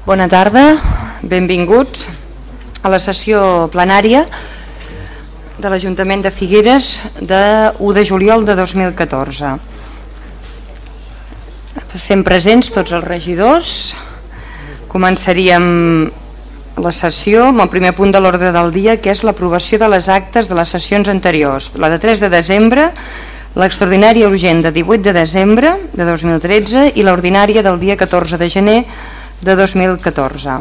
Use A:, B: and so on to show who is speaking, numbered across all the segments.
A: Bona tarda, benvinguts a la sessió plenària de l'Ajuntament de Figueres de 1 de juliol de 2014. Sent presents tots els regidors, començaríem la sessió amb el primer punt de l'ordre del dia que és l'aprovació de les actes de les sessions anteriors, la de 3 de desembre, l'extraordinària urgent de 18 de desembre de 2013 i l'ordinària del dia 14 de gener de 2014.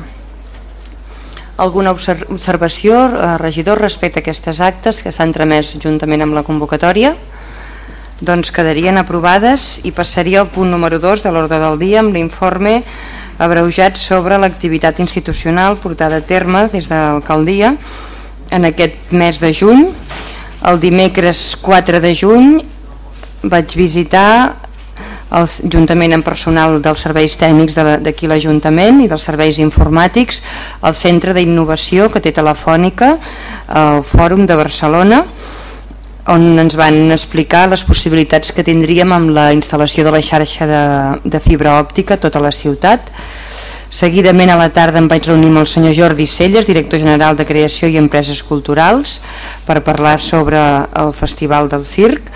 A: Alguna observació, eh, regidor, respecte a aquestes actes que s'han tramès juntament amb la convocatòria? Doncs quedarien aprovades i passaria al punt número 2 de l'ordre del dia amb l'informe abreujat sobre l'activitat institucional portada a terme des de l'alcaldia en aquest mes de juny. El dimecres 4 de juny vaig visitar els, juntament amb personal dels serveis tècnics d'aquí la, l'Ajuntament i dels serveis informàtics el Centre d'Innovació que té Telefònica al Fòrum de Barcelona on ens van explicar les possibilitats que tindríem amb la instal·lació de la xarxa de, de fibra òptica a tota la ciutat. Seguidament a la tarda em vaig reunir amb el senyor Jordi Celles, director general de Creació i Empreses Culturals, per parlar sobre el Festival del Circ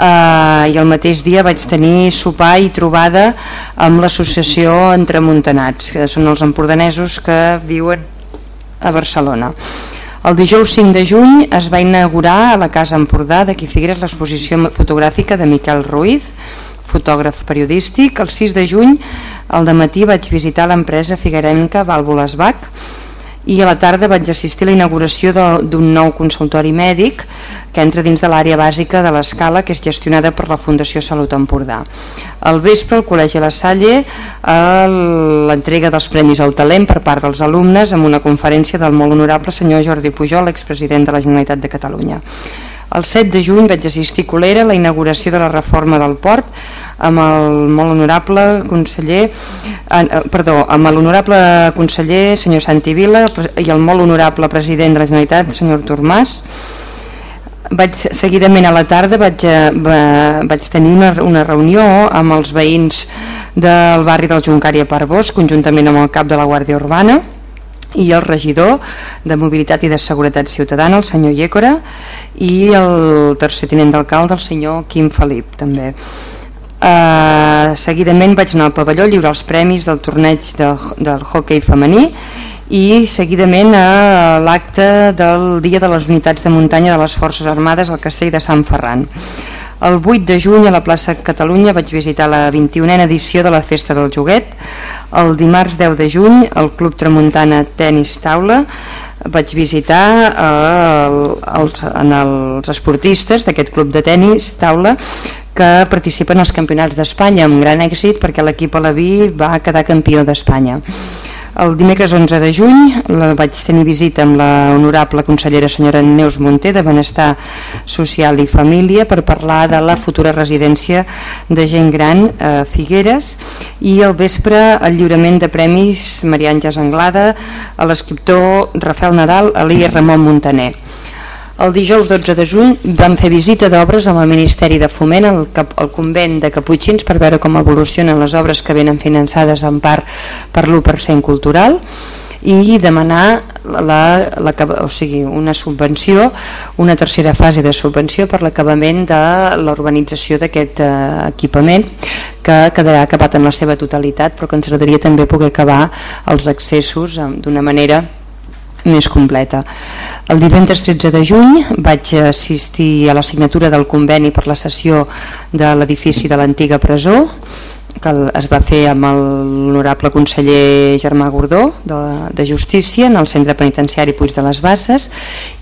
A: eh, i el mateix dia vaig tenir sopar i trobada amb l'associació Entre Montanats, que són els empordanesos que viuen a Barcelona. El dijous 5 de juny es va inaugurar a la Casa Empordà d'aquí Figueres l'exposició fotogràfica de Miquel Ruiz, fotògraf periodístic. El 6 de juny, al matí vaig visitar l'empresa figuerenca Vàlvules BAC, i a la tarda vaig assistir a la inauguració d'un nou consultori mèdic que entra dins de l'àrea bàsica de l'escala que és gestionada per la Fundació Salut Empordà. Al vespre al Col·legi La Salle l'entrega dels Premis al Talent per part dels alumnes amb una conferència del molt honorable senyor Jordi Pujol, expresident de la Generalitat de Catalunya. El 7 de juny vaig assistir a Colera a la inauguració de la reforma del port amb el molt honorable conseller eh, perdó, amb l'honorable conseller senyor Santi Vila i el molt honorable president de la Generalitat senyor Tormàs vaig, seguidament a la tarda vaig, eh, vaig tenir una, una reunió amb els veïns del barri del Juncària Parvós conjuntament amb el cap de la Guàrdia Urbana i el regidor de Mobilitat i de Seguretat Ciutadana, el senyor Llécora, i el tercer tinent d'alcalde, el senyor Quim Felip, també. Uh, seguidament vaig anar al pavelló a lliurar els premis del torneig de, del hockey femení i seguidament a l'acte del Dia de les Unitats de Muntanya de les Forces Armades al castell de Sant Ferran. El 8 de juny a la plaça Catalunya vaig visitar la 21a edició de la Festa del Joguet. El dimarts 10 de juny al Club Tramuntana Tenis Taula vaig visitar eh, els, en els esportistes d'aquest club de tenis taula que participen als campionats d'Espanya amb gran èxit perquè l'equip Alaví va quedar campió d'Espanya. El dimecres 11 de juny la vaig tenir visita amb la honorable consellera senyora Neus Monté de Benestar Social i Família per parlar de la futura residència de gent gran a Figueres i al vespre el lliurament de premis Maria Àngels Anglada a l'escriptor Rafael Nadal a l'I. Ramon Montaner. El dijous 12 de juny vam fer visita d'obres amb el Ministeri de Foment al, al convent de Caputxins per veure com evolucionen les obres que venen finançades en part per l'1% cultural i demanar la, la, o sigui, una subvenció, una tercera fase de subvenció per l'acabament de l'urbanització d'aquest eh, equipament que quedarà acabat en la seva totalitat però que ens agradaria també poder acabar els accessos d'una manera més completa. El divendres 13 de juny vaig assistir a la signatura del conveni per la sessió de l'edifici de l'antiga presó que es va fer amb l'honorable conseller Germà Gordó de, de Justícia en el centre penitenciari Puig de les Basses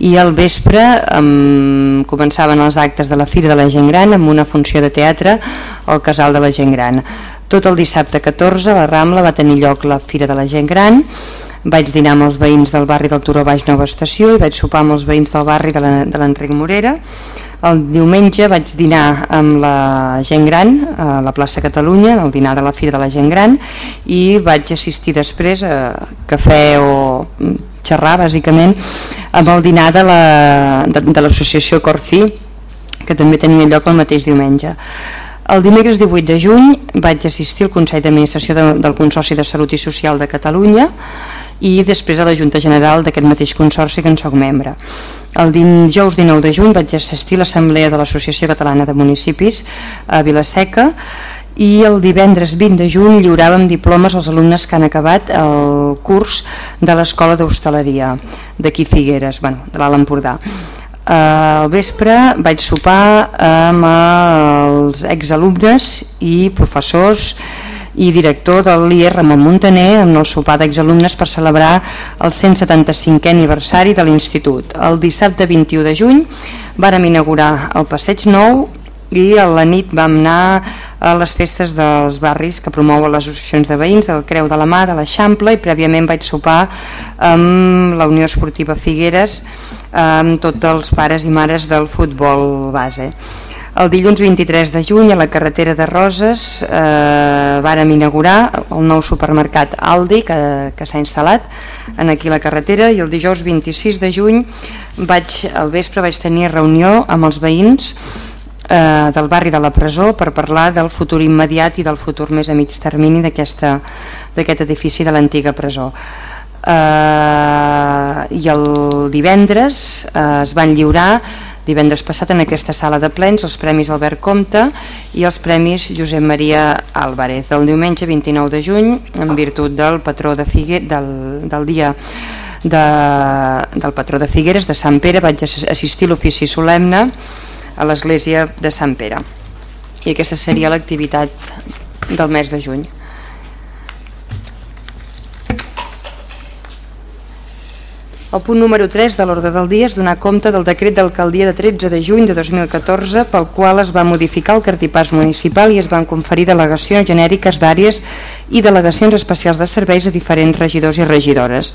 A: i al vespre um, començaven els actes de la Fira de la Gent Gran amb una funció de teatre al Casal de la Gent Gran. Tot el dissabte 14 a la Rambla va tenir lloc la Fira de la Gent Gran vaig dinar amb els veïns del barri del Turó Baix Nova Estació i vaig sopar amb els veïns del barri de l'Enric Morera. El diumenge vaig dinar amb la gent gran a la plaça Catalunya, el dinar de la Fira de la Gent Gran i vaig assistir després a cafè o xerrar bàsicament amb el dinar de l'associació la, de, Corfí que també tenia lloc el mateix diumenge. El dimecres 18 de juny vaig assistir al Consell d'Administració de, del Consorci de Salut i Social de Catalunya i després a la Junta General d'aquest mateix consorci que en soc membre. El dijous 19 de juny vaig assistir a l'Assemblea de l'Associació Catalana de Municipis a Vilaseca i el divendres 20 de juny lliuràvem diplomes als alumnes que han acabat el curs de l'Escola d'Hostaleria d'aquí Figueres, bueno, de l'Alt Empordà. Eh, al vespre vaig sopar amb els exalumnes i professors i director de l'IE Ramon Montaner amb el sopar d'exalumnes per celebrar el 175è aniversari de l'Institut. El dissabte 21 de juny vàrem inaugurar el Passeig Nou i a la nit vam anar a les festes dels barris que promouen les associacions de veïns del Creu de la Mà, de l'Eixample i prèviament vaig sopar amb la Unió Esportiva Figueres amb tots els pares i mares del futbol base. El dilluns 23 de juny a la carretera de Roses eh, vàrem inaugurar el nou supermercat Aldi que, que s'ha instal·lat en aquí la carretera i el dijous 26 de juny vaig, al vespre vaig tenir reunió amb els veïns eh, del barri de la presó per parlar del futur immediat i del futur més a mig termini d'aquest edifici de l'antiga presó. Eh, I el divendres eh, es van lliurar divendres passat en aquesta sala de plens els Premis Albert Comte i els Premis Josep Maria Álvarez. El diumenge 29 de juny, en virtut del patró de Figue, del, del dia de, del patró de Figueres, de Sant Pere, vaig assistir l'ofici solemne a l'església de Sant Pere i aquesta seria l'activitat del mes de juny El punt número 3 de l'ordre del dia és donar compte del decret d'alcaldia de 13 de juny de 2014 pel qual es va modificar el cartipàs municipal i es van conferir delegacions genèriques d'àrees i delegacions especials de serveis a diferents regidors i regidores.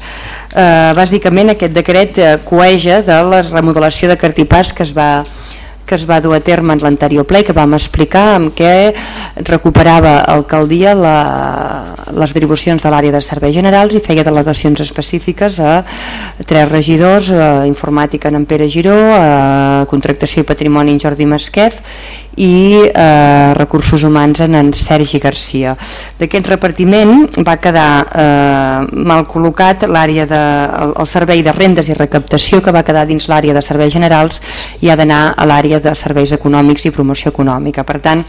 A: Eh, bàsicament aquest decret eh, coeja de la remodelació de cartipàs que es va que es va dur a terme en l'anterior ple que vam explicar amb què recuperava alcaldia la, les atribucions de l'àrea de serveis generals i feia delegacions específiques a tres regidors, a informàtica en Pere Giró, a contractació i patrimoni en Jordi Masquef i eh, recursos humans en en Sergi Garcia. D'aquest repartiment va quedar eh, mal col·locat l'àrea de, el, el servei de rendes i recaptació que va quedar dins l'àrea de serveis generals i ha d'anar a l'àrea de serveis econòmics i promoció econòmica. Per tant,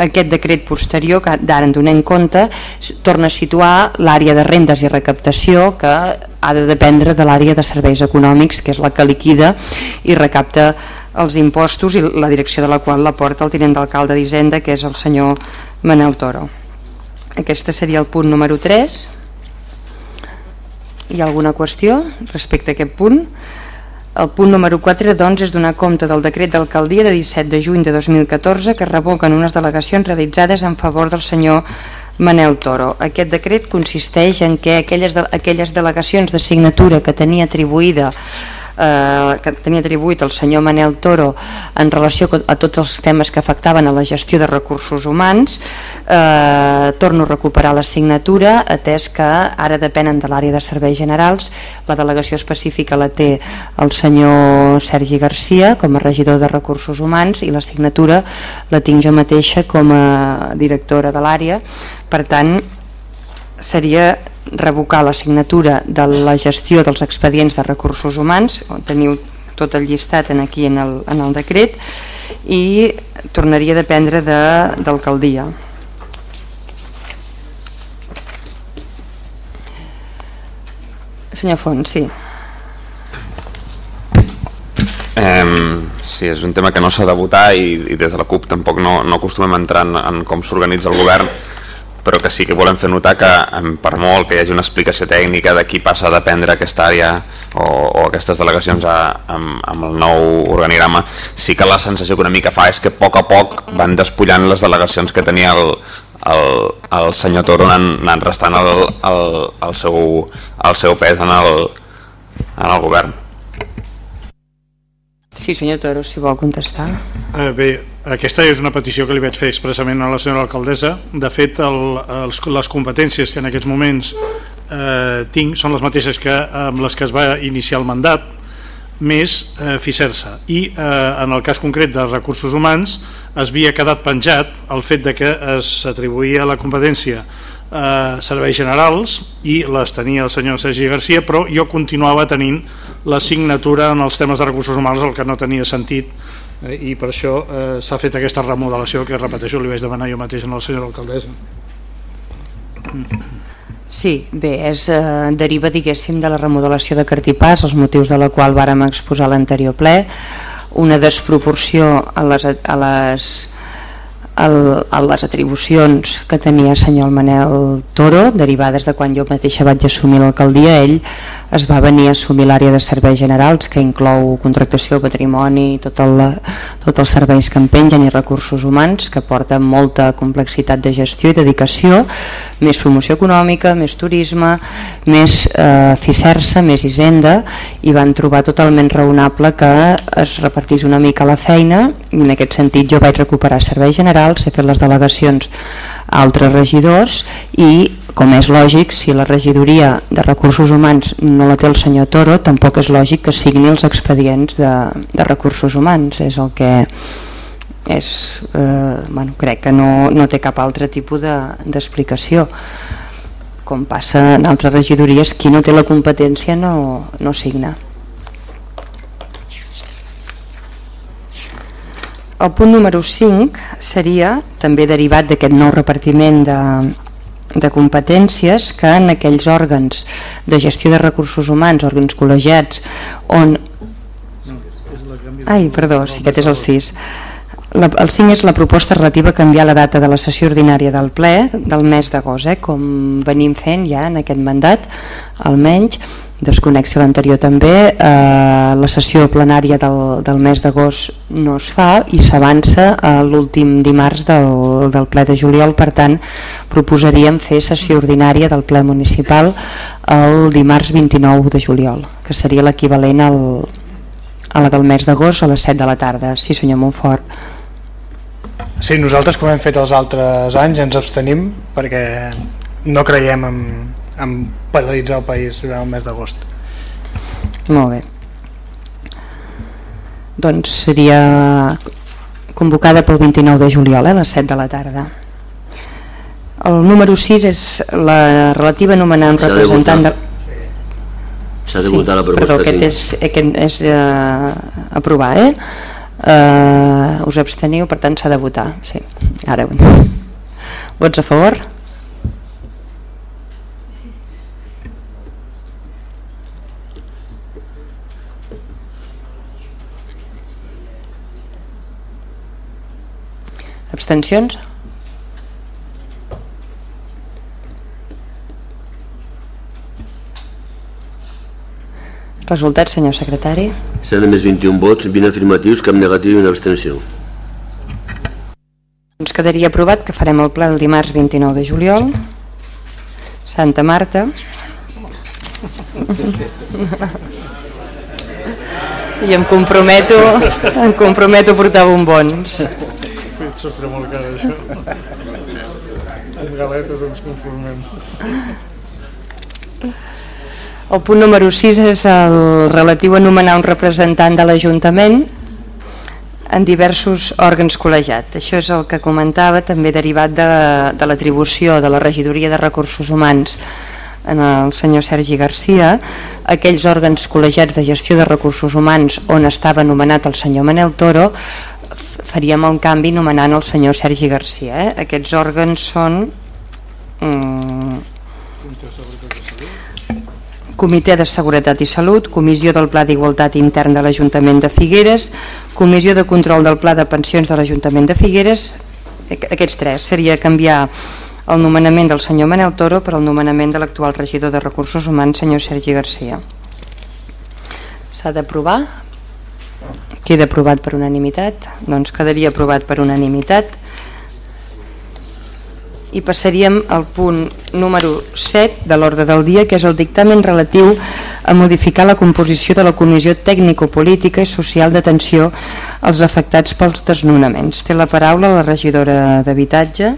A: aquest decret posterior, que d'ara en donem compte, torna a situar l'àrea de rendes i recaptació que ha de dependre de l'àrea de serveis econòmics, que és la que liquida i recapta els impostos i la direcció de la qual la porta el tinent d'alcalde d'Hisenda que és el senyor Manel Toro. Aquest seria el punt número 3 hi ha alguna qüestió respecte a aquest punt el punt número 4 doncs, és donar compte del decret d'alcaldia de 17 de juny de 2014 que revoquen unes delegacions realitzades en favor del senyor Manel Toro. Aquest decret consisteix en que aquelles, de, aquelles delegacions de signatura que tenia atribuïda eh, que tenia atribuït el senyor Manel Toro en relació a tots els temes que afectaven a la gestió de recursos humans. Eh, torno a recuperar la signatura atès que ara depenen de l'àrea de serveis generals. La delegació específica la té el senyor Sergi Garcia com a regidor de recursos humans i la signatura la tinc jo mateixa com a directora de l'àrea. Per tant seria revocar la signatura de la gestió dels expedients de recursos humans, teniu tot el llistat en aquí en el, en el decret, i tornaria a dependre d'alcaldia. De, Senyor Font, sí.
B: Eh, sí, és un tema que no s'ha de votar i, i des de la CUP tampoc no, no acostumem a entrar en, en com s'organitza el govern però que sí que volem fer notar que per molt que hi hagi una explicació tècnica de qui passa a dependre aquesta àrea o, o aquestes delegacions a, amb, amb el nou organigrama, sí que la sensació que una mica fa és que a poc a poc van despullant les delegacions que tenia el, el, el senyor Toro anant, anant restant el, el, el, seu, el seu pes en el, en el govern.
A: Sí, senyor Toro, si vol contestar.
C: Eh, bé, aquesta és una petició que li vaig fer expressament a la senyora alcaldessa. De fet, el, els, les competències que en aquests moments eh, tinc són les mateixes que amb les que es va iniciar el mandat. més eh, Ficersa i eh, en el cas concret de recursos humans es havia quedat penjat el fet de que s'atribuïa la competència a serveis generals i les tenia el senyor Sergi Garcia però jo continuava tenint la signatura en els temes de recursos humans el que no tenia sentit eh, i per això eh, s'ha fet aquesta remodelació que repeteixo li vaig demanar jo mateix a la senyora alcaldessa.
A: Sí, bé, és, eh, deriva, diguéssim, de la remodelació de Cartipàs, els motius de la qual vàrem exposar l'anterior ple, una desproporció a les, a les el, a les atribucions que tenia el senyor Manel Toro, derivades de quan jo mateixa vaig assumir l'alcaldia, ell es va venir a assumir l'àrea de serveis generals, que inclou contractació, patrimoni, tot el, tots els serveis que en pengen i recursos humans, que porta molta complexitat de gestió i dedicació, més promoció econòmica, més turisme, més eh, ficerça, més hisenda, i van trobar totalment raonable que es repartís una mica la feina, i en aquest sentit jo vaig recuperar serveis generals locals, he fet les delegacions a altres regidors i com és lògic, si la regidoria de recursos humans no la té el senyor Toro, tampoc és lògic que signi els expedients de, de recursos humans, és el que és, eh, bueno, crec que no, no té cap altre tipus d'explicació. De, com passa en altres regidories, qui no té la competència no, no signa. El punt número 5 seria, també derivat d'aquest nou repartiment de, de competències, que en aquells òrgans de gestió de recursos humans, òrgans col·legiats, on... Ai, perdó, sí, aquest és el 6. La, el 5 és la proposta relativa a canviar la data de la sessió ordinària del ple del mes d'agost, eh, com venim fent ja en aquest mandat, almenys, desconnexa l'anterior també, eh, la sessió plenària del, del mes d'agost no es fa i s'avança a l'últim dimarts del, del ple de juliol, per tant proposaríem fer sessió ordinària del ple municipal el dimarts 29 de juliol, que seria l'equivalent al, a la del mes d'agost a les 7 de la tarda. Sí senyor Montfort.
D: Sí, nosaltres com hem fet els altres anys ens abstenim perquè no creiem en, en paralitzar el país durant el mes d'agost.
A: Molt bé. Doncs seria convocada pel 29 de juliol, eh, a les 7 de la tarda. El número 6 és la relativa nomenar un representant de...
E: S'ha de votar sí, la proposta.
A: Perdó, aquest és, aquest és eh, aprovar, eh? eh? Us absteniu, per tant s'ha de votar. Sí, ara. Vots a favor? Abstencions? Resultat, senyor secretari.
E: S'han més 21 vots, 20 afirmatius, cap negatiu i una abstenció.
A: Ens quedaria aprovat que farem el ple el dimarts 29 de juliol. Santa Marta. I em comprometo, em comprometo a portar bombons
C: et sortirà molt car això amb galetes ens conformem
A: el punt número 6 és el relatiu a nomenar un representant de l'Ajuntament en diversos òrgans col·legiats. Això és el que comentava, també derivat de, de l'atribució de la regidoria de recursos humans en el senyor Sergi Garcia, aquells òrgans col·legiats de gestió de recursos humans on estava nomenat el senyor Manel Toro, faríem un canvi nomenant el senyor Sergi Garcia. Eh? Aquests òrgans són... Mm, Comitè de Seguretat i Salut, Comissió del Pla d'Igualtat Intern de l'Ajuntament de Figueres, Comissió de Control del Pla de Pensions de l'Ajuntament de Figueres, aquests tres. Seria canviar el nomenament del senyor Manel Toro per al nomenament de l'actual regidor de Recursos Humans, senyor Sergi Garcia. S'ha d'aprovar Queda aprovat per unanimitat? Doncs quedaria aprovat per unanimitat. I passaríem al punt número 7 de l'ordre del dia, que és el dictamen relatiu a modificar la composició de la Comissió Tècnico-Política i Social d'Atenció als afectats pels desnonaments. Té la paraula la regidora d'Habitatge,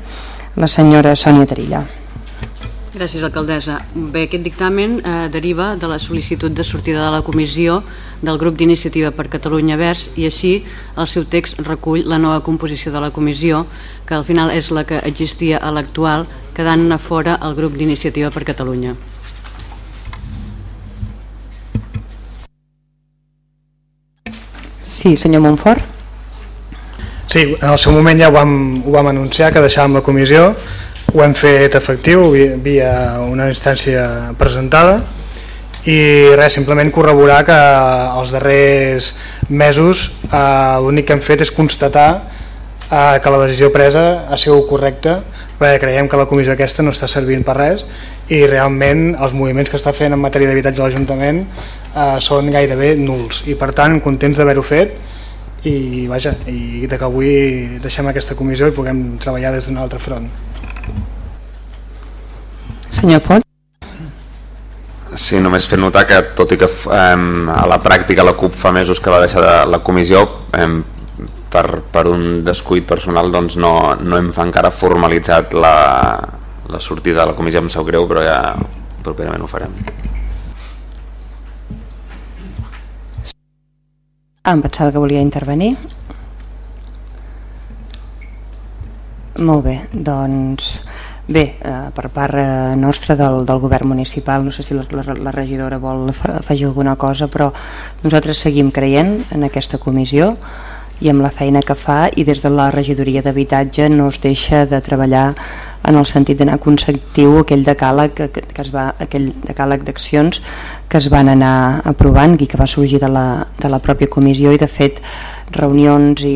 A: la senyora Sònia Trilla.
F: Gràcies, alcaldessa. Bé, aquest dictamen eh, deriva de la sol·licitud de sortida de la comissió del grup d'iniciativa per Catalunya Vers i així el seu text recull la nova composició de la comissió que al final és la que existia a l'actual quedant-ne fora el grup d'iniciativa per Catalunya.
A: Sí, senyor Montfort.
D: Sí, en el seu moment ja ho vam, ho vam anunciar que deixàvem la comissió, ho hem fet efectiu via una instància presentada i res, simplement corroborar que els darrers mesos eh, l'únic que hem fet és constatar eh, que la decisió presa ha sigut correcta perquè creiem que la comissió aquesta no està servint per res i realment els moviments que està fent en matèria d'habitatge l'Ajuntament eh, són gairebé nuls i per tant contents d'haver-ho fet i vaja, i que avui deixem aquesta comissió i puguem treballar des d'un altre front.
A: Senyor Font.
B: Sí, només fer notar que tot i que eh, a la pràctica la CUP fa mesos que va deixar de la comissió eh, per, per un descuit personal doncs no, no hem encara formalitzat la, la sortida de la comissió, em sap greu però ja properament ho farem.
A: Ah, em pensava que volia intervenir. Molt bé, doncs bé, eh, per part eh, nostra del, del govern municipal, no sé si la, la, la regidora vol afegir alguna cosa, però nosaltres seguim creient en aquesta comissió i amb la feina que fa i des de la regidoria d'habitatge no es deixa de treballar en el sentit d'anar consecutiu aquell decàleg que, que es va, aquell decàleg d'accions que es van anar aprovant i que va sorgir de la, de la pròpia comissió i de fet reunions i,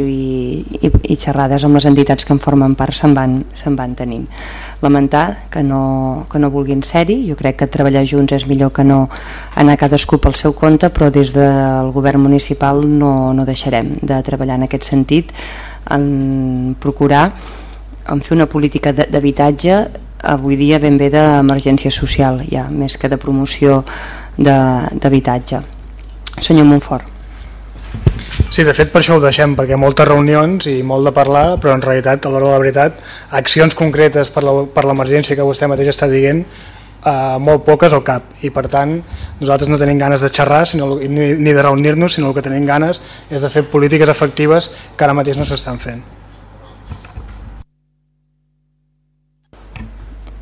A: i, i xerrades amb les entitats que en formen part se'n van, se van tenint. Lamentar que no, que no vulguin ser-hi, jo crec que treballar junts és millor que no anar cadascú pel seu compte, però des del govern municipal no, no deixarem de treballar en aquest sentit, en procurar en fer una política d'habitatge avui dia ben bé d'emergència social, ja, més que de promoció d'habitatge. Senyor Montfort.
D: Sí, de fet per això ho deixem, perquè moltes reunions i molt de parlar, però en realitat, a l'hora de la veritat, accions concretes per l'emergència que vostè mateix està dient, eh, molt poques o cap, i per tant nosaltres no tenim ganes de xerrar sinó, ni, ni de reunir-nos, sinó el que tenim ganes és de fer polítiques efectives que ara mateix no s'estan fent.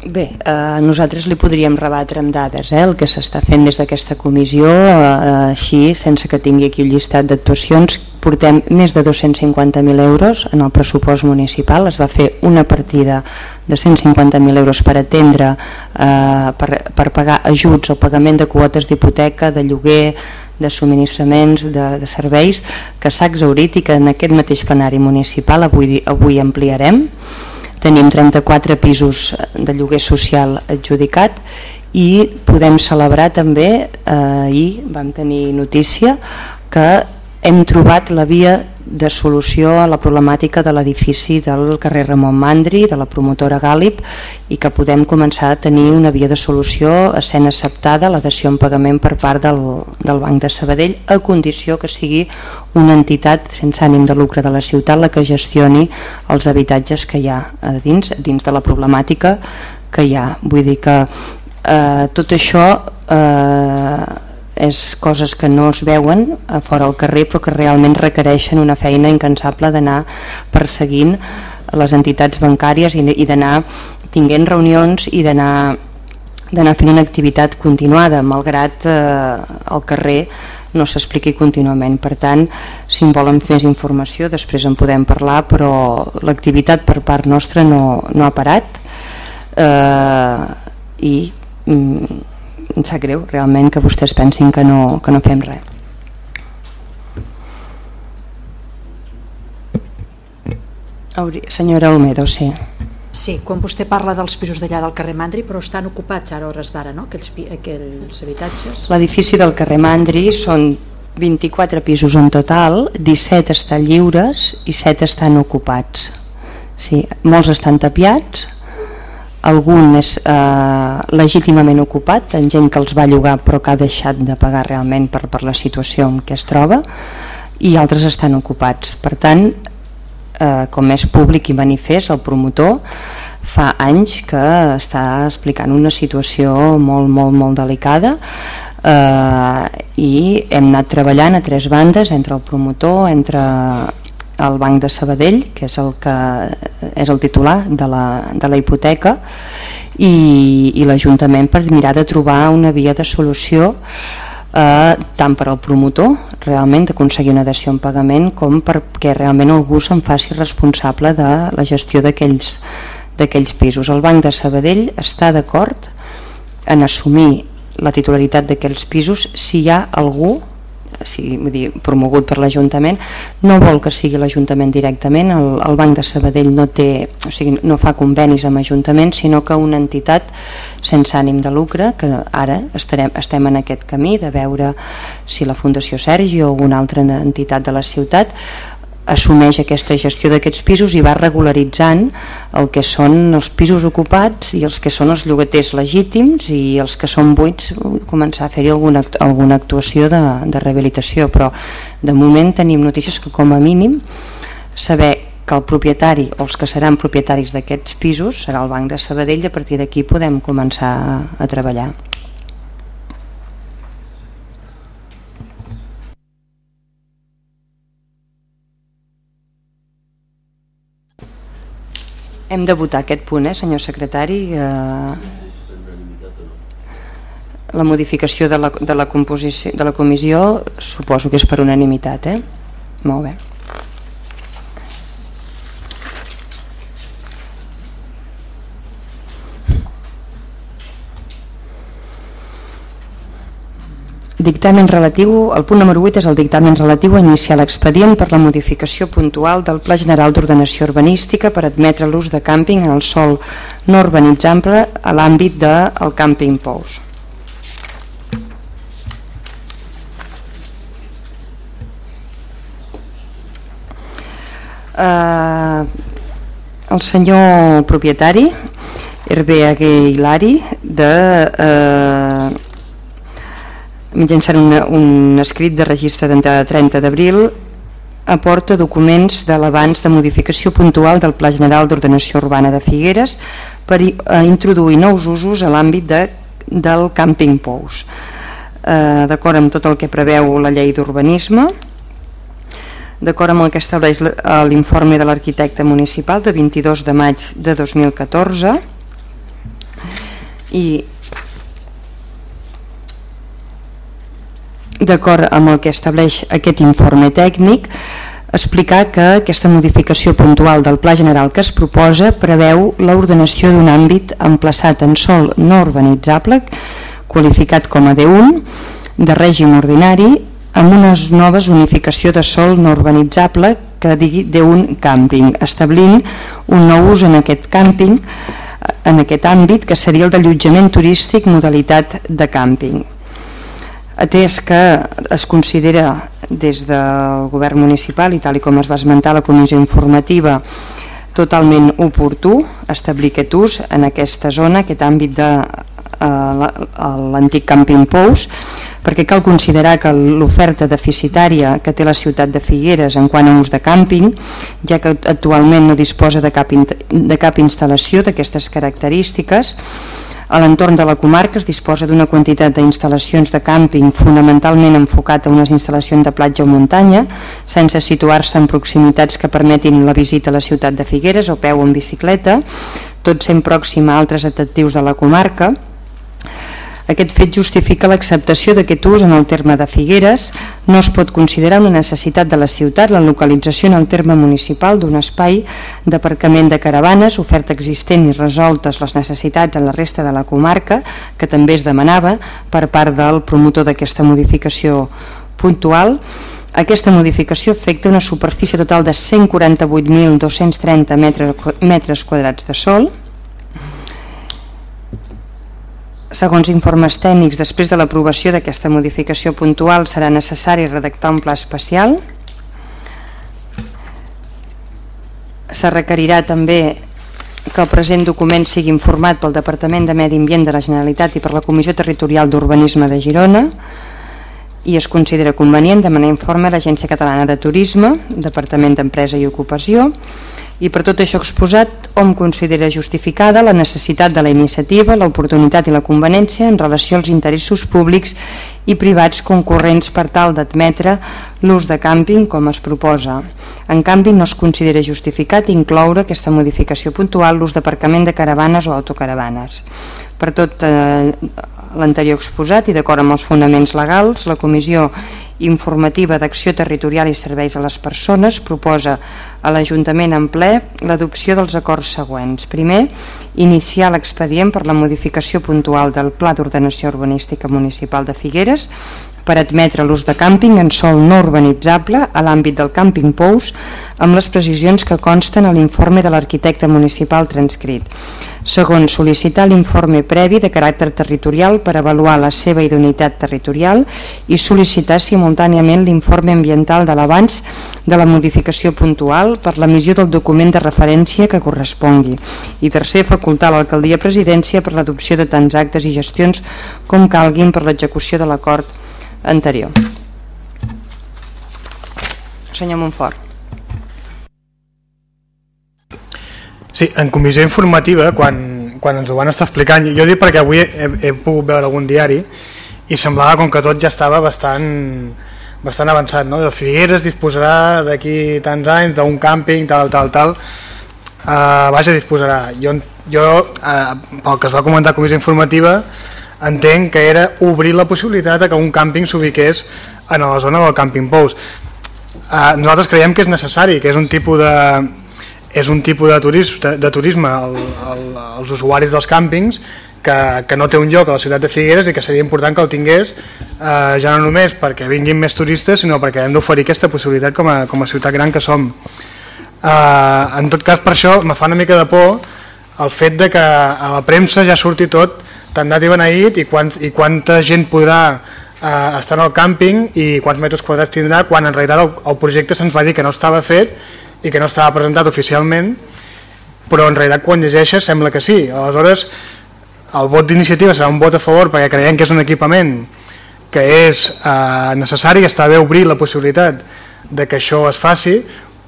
A: Bé, eh, nosaltres li podríem rebatre amb dades eh, el que s'està fent des d'aquesta comissió, eh, així, sense que tingui aquí el llistat d'actuacions, portem més de 250.000 euros en el pressupost municipal, es va fer una partida de 150.000 euros per atendre, eh, per, per pagar ajuts al pagament de quotes d'hipoteca, de lloguer, de subministraments, de, de serveis, que s'ha exaurit i que en aquest mateix plenari municipal avui, avui ampliarem tenim 34 pisos de lloguer social adjudicat i podem celebrar també, eh, ahir vam tenir notícia, que hem trobat la via de solució a la problemàtica de l'edifici del carrer Ramon Mandri, de la promotora Gàlib, i que podem començar a tenir una via de solució sent acceptada la dació en pagament per part del, del Banc de Sabadell, a condició que sigui una entitat sense ànim de lucre de la ciutat la que gestioni els habitatges que hi ha a dins, dins de la problemàtica que hi ha. Vull dir que eh, tot això... Eh, és coses que no es veuen a fora al carrer però que realment requereixen una feina incansable d'anar perseguint les entitats bancàries i, i d'anar tinguent reunions i d'anar d'anar fent una activitat continuada malgrat eh, al carrer no s'expliqui contínuament. Per tant, si en volen més informació, després en podem parlar, però l'activitat per part nostra no, no ha parat eh, i mm, em sap greu realment que vostès pensin que no, que no fem res. Senyora Olmedo, sí.
G: Sí, quan vostè parla dels pisos d'allà del carrer Mandri, però estan ocupats ara hores d'ara, no?, aquells, aquells habitatges.
A: L'edifici del carrer Mandri són 24 pisos en total, 17 estan lliures i 7 estan ocupats. Sí, molts estan tapiats, algun és eh, legítimament ocupat, en gent que els va llogar però que ha deixat de pagar realment per, per la situació en què es troba i altres estan ocupats. Per tant, eh, com és públic i manifest, el promotor fa anys que està explicant una situació molt, molt, molt delicada eh, i hem anat treballant a tres bandes, entre el promotor, entre el Banc de Sabadell, que és el que és el titular de la, de la hipoteca, i, i l'Ajuntament per mirar de trobar una via de solució eh, tant per al promotor realment d'aconseguir una dació en pagament com perquè realment algú se'n faci responsable de la gestió d'aquells pisos. El Banc de Sabadell està d'acord en assumir la titularitat d'aquells pisos si hi ha algú sigui, vull dir, promogut per l'Ajuntament no vol que sigui l'Ajuntament directament el, el Banc de Sabadell no té o sigui, no fa convenis amb Ajuntament sinó que una entitat sense ànim de lucre que ara estarem, estem en aquest camí de veure si la Fundació Sergi o alguna altra entitat de la ciutat assumeix aquesta gestió d'aquests pisos i va regularitzant el que són els pisos ocupats i els que són els llogaters legítims i els que són buits començar a fer-hi alguna, alguna actuació de, de rehabilitació però de moment tenim notícies que com a mínim saber que el propietari o els que seran propietaris d'aquests pisos serà el Banc de Sabadell i a partir d'aquí podem començar a, a treballar. Hem de votar aquest punt, eh, senyor secretari. Eh, la modificació de la, de la composició de la comissió suposo que és per unanimitat, eh? Molt bé. Dictamen relatiu, el punt número 8 és el dictamen relatiu a iniciar l'expedient per la modificació puntual del Pla General d'Ordenació Urbanística per admetre l'ús de càmping en el sol no urbanitzable a l'àmbit del de, càmping Pous. Uh, el senyor propietari Hervé Aguilari de uh, mitjançant una, un escrit de registre d'entrada 30 d'abril aporta documents de l'abans de modificació puntual del Pla General d'Ordenació Urbana de Figueres per a introduir nous usos a l'àmbit de, del càmping Pous. Eh, d'acord amb tot el que preveu la llei d'urbanisme, d'acord amb el que estableix l'informe de l'arquitecte municipal de 22 de maig de 2014 i d'acord amb el que estableix aquest informe tècnic, explicar que aquesta modificació puntual del Pla General que es proposa preveu l'ordenació d'un àmbit emplaçat en sol no urbanitzable, qualificat com a D1, de règim ordinari, amb una nova zonificació de sol no urbanitzable que digui D1 càmping, establint un nou ús en aquest càmping, en aquest àmbit, que seria el d'allotjament turístic modalitat de càmping atès que es considera des del govern municipal i tal com es va esmentar la comissió informativa totalment oportú establir aquest ús en aquesta zona, aquest àmbit de eh, l'antic Camping Pous perquè cal considerar que l'oferta deficitària que té la ciutat de Figueres en quant a ús de càmping, ja que actualment no disposa de cap, de cap instal·lació d'aquestes característiques, a l'entorn de la comarca es disposa d'una quantitat d'instal·lacions de càmping fonamentalment enfocat a unes instal·lacions de platja o muntanya, sense situar-se en proximitats que permetin la visita a la ciutat de Figueres o peu en bicicleta, tot sent pròxim a altres atractius de la comarca, aquest fet justifica l'acceptació d'aquest ús en el terme de Figueres. No es pot considerar una necessitat de la ciutat la localització en el terme municipal d'un espai d'aparcament de caravanes, oferta existent i resoltes les necessitats en la resta de la comarca, que també es demanava per part del promotor d'aquesta modificació puntual, aquesta modificació afecta una superfície total de 148.230 metres, quadrats de sol, Segons informes tècnics, després de l'aprovació d'aquesta modificació puntual serà necessari redactar un pla especial. Se requerirà també que el present document sigui informat pel Departament de Medi Ambient de la Generalitat i per la Comissió Territorial d'Urbanisme de Girona i es considera convenient demanar informe a l'Agència Catalana de Turisme, Departament d'Empresa i Ocupació I per tot això exposat, hom considera justificada la necessitat de la iniciativa, l'oportunitat i la conveniència en relació als interessos públics i privats concurrents per tal d'admetre l'ús de càmping com es proposa. En canvi, no es considera justificat incloure aquesta modificació puntual l'ús d'aparcament de caravanes o autocaravanes. Per tot eh, l'anterior exposat i d'acord amb els fonaments legals, la Comissió informativa d'acció territorial i serveis a les persones proposa a l'Ajuntament en ple l'adopció dels acords següents. Primer, iniciar l'expedient per la modificació puntual del Pla d'Ordenació Urbanística Municipal de Figueres per admetre l'ús de càmping en sol no urbanitzable a l'àmbit del càmping Pous amb les precisions que consten a l'informe de l'arquitecte municipal transcrit. Segon, sol·licitar l'informe previ de caràcter territorial per avaluar la seva idoneïtat territorial i sol·licitar simultàniament l'informe ambiental de l'abans de la modificació puntual per l'emissió del document de referència que correspongui. I tercer, facultar l'alcaldia presidència per l'adopció de tants actes i gestions com calguin per l'execució de l'acord anterior. Senyor Montfort.
D: Sí, en comissió informativa, quan, quan ens ho van estar explicant, jo dic perquè avui he, he pogut veure algun diari i semblava com que tot ja estava bastant, bastant avançat, no? De Figueres disposarà d'aquí tants anys d'un càmping, tal, tal, tal, uh, vaja, disposarà. Jo, jo uh, pel que es va comentar comissió informativa, entenc que era obrir la possibilitat que un càmping s'ubiqués en la zona del càmping Pous. Uh, nosaltres creiem que és necessari, que és un tipus de, és un tipus de turisme, de, turisme el, el, els usuaris dels càmpings que, que no té un lloc a la ciutat de Figueres i que seria important que el tingués eh, ja no només perquè vinguin més turistes sinó perquè hem d'oferir aquesta possibilitat com a, com a ciutat gran que som. Eh, en tot cas per això me fa una mica de por el fet de que a la premsa ja surti tot tan dat i beneït i, quants, i quanta gent podrà eh, estar en el càmping i quants metres quadrats tindrà quan en realitat el, el projecte se'ns va dir que no estava fet i que no estava presentat oficialment però en realitat quan llegeixes sembla que sí. Aleshores el vot d'iniciativa serà un vot a favor perquè creiem que és un equipament que és eh, necessari està bé obrir la possibilitat de que això es faci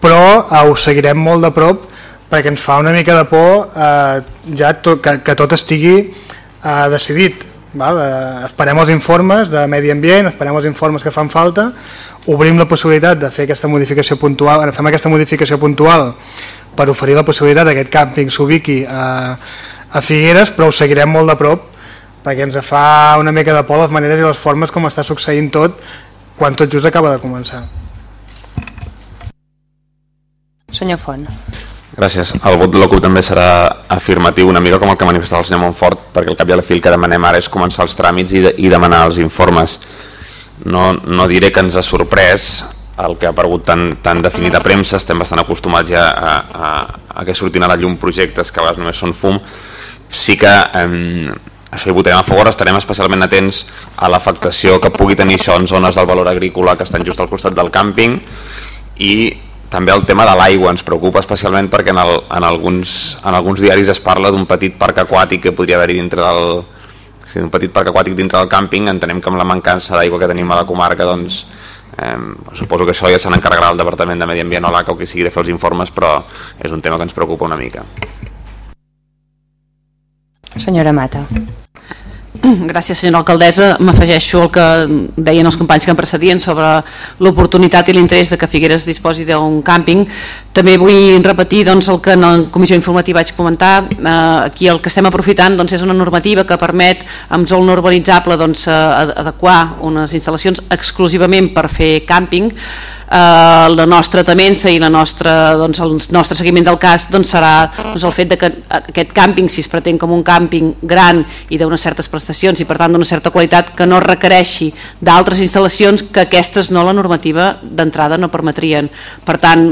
D: però eh, ho seguirem molt de prop perquè ens fa una mica de por eh, ja to, que, que tot estigui eh, decidit val? Eh, esperem els informes de medi ambient esperem els informes que fan falta obrim la possibilitat de fer aquesta modificació puntual, fem aquesta modificació puntual per oferir la possibilitat que aquest càmping s'ubiqui a, a Figueres, però ho seguirem molt de prop perquè ens fa una mica de por les maneres i les formes com està succeint tot quan tot just acaba de començar.
A: Senyor Font.
B: Gràcies. El vot de la CUP també serà afirmatiu, una mica com el que manifestava el senyor Montfort, perquè el cap i a la fi el que demanem ara és començar els tràmits i, de, i demanar els informes no, no diré que ens ha sorprès el que ha aparegut tan, tan definit a premsa, estem bastant acostumats ja a, a, a que surtin a la llum projectes que a vegades només són fum, sí que eh, això hi votarem a favor, estarem especialment atents a l'afectació que pugui tenir això en zones del valor agrícola que estan just al costat del càmping i també el tema de l'aigua ens preocupa especialment perquè en, el, en, alguns, en alguns diaris es parla d'un petit parc aquàtic que podria haver-hi dintre del, si un petit parc aquàtic dintre del càmping. Entenem que amb la mancança d'aigua que tenim a la comarca doncs, eh, suposo que això ja se n'encarregarà el Departament de Medi Ambient o l'ACA o qui sigui de fer els informes però és un tema que ens preocupa una mica.
A: Senyora Mata
H: Gràcies, senyora alcaldessa. M'afegeixo el que deien els companys que em precedien sobre l'oportunitat i l'interès de que Figueres disposi d'un càmping. També vull repetir doncs, el que en la comissió informativa vaig comentar. Eh, aquí el que estem aprofitant doncs, és una normativa que permet amb zol no urbanitzable doncs, adequar unes instal·lacions exclusivament per fer càmping eh, la nostra temença i la nostra, doncs, el nostre seguiment del cas doncs, serà doncs, el fet de que aquest càmping, si es pretén com un càmping gran i d'unes certes prestacions i per tant d'una certa qualitat, que no requereixi d'altres instal·lacions que aquestes no la normativa d'entrada no permetrien. Per tant,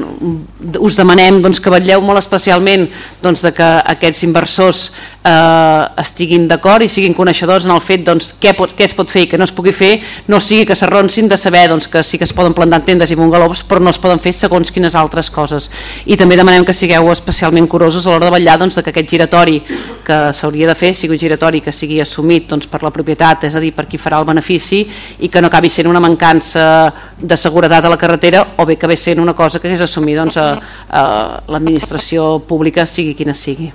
H: us demanem doncs, que vetlleu molt especialment doncs, de que aquests inversors eh, estiguin d'acord i siguin coneixedors en el fet doncs, què, pot, què es pot fer i què no es pugui fer, no sigui que s'arronsin de saber doncs, que sí que es poden plantar tendes i bungalows però no es poden fer segons quines altres coses i també demanem que sigueu especialment curosos a l'hora de vetllar doncs, que aquest giratori que s'hauria de fer sigui un giratori que sigui assumit doncs, per la propietat, és a dir, per qui farà el benefici i que no acabi sent una mancança de seguretat a la carretera o bé que ve sent una cosa que hagués assumir doncs, a, a l'administració pública sigui quina sigui.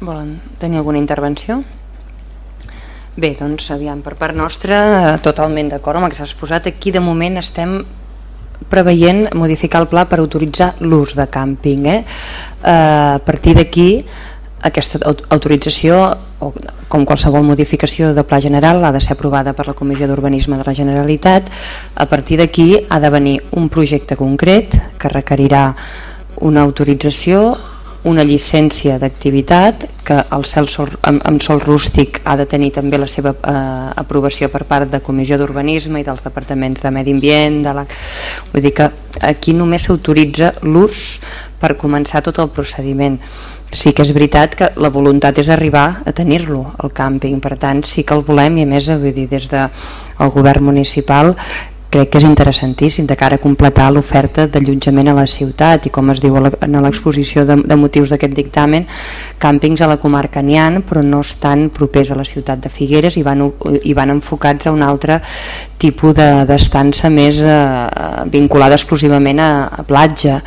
A: Volen tenir alguna intervenció? Bé, doncs, aviam, per part nostra, totalment d'acord amb el que s'ha exposat. Aquí, de moment, estem preveient modificar el pla per autoritzar l'ús de càmping. Eh? Eh, a partir d'aquí, aquesta autorització, o com qualsevol modificació de pla general, ha de ser aprovada per la Comissió d'Urbanisme de la Generalitat. A partir d'aquí ha de venir un projecte concret que requerirà una autorització una llicència d'activitat que el cel sol, amb, amb sol rústic ha de tenir també la seva eh, aprovació per part de Comissió d'Urbanisme i dels departaments de Medi Ambient de la... vull dir que aquí només s'autoritza l'ús per començar tot el procediment. Sí que és veritat que la voluntat és arribar a tenir-lo, el càmping, per tant sí que el volem i a més vull dir, des del de govern municipal crec que és interessantíssim de cara a completar l'oferta d'allotjament a la ciutat i com es diu en l'exposició de, de motius d'aquest dictamen càmpings a la comarca n'hi però no estan propers a la ciutat de Figueres i van, i van enfocats a un altre tipus d'estança de, més eh, vinculada exclusivament a, a platja.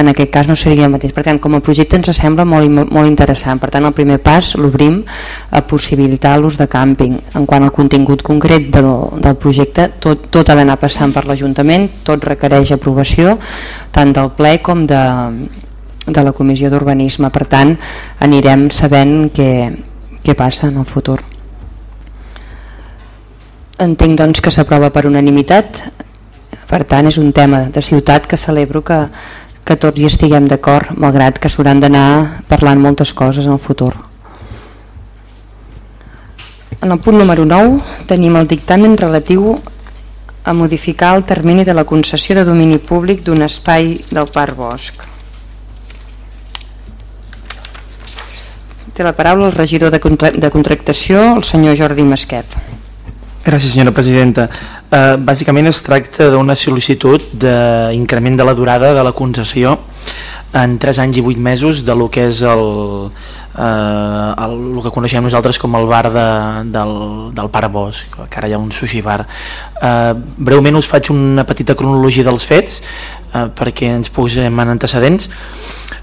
A: En aquest cas no seria el mateix. Per tant com a projecte ens sembla molt, molt interessant. Per tant el primer pas l'obrim a possibilitar l'ús de càmping. En quant al contingut concret del, del projecte tot, tot ha d'anar passant per l'Ajuntament tot requereix aprovació tant del ple com de, de la Comissió d'Urbanisme. Per tant anirem sabent què, què passa en el futur entenc doncs que s'aprova per unanimitat. Per tant és un tema de ciutat que celebro que, que tots hi estiguem d'acord malgrat que s'hauran d'anar parlant moltes coses en el futur. En el punt número 9 tenim el dictamen relatiu a modificar el termini de la concessió de domini públic d'un espai del Parc Bosc té la paraula el regidor de, contra de contractació el senyor Jordi Masquet
I: Gràcies, senyora presidenta. Uh, bàsicament es tracta d'una sol·licitud d'increment de la durada de la concessió en 3 anys i 8 mesos de lo que és el, uh, el, el que coneixem nosaltres com el bar de, del, del Pare Bosch, que ara hi ha un sushi bar. Uh, breument us faig una petita cronologia dels fets uh, perquè ens posem en antecedents.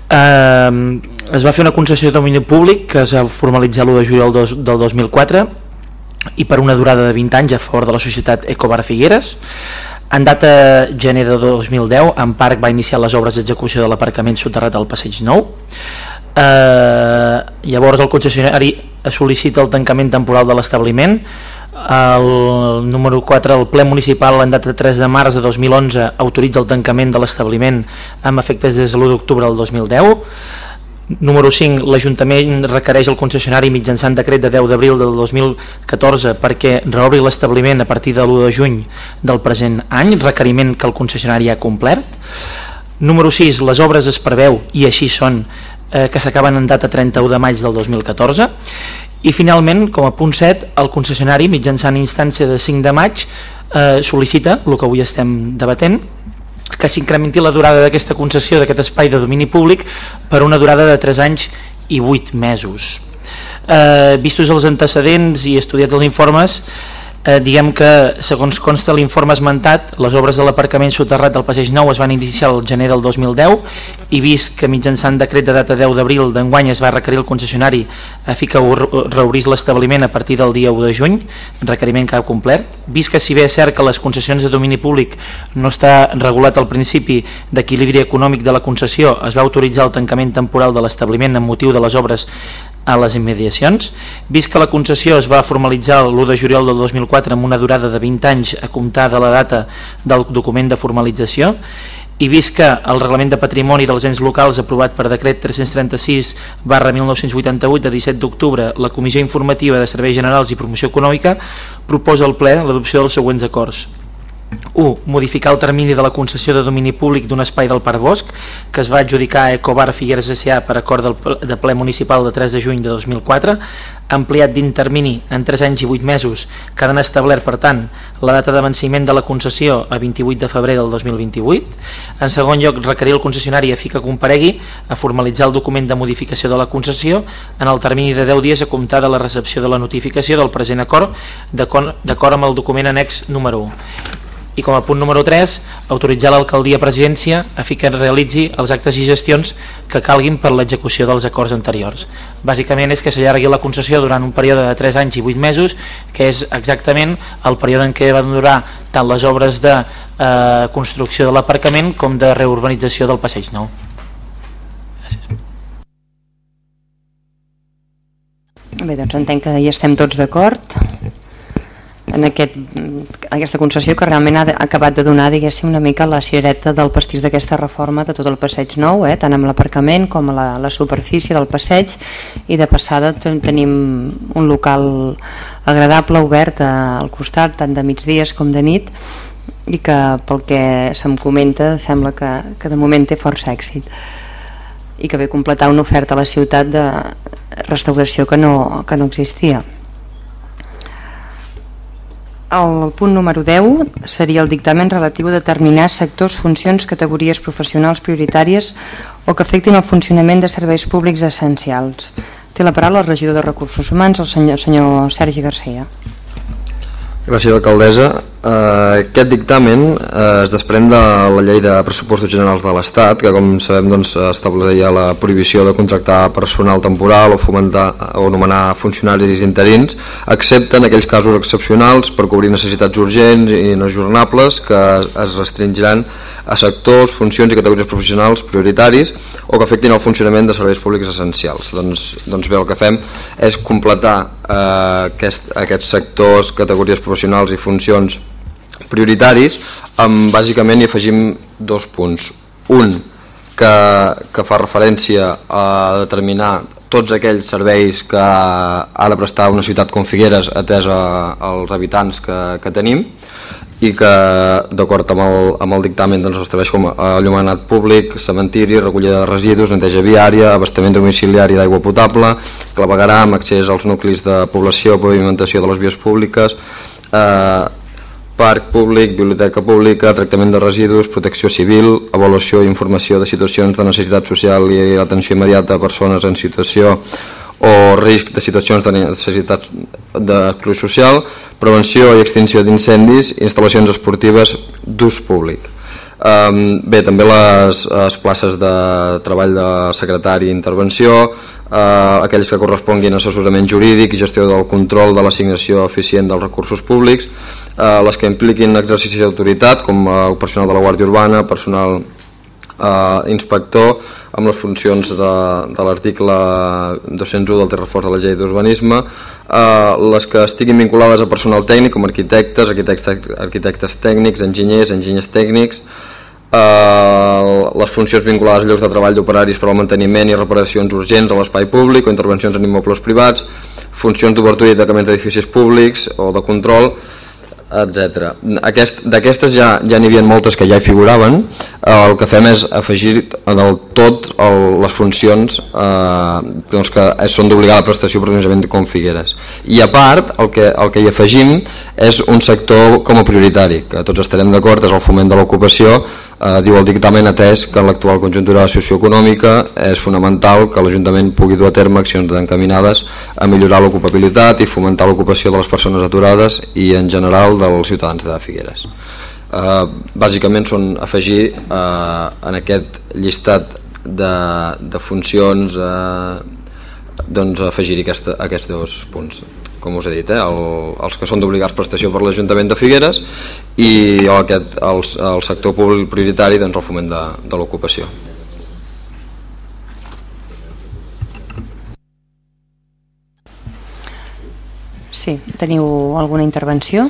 I: Uh, es va fer una concessió de domini públic que es va formalitzar l'1 de juliol del 2004 i per una durada de 20 anys a favor de la societat Ecobar Figueres. En data gener de 2010, en Parc va iniciar les obres d'execució de l'aparcament soterrat al Passeig Nou. Eh, llavors el concessionari sol·licita el tancament temporal de l'establiment. El número 4, el ple municipal en data 3 de març de 2011 autoritza el tancament de l'establiment amb efectes des de l'1 d'octubre del 2010 Número 5. L'Ajuntament requereix al concessionari mitjançant decret de 10 d'abril del 2014 perquè reobri l'establiment a partir de l'1 de juny del present any, requeriment que el concessionari ha complert. Número 6. Les obres es preveu, i així són, eh, que s'acaben en data 31 de maig del 2014. I finalment, com a punt 7, el concessionari, mitjançant instància de 5 de maig, eh, sol·licita, el que avui estem debatent, que s'incrementi la durada d'aquesta concessió d'aquest espai de domini públic per una durada de 3 anys i 8 mesos. Eh, vistos els antecedents i estudiats els informes, eh, diguem que, segons consta l'informe esmentat, les obres de l'aparcament soterrat del Passeig Nou es van iniciar el gener del 2010 i vist que mitjançant decret de data 10 d'abril d'enguany es va requerir el concessionari a fi que reobrís l'establiment a partir del dia 1 de juny, requeriment que ha complert, vist que si bé és cert que les concessions de domini públic no està regulat al principi d'equilibri econòmic de la concessió, es va autoritzar el tancament temporal de l'establiment amb motiu de les obres a les immediacions. Vist que la concessió es va formalitzar l'1 de juliol del 2004 amb una durada de 20 anys a comptar de la data del document de formalització i vist que el Reglament de Patrimoni dels ens locals aprovat per decret 336 barra 1988 de 17 d'octubre la Comissió Informativa de Serveis Generals i Promoció Econòmica proposa al ple l'adopció dels següents acords 1. Modificar el termini de la concessió de domini públic d'un espai del Parc Bosc que es va adjudicar a Ecobar Figueres S.A. per acord del, de ple municipal de 3 de juny de 2004 ampliat d'intermini en 3 anys i 8 mesos, que han establert, per tant, la data de venciment de la concessió a 28 de febrer del 2028. En segon lloc, requerir el concessionari a fi que comparegui a formalitzar el document de modificació de la concessió en el termini de 10 dies a comptar de la recepció de la notificació del present acord d'acord amb el document annex número 1 i com a punt número 3 autoritzar l'alcaldia presidència a fi que realitzi els actes i gestions que calguin per l'execució dels acords anteriors. Bàsicament és que s'allargui la concessió durant un període de 3 anys i 8 mesos, que és exactament el període en què van durar tant les obres de eh, construcció de l'aparcament com de reurbanització del passeig nou. Gràcies.
A: Bé, doncs entenc que hi estem tots d'acord en aquest, aquesta concessió que realment ha, acabat de donar diguéssim una mica la cirereta del pastís d'aquesta reforma de tot el passeig nou, eh? tant amb l'aparcament com a la, la superfície del passeig. I de passada tenim un local agradable obert al costat tant de migdies com de nit i que pel que se'm comenta sembla que, que de moment té força èxit. I que ve completar una oferta a la ciutat de restauració que no, que no existia el punt número 10 seria el dictamen relatiu a determinar sectors, funcions, categories professionals prioritàries o que afectin el funcionament de serveis públics essencials. Té la paraula el regidor de Recursos Humans, el senyor, senyor Sergi Garcia.
J: Gràcies, alcaldessa. Uh, aquest dictamen uh, es desprèn de la llei de pressupostos generals de l'Estat, que com sabem doncs, establia la prohibició de contractar personal temporal o fomentar o nomenar funcionaris interins, excepte en aquells casos excepcionals per cobrir necessitats urgents i no ajornables que es restringiran a sectors, funcions i categories professionals prioritaris o que afectin el funcionament de serveis públics essencials. Doncs, doncs bé, el que fem és completar eh, aquest, aquests sectors, categories professionals i funcions prioritaris amb, bàsicament hi afegim dos punts. Un que, que fa referència a determinar tots aquells serveis que ha de prestar una ciutat com Figueres atesa als habitants que, que tenim i que d'acord amb, el, amb el dictamen doncs, estableix com allumenat públic, cementiri, recollida de residus, neteja viària, abastament domiciliari d'aigua potable, clavegaram, accés als nuclis de població, pavimentació de les vies públiques, eh, parc públic, biblioteca pública, tractament de residus, protecció civil, avaluació i informació de situacions de necessitat social i l'atenció immediata a persones en situació o risc de situacions de necessitat d'exclusió social, prevenció i extinció d'incendis, instal·lacions esportives d'ús públic. Bé, també les, les places de treball de secretari i intervenció, uh, aquells que corresponguin a assessorament jurídic i gestió del control de l'assignació eficient dels recursos públics, uh, les que impliquin exercici d'autoritat, com uh, personal de la Guàrdia Urbana, personal uh, inspector, amb les funcions de, de l'article 201 del Terraforç de la llei d'urbanisme, eh, les que estiguin vinculades a personal tècnic com arquitectes, arquitectes, arquitectes tècnics, enginyers, enginyers tècnics, eh, les funcions vinculades a llocs de treball d'operaris per al manteniment i reparacions urgents a l'espai públic o intervencions en immobles privats, funcions d'obertura i tancament d'edificis públics o de control, etc. D'aquestes ja ja n'hi havia moltes que ja hi figuraven, eh, el que fem és afegir del tot el, les funcions eh, doncs que són d'obligada prestació per com Figueres. I a part, el que, el que hi afegim és un sector com a prioritari, que tots estarem d'acord, és el foment de l'ocupació, eh, diu el dictamen atès que en l'actual conjuntura socioeconòmica és fonamental que l'Ajuntament pugui dur a terme accions encaminades a millorar l'ocupabilitat i fomentar l'ocupació de les persones aturades i en general dels ciutadans de Figueres. Eh, bàsicament són afegir eh, en aquest llistat de, de funcions eh, doncs afegir aquest, aquests dos punts com us he dit, eh, el, els que són d'obligats prestació per l'Ajuntament de Figueres i aquest, el, el sector públic prioritari doncs, el foment de, de l'ocupació.
A: Sí, teniu alguna intervenció?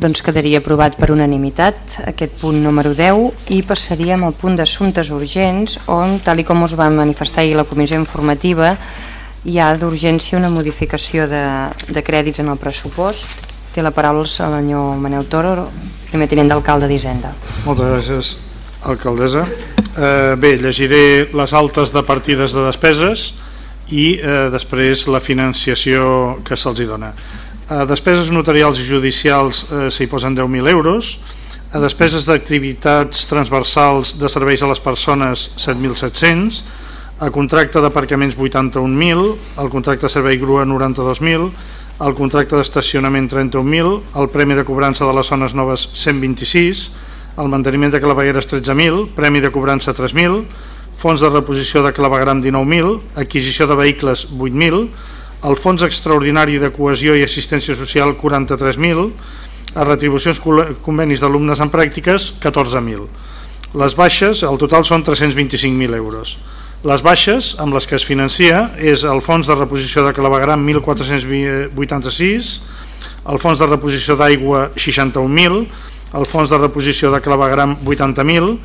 A: Doncs quedaria aprovat per unanimitat aquest punt número 10 i passaríem al punt d'assumptes urgents on, tal i com us va manifestar ahir la comissió informativa, hi ha d'urgència una modificació de, de crèdits en el pressupost. Té la paraula el senyor Manel Toro, primer tinent d'alcalde d'Hisenda.
C: Moltes gràcies, alcaldessa. Eh, bé, llegiré les altes de partides de despeses i eh, després la financiació que se'ls dona. A despeses notarials i judicials eh, s'hi posen 10.000 euros, a despeses d'activitats transversals de serveis a les persones 7.700, a contracte d'aparcaments 81.000, el contracte de servei grua 92.000, el contracte d'estacionament 31.000, el premi de cobrança de les zones noves 126, el manteniment de clavegueres 13.000, premi de cobrança 3.000, fons de reposició de clavegram 19.000, adquisició de vehicles 8.000, el fons extraordinari de cohesió i assistència social 43.000, a retribucions convenis d'alumnes en pràctiques 14.000. Les baixes, el total són 325.000 euros. Les baixes amb les que es financia és el fons de reposició de clavegram 1.486, el fons de reposició d'aigua 61.000, el fons de reposició de clavegram 80.000,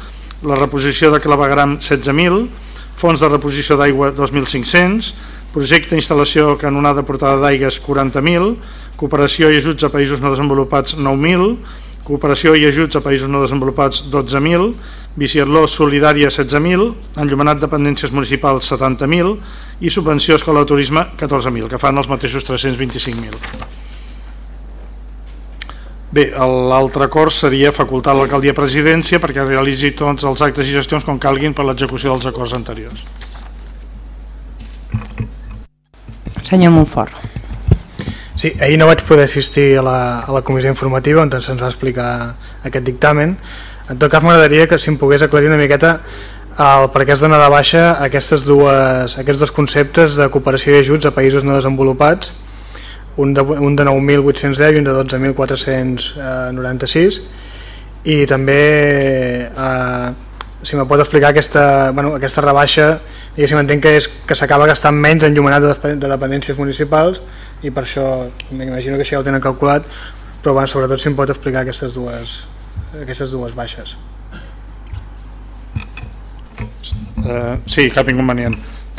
C: la reposició de clavegram 16.000, fons de reposició d'aigua 2.500, projecte instal·lació canonada portada d'aigues 40.000, cooperació i ajuts a països no desenvolupats 9.000, cooperació i ajuts a països no desenvolupats 12.000, biciatló solidària 16.000, enllumenat dependències municipals 70.000 i subvenció escola de turisme 14.000, que fan els mateixos 325.000. Bé, l'altre acord seria facultar l'alcaldia presidència perquè realitzi tots els actes i gestions com calguin per l'execució dels acords anteriors.
A: Senyor Montfort.
D: Sí, ahir no vaig poder assistir a la, a la comissió informativa on se'ns va explicar aquest dictamen. En tot cas m'agradaria que si em pogués aclarir una miqueta el per què es dona de baixa aquestes dues, aquests dos conceptes de cooperació i ajuts a països no desenvolupats. Un de, un de 9.810 i un de 12.496 i també eh, si me pot explicar aquesta, bueno, aquesta rebaixa diguéssim entenc que és que s'acaba gastant menys en llumenat de dependències municipals i per això m'imagino que això ja ho tenen calculat però bueno, sobretot si em pot explicar aquestes dues, aquestes dues baixes.
C: Uh, Sí, cap inconvenient.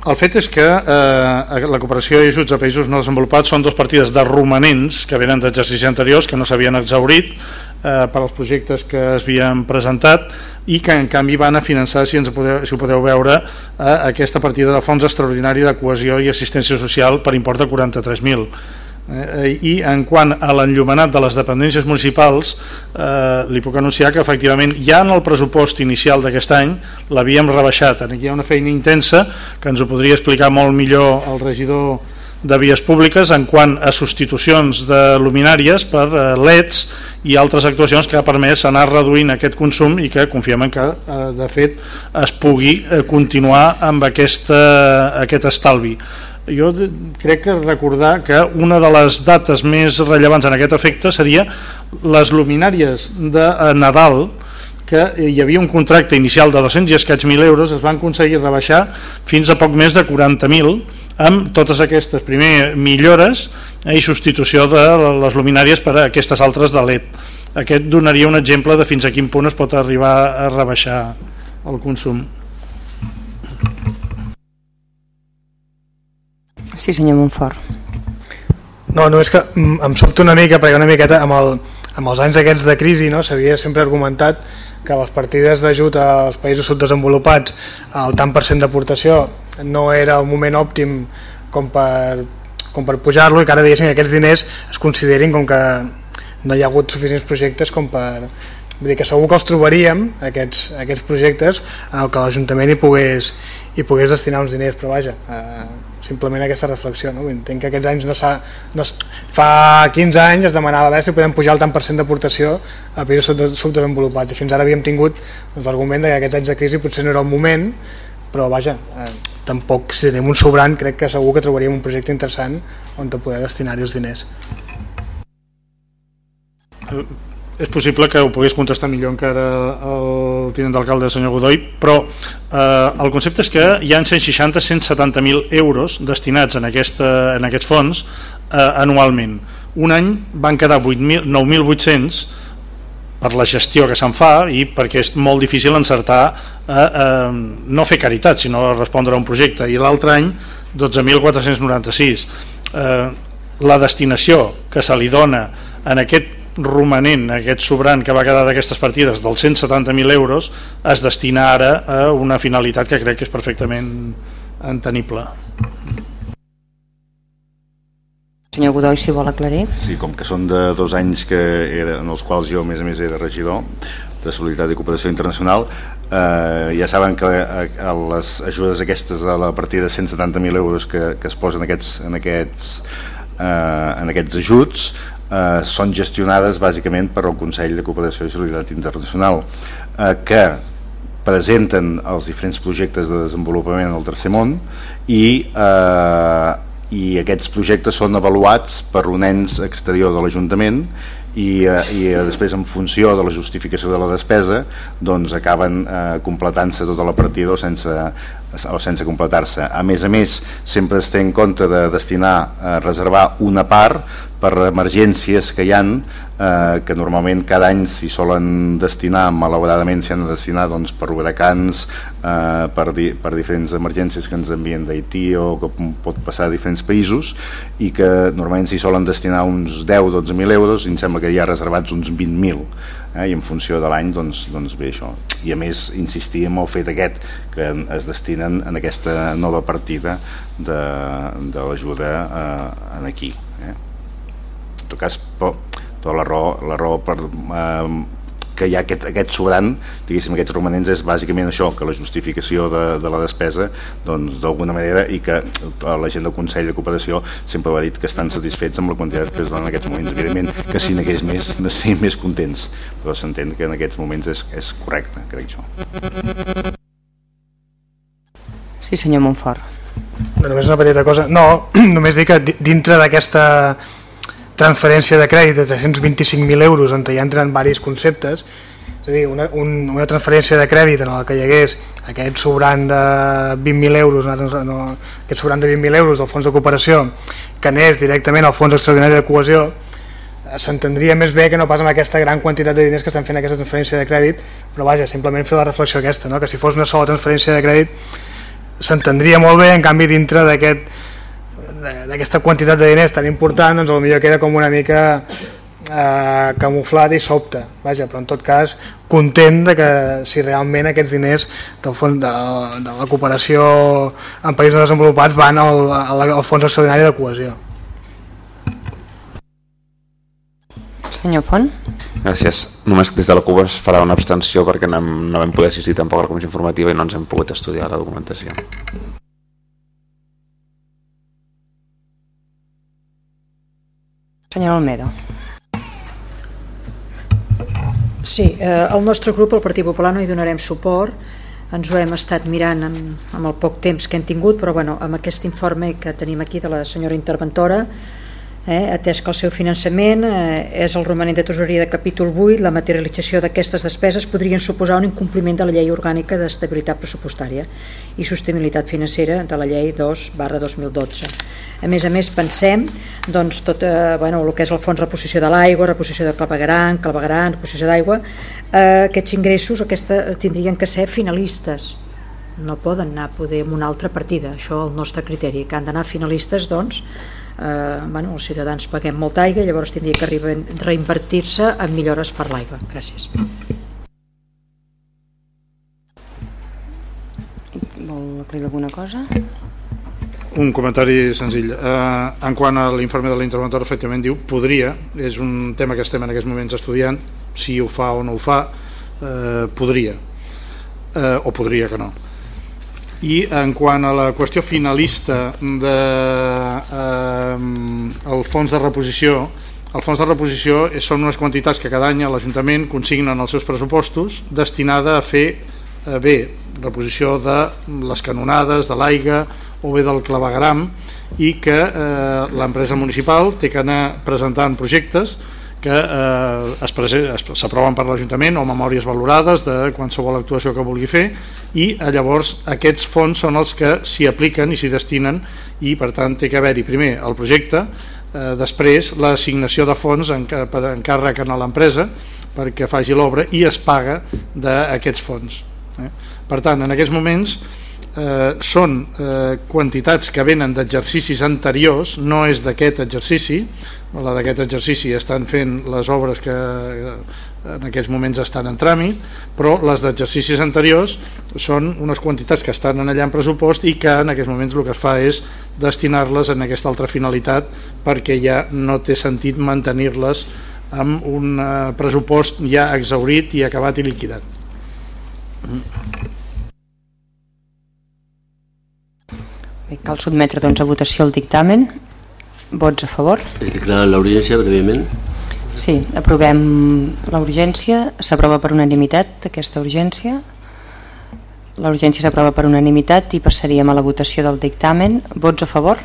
C: El fet és que eh, la cooperació i ajuts a països no desenvolupats són dos partides de romanents que venen d'exercicis anteriors que no s'havien exaurit eh, per als projectes que es havien presentat i que en canvi van a finançar, si, ens podeu, si ho podeu veure, eh, aquesta partida de fons extraordinari de cohesió i assistència social per import de 43.000 Eh, I en quant a l'enllumenat de les dependències municipals, eh, li puc anunciar que efectivament ja en el pressupost inicial d'aquest any l'havíem rebaixat. Aquí hi ha una feina intensa que ens ho podria explicar molt millor el regidor de vies públiques en quant a substitucions de luminàries per eh, LEDs i altres actuacions que ha permès anar reduint aquest consum i que confiem en que eh, de fet es pugui eh, continuar amb aquesta, aquest estalvi. Jo crec que recordar que una de les dates més rellevants en aquest efecte seria les luminàries de Nadal que hi havia un contracte inicial de 200 i escaig mil euros es van aconseguir rebaixar fins a poc més de 40.000 amb totes aquestes primer millores eh, i substitució de les luminàries per a aquestes altres de LED aquest donaria un exemple de fins a quin punt es pot arribar a rebaixar el consum
A: Sí, senyor Montfort.
D: No, no, és que em sobta una mica, perquè una miqueta amb, el, amb els anys aquests de crisi no, s'havia sempre argumentat que les partides d'ajut als països subdesenvolupats el tant per cent d'aportació no era el moment òptim com per, com per pujar-lo i que ara diguéssim que aquests diners es considerin com que no hi ha hagut suficients projectes com per... Vull dir que segur que els trobaríem, aquests, aquests projectes, en el l'Ajuntament hi pogués, hi pogués destinar uns diners, però vaja, eh, simplement aquesta reflexió no? entenc que aquests anys no s'ha no, fa 15 anys es demanava a veure si podem pujar el tant per cent d'aportació a països subdesenvolupats i fins ara havíem tingut doncs, l'argument que aquests anys de crisi potser no era el moment però vaja, eh, tampoc si tenim un sobrant crec que segur que trobaríem un projecte interessant on poder destinar-hi els diners
C: és possible que ho pogués contestar millor encara el tinent d'alcalde, senyor Godoy, però eh, el concepte és que hi ha 160-170.000 euros destinats en, aquesta, en aquests fons eh, anualment. Un any van quedar 9.800 per la gestió que se'n fa i perquè és molt difícil encertar eh, eh, no fer caritat, sinó respondre a un projecte, i l'altre any 12.496. Eh, la destinació que se li dona en aquest romanent, aquest sobrant que va quedar d'aquestes partides dels 170.000 euros es destina ara a una finalitat que crec que és perfectament entenible.
A: senyor Godoy si vol aclarir.
K: Sí, com que són de dos anys que era, en els quals jo a més a més era regidor de Solidaritat i Cooperació Internacional eh, ja saben que eh, les ajudes aquestes a la partida de 170.000 euros que, que es posen en aquests, en aquests, eh, en aquests ajuts eh, són gestionades bàsicament per el Consell de Cooperació i Solidaritat Internacional eh, que presenten els diferents projectes de desenvolupament al tercer món i eh, i aquests projectes són avaluats per un ens exterior de l'Ajuntament i, eh, i eh, després en funció de la justificació de la despesa doncs acaben eh, completant-se tota la partida o sense, o sense completar-se. A més a més, sempre es té en compte de destinar, eh, reservar una part per emergències que hi han eh, que normalment cada any s'hi solen destinar, malauradament s'hi han de destinar doncs, per huracans, eh, per, di per diferents emergències que ens envien d'Haití o que pot passar a diferents països i que normalment s'hi solen destinar uns 10-12.000 euros i em sembla que hi ha reservats uns 20.000 eh, i en funció de l'any doncs, doncs bé això. I a més insistir en el fet aquest que es destinen en aquesta nova partida de, de l'ajuda eh, en aquí tot cas però, però la raó, la raó per, eh, que hi ha aquest, aquest sobrant, diguéssim, aquests romanents és bàsicament això, que la justificació de, de la despesa, doncs d'alguna manera, i que la gent del Consell de Cooperació sempre ha dit que estan satisfets amb la quantitat que es donen en aquests moments. Evidentment que si n'hagués més, n'estarien més contents, però s'entén que en aquests moments és, és correcte, crec jo.
A: Sí, senyor Montfort.
D: No, només una petita cosa. No, només dir que dintre d'aquesta transferència de crèdit de 325.000 euros on hi entren diversos conceptes és a dir, una, un, una transferència de crèdit en la que hi hagués aquest sobrant de 20.000 euros no, aquest sobrant de 20.000 euros del fons de cooperació que anés directament al fons extraordinari de cohesió eh, s'entendria més bé que no pas amb aquesta gran quantitat de diners que estan fent aquesta transferència de crèdit però vaja, simplement fer la reflexió aquesta no? que si fos una sola transferència de crèdit s'entendria molt bé en canvi dintre d'aquest d'aquesta quantitat de diners tan important doncs potser queda com una mica eh, camuflat i sobte vaja, però en tot cas content de que si realment aquests diners del fons de, de la cooperació en països desenvolupats van al, al fons extraordinari de cohesió
A: Senyor Font
B: Gràcies. Només des de la CUBA es farà una abstenció perquè no, no vam poder assistir tampoc a la comissió informativa i no ens hem pogut estudiar la documentació.
A: Senyor Almedo.
G: Sí, eh, el nostre grup, el Partit Popular, no hi donarem suport. Ens ho hem estat mirant amb, amb el poc temps que hem tingut, però bueno, amb aquest informe que tenim aquí de la senyora interventora, eh, atès que el seu finançament eh, és el romanent de tesoreria de capítol 8, la materialització d'aquestes despeses podrien suposar un incompliment de la llei orgànica d'estabilitat pressupostària i sostenibilitat financera de la llei 2 barra 2012. A més a més pensem doncs, tot eh, bueno, el que és el fons reposició de l'aigua, reposició de clavegaran, clavegaran, reposició d'aigua, eh, aquests ingressos aquesta, tindrien que ser finalistes no poden anar a poder amb una altra partida, això el nostre criteri, que han d'anar finalistes doncs, eh, bueno, els ciutadans paguem molta aigua i llavors tindria que reinvertir-se en millores per l'aigua. Gràcies.
A: Vol aclarir alguna cosa?
C: Un comentari senzill. Eh, en quant a l'informe de l'interventor, efectivament diu podria, és un tema que estem en aquests moments estudiant, si ho fa o no ho fa, eh, podria, eh, o podria que no i en quant a la qüestió finalista de eh, el fons de reposició el fons de reposició són unes quantitats que cada any l'Ajuntament consignen els seus pressupostos destinada a fer eh, bé, reposició de les canonades, de l'aigua o bé del clavegaram i que eh, l'empresa municipal té que anar presentant projectes que eh, s'aproven per l'Ajuntament o memòries valorades de qualsevol actuació que vulgui fer i eh, llavors aquests fons són els que s'hi apliquen i s'hi destinen i per tant té que haver-hi primer el projecte, eh, després l'assignació de fons en, per encàrrec a l'empresa perquè faci l'obra i es paga d'aquests fons. Eh? Per tant, en aquests moments eh, són eh, quantitats que venen d'exercicis anteriors, no és d'aquest exercici, la d'aquest exercici estan fent les obres que en aquests moments estan en tràmit, però les d'exercicis anteriors són unes quantitats que estan allà en pressupost i que en aquests moments el que es fa és destinar-les en aquesta altra finalitat perquè ja no té sentit mantenir-les amb un eh, pressupost ja exaurit i acabat i liquidat.
A: Cal sotmetre doncs, a votació el dictamen. Vots a favor?
E: Es declara la urgència breument.
A: Sí, aprovem la urgència. S'aprova per unanimitat aquesta urgència. La urgència s'aprova per unanimitat i passaríem a la votació del dictamen. Vots a favor?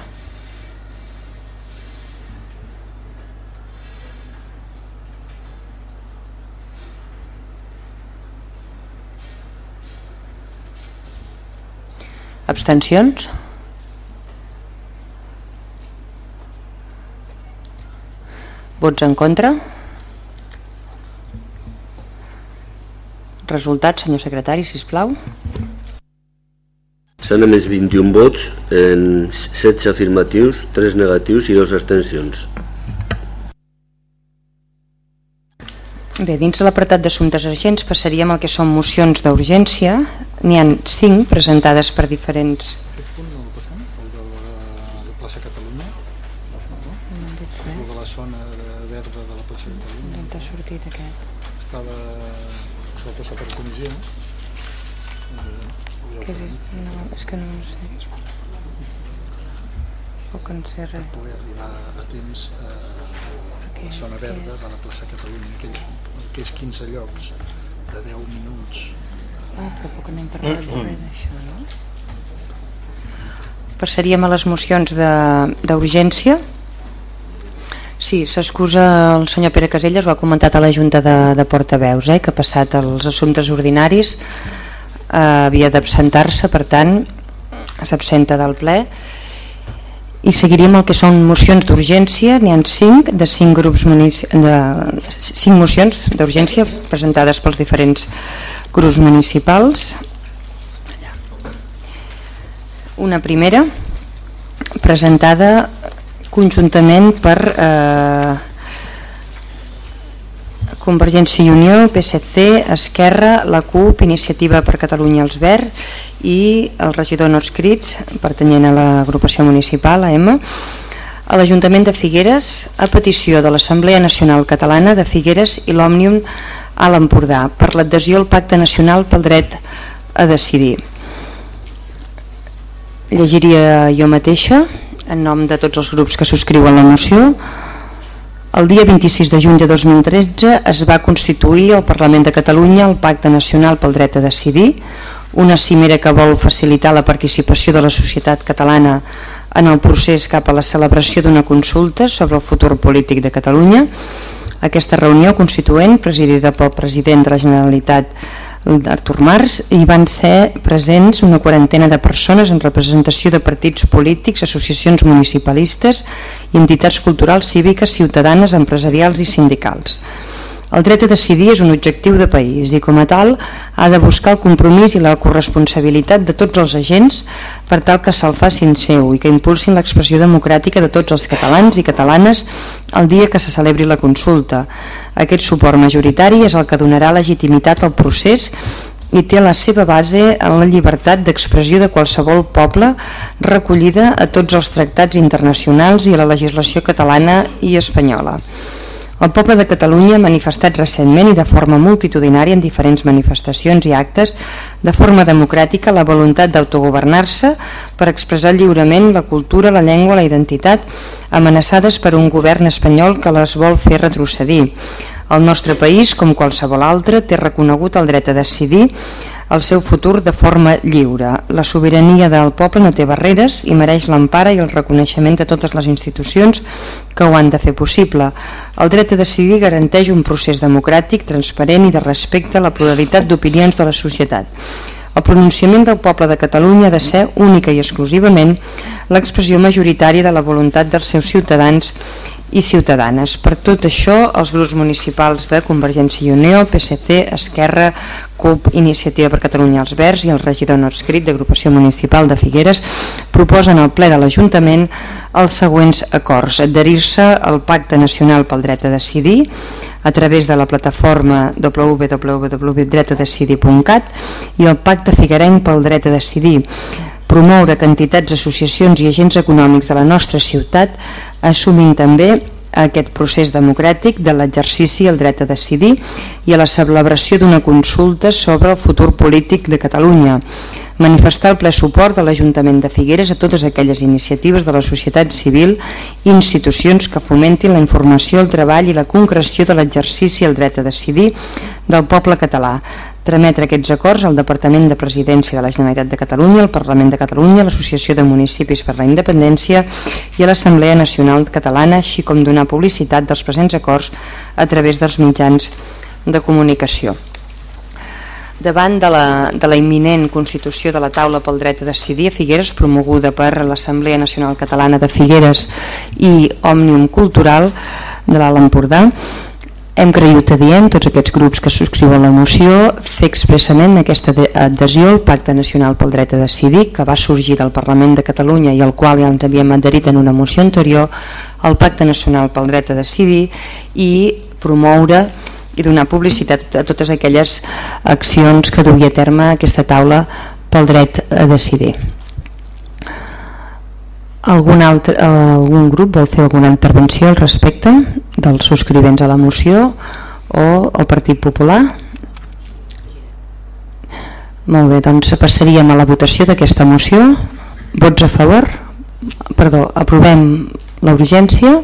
A: Abstencions? Vots en contra? Resultats, senyor secretari, si plau.
E: S'han emès 21 vots, en 16 afirmatius, 3 negatius i 2 abstencions.
A: Bé, dins de l'apartat d'assumptes urgents passaríem al que són mocions d'urgència. N'hi han 5 presentades per diferents
C: res. Per poder arribar a temps a okay, la zona verda de la plaça Catalunya, aquells, aquells 15 llocs de 10 minuts.
A: Ah, però poc anem parlant res d'això, no? Passaríem a les mocions d'urgència. Sí, s'excusa el senyor Pere Caselles, ho ha comentat a la Junta de, de Portaveus, eh, que ha passat els assumptes ordinaris, eh, havia d'absentar-se, per tant, s'absenta del ple i seguiríem el que són mocions d'urgència, n'hi ha cinc de cinc grups de cinc mocions d'urgència presentades pels diferents grups municipals. Una primera presentada conjuntament per eh, Convergència i Unió, PSC, Esquerra, la CUP, Iniciativa per Catalunya els Verds i el regidor no escrits, pertanyent a l'agrupació municipal, AM, a l'Ajuntament de Figueres a petició de l'Assemblea Nacional Catalana de Figueres i l'Òmnium a l'Empordà per l'adhesió al Pacte Nacional pel Dret a Decidir. Llegiria jo mateixa, en nom de tots els grups que subscriuen la moció, el dia 26 de juny de 2013 es va constituir al Parlament de Catalunya el Pacte Nacional pel Dret a Decidir, una cimera que vol facilitar la participació de la societat catalana en el procés cap a la celebració d'una consulta sobre el futur polític de Catalunya. Aquesta reunió constituent, presidida pel president de la Generalitat Artur Mars, hi van ser presents una quarantena de persones en representació de partits polítics, associacions municipalistes i entitats culturals, cíviques, ciutadanes, empresarials i sindicals. El dret a decidir és un objectiu de país i com a tal ha de buscar el compromís i la corresponsabilitat de tots els agents per tal que se'l facin seu i que impulsin l'expressió democràtica de tots els catalans i catalanes el dia que se celebri la consulta. Aquest suport majoritari és el que donarà legitimitat al procés i té la seva base en la llibertat d'expressió de qualsevol poble recollida a tots els tractats internacionals i a la legislació catalana i espanyola. El poble de Catalunya ha manifestat recentment i de forma multitudinària en diferents manifestacions i actes de forma democràtica la voluntat d'autogovernar-se per expressar lliurement la cultura, la llengua, la identitat amenaçades per un govern espanyol que les vol fer retrocedir. El nostre país, com qualsevol altre, té reconegut el dret a decidir el seu futur de forma lliure. La sobirania del poble no té barreres i mereix l'empara i el reconeixement de totes les institucions que ho han de fer possible. El dret a decidir garanteix un procés democràtic, transparent i de respecte a la pluralitat d'opinions de la societat. El pronunciament del poble de Catalunya ha de ser única i exclusivament l'expressió majoritària de la voluntat dels seus ciutadans i ciutadanes. Per tot això, els grups municipals de Convergència i Unió, PSC, Esquerra, CUP, Iniciativa per Catalunya als Verds i el regidor no escrit d'Agrupació Municipal de Figueres proposen al ple de l'Ajuntament els següents acords. Adherir-se al Pacte Nacional pel Dret a Decidir, a través de la plataforma www.dretadecidir.cat i el Pacte Figuerenc pel dret a decidir promoure que entitats, associacions i agents econòmics de la nostra ciutat assumint també aquest procés democràtic de l'exercici el dret a decidir i a la celebració d'una consulta sobre el futur polític de Catalunya. Manifestar el ple suport de l'Ajuntament de Figueres a totes aquelles iniciatives de la societat civil i institucions que fomentin la informació, el treball i la concreció de l'exercici el dret a decidir del poble català trametre aquests acords al Departament de Presidència de la Generalitat de Catalunya, al Parlament de Catalunya, a l'Associació de Municipis per la Independència i a l'Assemblea Nacional Catalana, així com donar publicitat dels presents acords a través dels mitjans de comunicació. Davant de la, de la imminent constitució de la taula pel dret a decidir a Figueres, promoguda per l'Assemblea Nacional Catalana de Figueres i Òmnium Cultural de l'Alt Empordà, hem cregut adient, tots aquests grups que subscriuen la moció, fer expressament aquesta adhesió al Pacte Nacional pel Dret a Decidir, que va sorgir del Parlament de Catalunya i al qual ja ens havíem adherit en una moció anterior, el Pacte Nacional pel Dret a Decidir i promoure i donar publicitat a totes aquelles accions que dugui a terme aquesta taula pel dret a decidir. Algun, altre, algun grup vol fer alguna intervenció al respecte dels subscrivents a la moció o el Partit Popular? Molt bé, doncs passaríem a la votació d'aquesta moció. Vots a favor? Perdó, aprovem la urgència.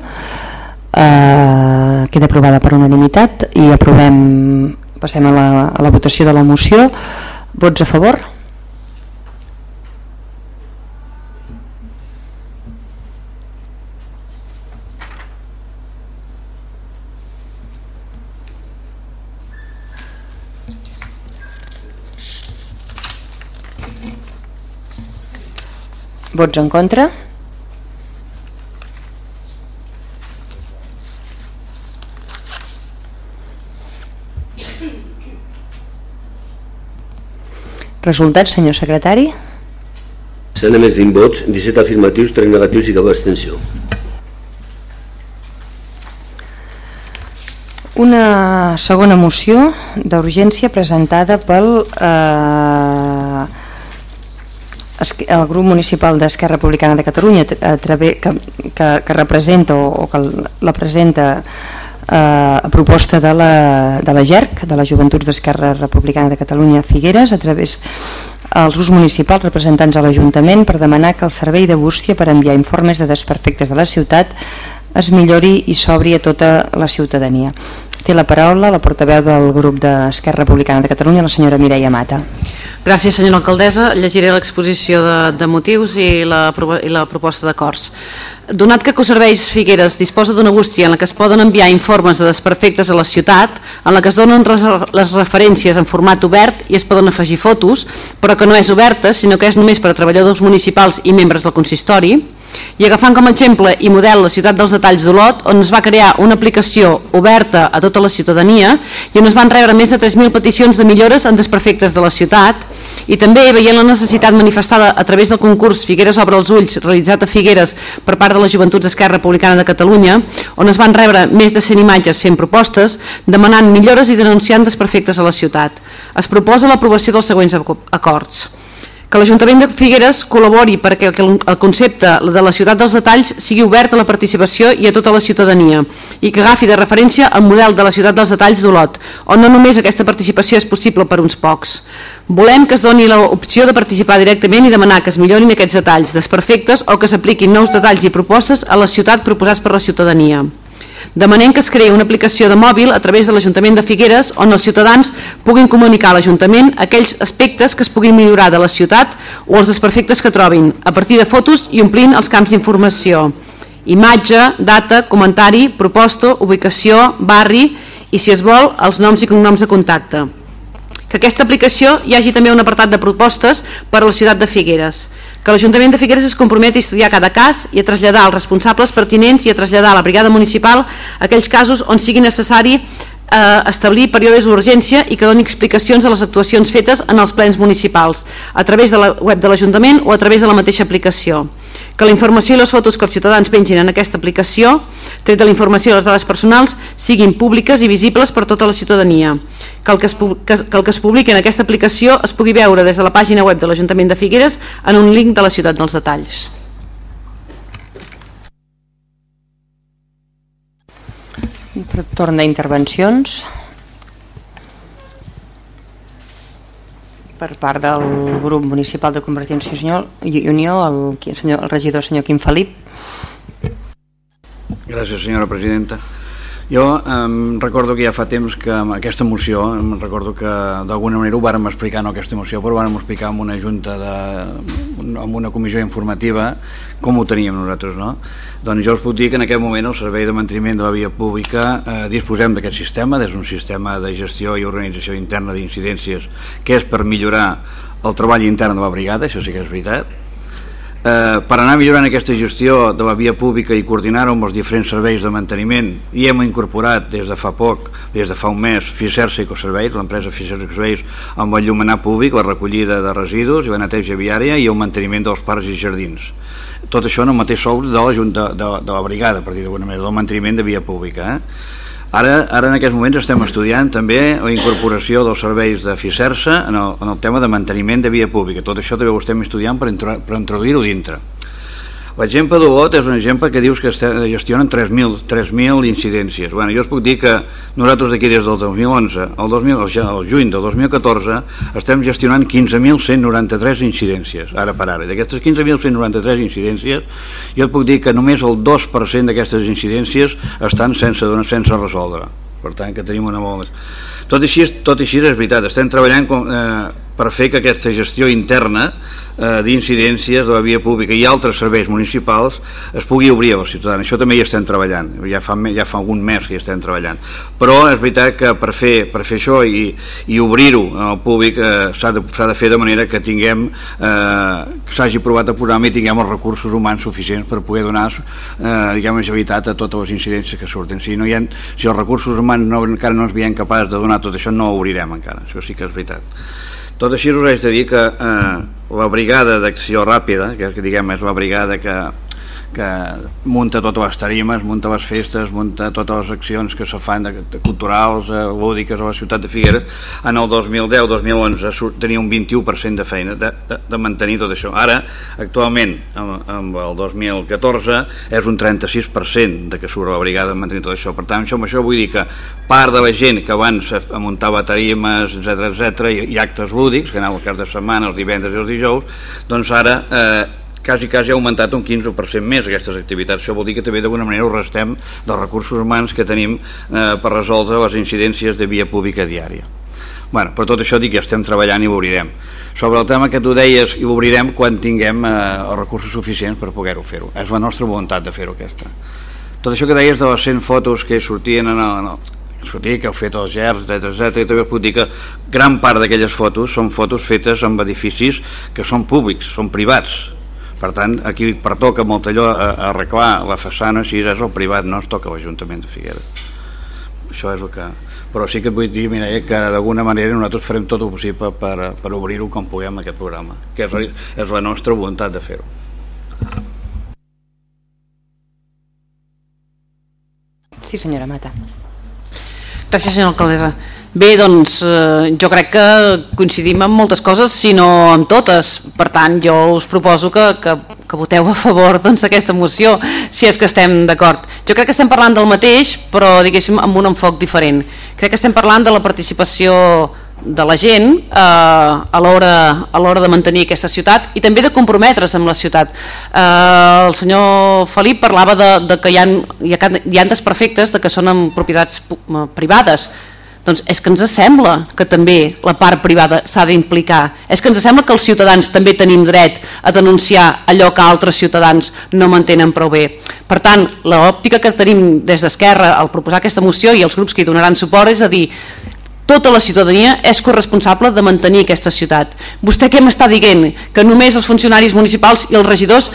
A: Eh, queda aprovada per unanimitat i aprovem, passem a la, a la votació de la moció. Vots a favor? Vots en contra? Resultats, senyor secretari?
E: S'han emès 20 vots, 17 afirmatius, 3 negatius i cap abstenció.
A: Una segona moció d'urgència presentada pel eh, el grup municipal d'Esquerra Republicana de Catalunya a través, que, que, que representa o, o que la presenta eh, a proposta de la, de la GERC, de la Joventut d'Esquerra Republicana de Catalunya Figueres, a través als grups municipals representants a l'Ajuntament per demanar que el servei de bústia per enviar informes de desperfectes de la ciutat es millori i s'obri a tota la ciutadania. Té la paraula la portaveu del grup d'Esquerra Republicana de Catalunya, la senyora Mireia Mata.
H: Gràcies, senyora alcaldessa. Llegiré l'exposició de, de motius i la, i la proposta d'acords. Donat que Coserveis Figueres disposa d'una bústia en la que es poden enviar informes de desperfectes a la ciutat, en la que es donen les referències en format obert i es poden afegir fotos, però que no és oberta, sinó que és només per a treballadors municipals i membres del consistori, i agafant com a exemple i model la ciutat dels detalls d'Olot, on es va crear una aplicació oberta a tota la ciutadania i on es van rebre més de 3.000 peticions de millores en desperfectes de la ciutat i també veient la necessitat manifestada a través del concurs Figueres obre els ulls realitzat a Figueres per part de la Joventut Esquerra Republicana de Catalunya, on es van rebre més de 100 imatges fent propostes, demanant millores i denunciant desperfectes a la ciutat. Es proposa l'aprovació dels següents acords que l'Ajuntament de Figueres col·labori perquè el concepte de la ciutat dels detalls sigui obert a la participació i a tota la ciutadania i que agafi de referència el model de la ciutat dels detalls d'Olot, on no només aquesta participació és possible per uns pocs. Volem que es doni l'opció de participar directament i demanar que es millorin aquests detalls desperfectes o que s'apliquin nous detalls i propostes a la ciutat proposats per la ciutadania. Demanem que es creï una aplicació de mòbil a través de l'Ajuntament de Figueres on els ciutadans puguin comunicar a l'Ajuntament aquells aspectes que es puguin millorar de la ciutat o els desperfectes que trobin, a partir de fotos i omplint els camps d'informació. Imatge, data, comentari, proposta, ubicació, barri i, si es vol, els noms i cognoms de contacte. Que aquesta aplicació hi hagi també un apartat de propostes per a la ciutat de Figueres que l'Ajuntament de Figueres es comprometi a estudiar cada cas i a traslladar als responsables pertinents i a traslladar a la brigada municipal aquells casos on sigui necessari eh, establir períodes d'urgència i que doni explicacions de les actuacions fetes en els plens municipals a través de la web de l'Ajuntament o a través de la mateixa aplicació que la informació i les fotos que els ciutadans pengin en aquesta aplicació, tret de la informació i les dades personals, siguin públiques i visibles per tota la ciutadania, que el que, es, que, que el que es publiqui en aquesta aplicació es pugui veure des de la pàgina web de l'Ajuntament de Figueres en un link de la ciutat dels detalls.
A: Torn d'intervencions. Per part del grup municipal de Convergència i Unió, el, senyor, el regidor senyor Quim Felip.
L: Gràcies senyora presidenta. Jo em recordo que ja fa temps que amb aquesta moció, em recordo que d'alguna manera ho vàrem explicar, no aquesta moció, però ho vàrem explicar en una junta, de, en una comissió informativa, com ho teníem nosaltres, no? Doncs jo us puc dir que en aquest moment el Servei de Manteniment de la Via Pública eh, disposem d'aquest sistema, és un sistema de gestió i organització interna d'incidències que és per millorar el treball intern de la brigada, això sí que és veritat. Eh, per anar millorant aquesta gestió de la via pública i coordinar-ho amb els diferents serveis de manteniment i hem incorporat des de fa poc, des de fa un mes, Fisersa Ecoserveis, l'empresa Fisersa Ecoserveis, amb el llumenar públic, la recollida de residus i la neteja viària i el manteniment dels parcs i jardins tot això en el mateix sou de la, de, de, de la brigada, per dir d'alguna manera, del manteniment de via pública. Eh? Ara, ara en aquests moments estem estudiant també la incorporació dels serveis de FICERSA en el, en el tema de manteniment de via pública. Tot això també ho estem estudiant per, per introduir-ho dintre. L'exemple d'Olot és un exemple que dius que gestionen 3.000 incidències. Bueno, jo us puc dir que nosaltres d'aquí des del 2011 al, 2000, al juny del 2014 estem gestionant 15.193 incidències, ara per ara. D'aquestes 15.193 incidències, jo et puc dir que només el 2% d'aquestes incidències estan sense, sense resoldre. Per tant, que tenim una molt. Tot així, tot així és veritat, estem treballant eh, per fer que aquesta gestió interna eh, d'incidències de la via pública i altres serveis municipals es pugui obrir als ciutadans. Això també hi estem treballant, ja fa, ja fa algun mes que hi estem treballant. Però és veritat que per fer, per fer això i, i obrir-ho al públic eh, s'ha de, de fer de manera que tinguem eh, que s'hagi provat el programa i tinguem els recursos humans suficients per poder donar eh, diguem, agilitat a totes les incidències que surten. Si, no hi ha, si els recursos humans no, encara no es veiem capaços de donar tot això, no ho obrirem encara, això sí que és veritat. Tot així us haig de dir que eh, la brigada d'acció ràpida, que, diguem és la brigada que que munta totes les tarimes, munta les festes, munta totes les accions que se fan de, de culturals, eh, lúdiques a la ciutat de Figueres, en el 2010-2011 tenia un 21% de feina de, de, de mantenir tot això. Ara, actualment, amb, amb el 2014, és un 36% de que surt la brigada de mantenir tot això. Per tant, això, amb això vull dir que part de la gent que abans muntava tarimes, etc etc i, i actes lúdics, que anava el cap de setmana, els divendres i els dijous, doncs ara eh, quasi, quasi ha augmentat un 15% més aquestes activitats. Això vol dir que també d'alguna manera ho restem dels recursos humans que tenim eh, per resoldre les incidències de via pública diària. Bueno, però tot això dic que estem treballant i ho obrirem. Sobre el tema que tu deies, i ho obrirem quan tinguem eh, els recursos suficients per poder-ho fer-ho. És la nostra voluntat de fer-ho aquesta. Tot això que deies de les 100 fotos que sortien en el, en el sortir, que heu fet els GERS, etc etc. i també puc dir que gran part d'aquelles fotos són fotos fetes amb edificis que són públics, són privats, per tant, aquí pertoca a, arreglar la façana, si és el privat, no es toca l'Ajuntament de Figueres. Això és el que... Però sí que vull dir, mira, eh, que d'alguna manera nosaltres farem tot el possible per, per obrir-ho com puguem aquest programa, que és, és la nostra voluntat de fer-ho.
A: Sí, senyora Mata.
H: Gràcies, senyora alcaldessa. Bé, doncs eh, jo crec que coincidim en moltes coses, si no en totes. Per tant, jo us proposo que, que, que voteu a favor doncs, d'aquesta doncs, moció, si és que estem d'acord. Jo crec que estem parlant del mateix, però diguéssim amb un enfoc diferent. Crec que estem parlant de la participació de la gent eh, a l'hora de mantenir aquesta ciutat i també de comprometre's amb la ciutat. Eh, el senyor Felip parlava de, de que hi ha, hi ha, hi ha desperfectes de que són en propietats privades doncs és que ens sembla que també la part privada s'ha d'implicar. És que ens sembla que els ciutadans també tenim dret a denunciar allò que altres ciutadans no mantenen prou bé. Per tant, l'òptica que tenim des d'Esquerra al proposar aquesta moció i els grups que hi donaran suport és a dir tota la ciutadania és corresponsable de mantenir aquesta ciutat. Vostè què m'està dient? Que només els funcionaris municipals i els regidors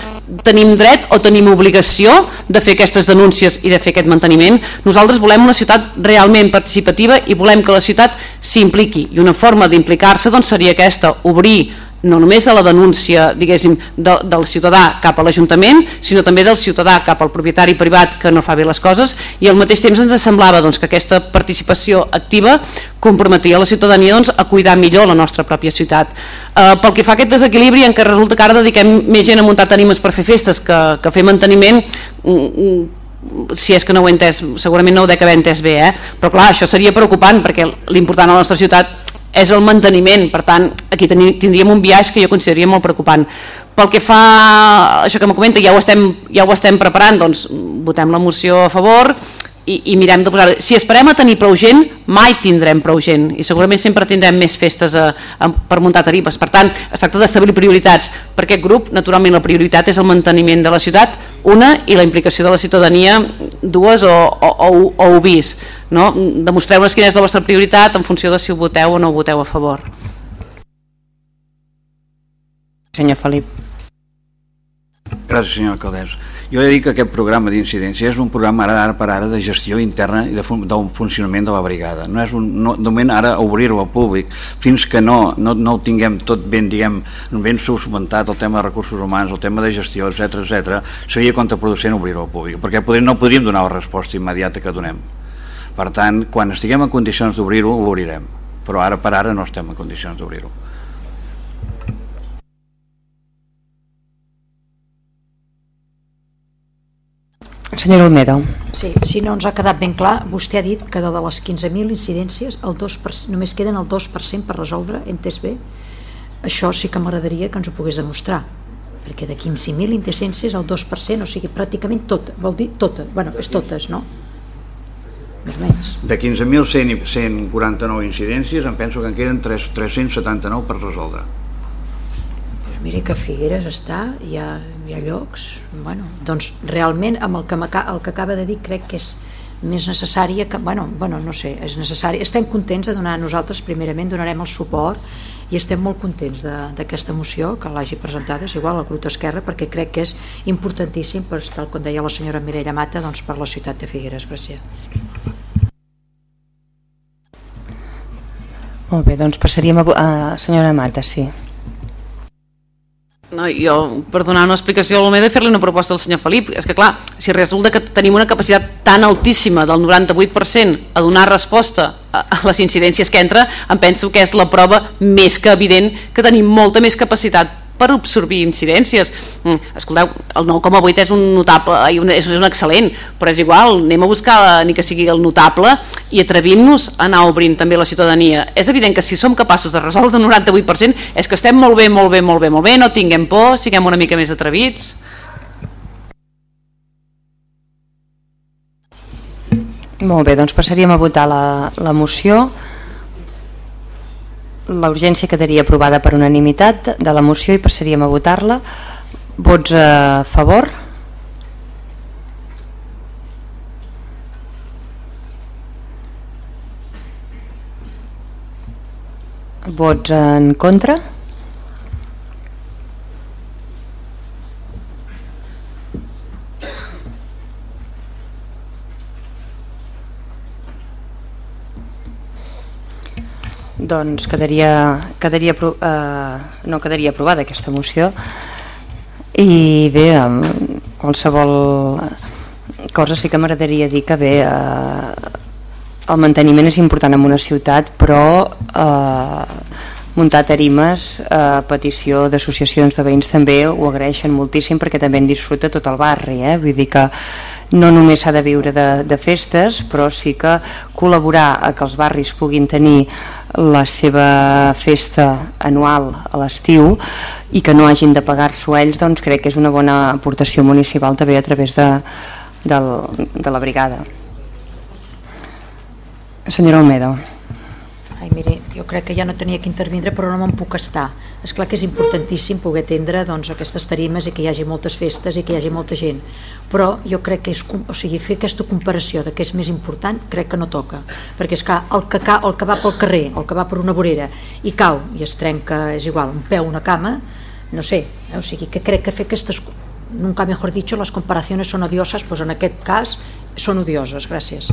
H: tenim dret o tenim obligació de fer aquestes denúncies i de fer aquest manteniment? Nosaltres volem una ciutat realment participativa i volem que la ciutat s'impliqui. I una forma d'implicar-se doncs, seria aquesta, obrir no només de la denúncia diguéssim, de, del ciutadà cap a l'Ajuntament, sinó també del ciutadà cap al propietari privat que no fa bé les coses i al mateix temps ens semblava doncs, que aquesta participació activa comprometia la ciutadania doncs, a cuidar millor la nostra pròpia ciutat. Eh, pel que fa a aquest desequilibri en què resulta que ara dediquem més gent a muntar tanimes per fer festes que, que fer manteniment mm, mm, si és que no ho he entès, segurament no ho dec haver entès bé, eh? però clar, això seria preocupant perquè l'important a la nostra ciutat és el manteniment, per tant aquí tindríem un viatge que jo consideraria molt preocupant. Pel que fa a això que me comenta ja ho estem, ja ho estem preparant doncs votem la moció a favor i, i mirem de posar si esperem a tenir prou gent mai tindrem prou gent i segurament sempre tindrem més festes a, a, per muntar tarifes per tant es tracta d'establir prioritats per aquest grup naturalment la prioritat és el manteniment de la ciutat una i la implicació de la ciutadania dues o, o, o, o ho vist no? demostreu-nos quina és la vostra prioritat en funció de si ho voteu o no ho voteu a favor
A: senyor Felip
L: Gràcies, senyor alcaldessa. Jo he dit que aquest programa d'incidència és un programa ara, ara per ara de gestió interna i de, fun del funcionament de la brigada. No és un, no, moment ara obrir-ho al públic fins que no, no, no ho tinguem tot ben, diguem, ben subventat el tema de recursos humans, el tema de gestió, etc etc, seria contraproducent obrir-ho al públic, perquè podríem, no podríem donar la resposta immediata que donem. Per tant, quan estiguem en condicions d'obrir-ho, ho obrirem, però ara per ara no estem en condicions d'obrir-ho.
A: Senyora Olmedo.
G: Sí, si no ens ha quedat ben clar, vostè ha dit que de les 15.000 incidències el 2%, només queden el 2% per resoldre, entès bé? Això sí que m'agradaria que ens ho pogués demostrar, perquè de 15.000 incidències el 2%, o sigui, pràcticament tot, vol dir tota, bueno, és totes, no? Més menys.
L: De 15.149 incidències em penso que en queden 3, 379 per resoldre.
G: Doncs miri que Figueres està, ha hi ha llocs, bueno, doncs realment amb el que, el que acaba de dir crec que és més necessària que, bueno, bueno, no sé, és necessari. Estem contents de donar, nosaltres primerament donarem el suport i estem molt contents d'aquesta moció que l'hagi presentada, és igual al grup d'Esquerra perquè crec que és importantíssim per, tal com deia la senyora Mireia Mata doncs per la ciutat de Figueres, gràcies.
A: Molt bé, doncs passaríem a, a senyora Mata, sí
H: no, jo, per donar una explicació a i fer-li una proposta al senyor Felip. És que clar, si resulta que tenim una capacitat tan altíssima del 98% a donar resposta a, a les incidències que entra, em penso que és la prova més que evident que tenim molta més capacitat per absorbir incidències. Mm, escolteu, el 9,8 és un notable, és un excel·lent, però és igual, anem a buscar ni que sigui el notable i atrevim-nos a anar obrint també la ciutadania. És evident que si som capaços de resoldre el 98% és que estem molt bé, molt bé, molt bé, molt bé, no tinguem por, siguem una mica més atrevits.
A: Molt bé, doncs passaríem a votar la, la moció la urgència quedaria aprovada per unanimitat de la moció i passaríem a votar-la. Vots a favor? Vots en contra? Doncs quedaria, quedaria eh, no quedaria aprovada aquesta moció i bé qualsevol cosa sí que m'agradaria dir que bé eh, el manteniment és important en una ciutat però eh, muntar tarimes a petició d'associacions de veïns també ho agraeixen moltíssim perquè també en disfruta tot el barri eh? vull dir que no només s'ha de viure de, de festes però sí que col·laborar a que els barris puguin tenir la seva festa anual a l'estiu i que no hagin de pagar-s'ho ells doncs crec que és una bona aportació municipal també a través de, de, de la brigada. Senyora Olmedo.
G: Ai, mire, jo crec que ja no tenia que intervindre però no me'n puc estar és clar que és importantíssim poder atendre doncs, aquestes tarimes i que hi hagi moltes festes i que hi hagi molta gent. Però jo crec que és, o sigui, fer aquesta comparació de què és més important crec que no toca. Perquè és que el que, ca, el que va pel carrer el que va per una vorera i cau i es trenca, és igual, un peu, una cama no sé, eh? o sigui que crec que fer aquestes nunca mejor dicho, les comparacions són odioses, doncs en aquest cas són odioses, gràcies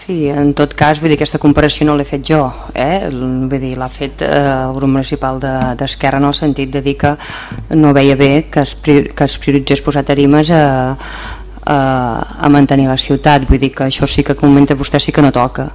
A: Sí, en tot cas, vull dir, aquesta comparació no l'he fet jo, eh? vull dir, l'ha fet eh, el grup municipal d'Esquerra de, en el sentit de dir que no veia bé que es, que es prioritzés posar tarimes a, a, a mantenir la ciutat, vull dir que això sí que comenta vostè sí que no toca.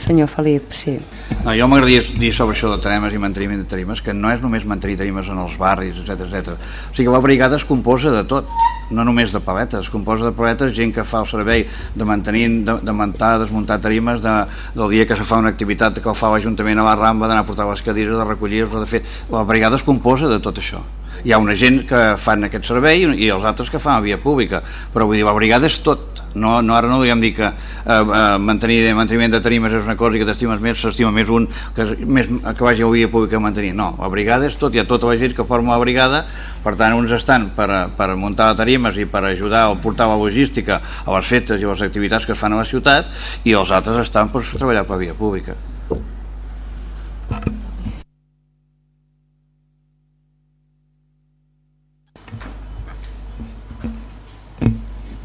A: Senyor Felip, sí.
L: No, jo m'agradaria dir sobre això de tarimes i manteniment de tarimes que no és només mantenir tarimes en els barris, etc etc. O sigui que la brigada es composa de tot, no només de paletes, es composa de paletes, gent que fa el servei de mantenir, de, de muntar, desmuntar tarimes, de, del dia que se fa una activitat que fa l'Ajuntament a la Ramba, d'anar a portar les cadires, de recollir-les, de fer... La brigada es composa de tot això hi ha una gent que fan aquest servei i els altres que fan a via pública. Però vull dir, la brigada és tot. No, no ara no diguem dir que eh, eh, mantenir manteniment de tarimes és una cosa que t'estimes més, s'estima més un que, més, que vagi a via pública a mantenir. No, la brigada és tot, hi ha tota la gent que forma la brigada. Per tant uns estan per, per muntar tarimes i per ajudar o portar la logística a les fetes i a les activitats que es fan a la ciutat i els altres estan per treballar per via pública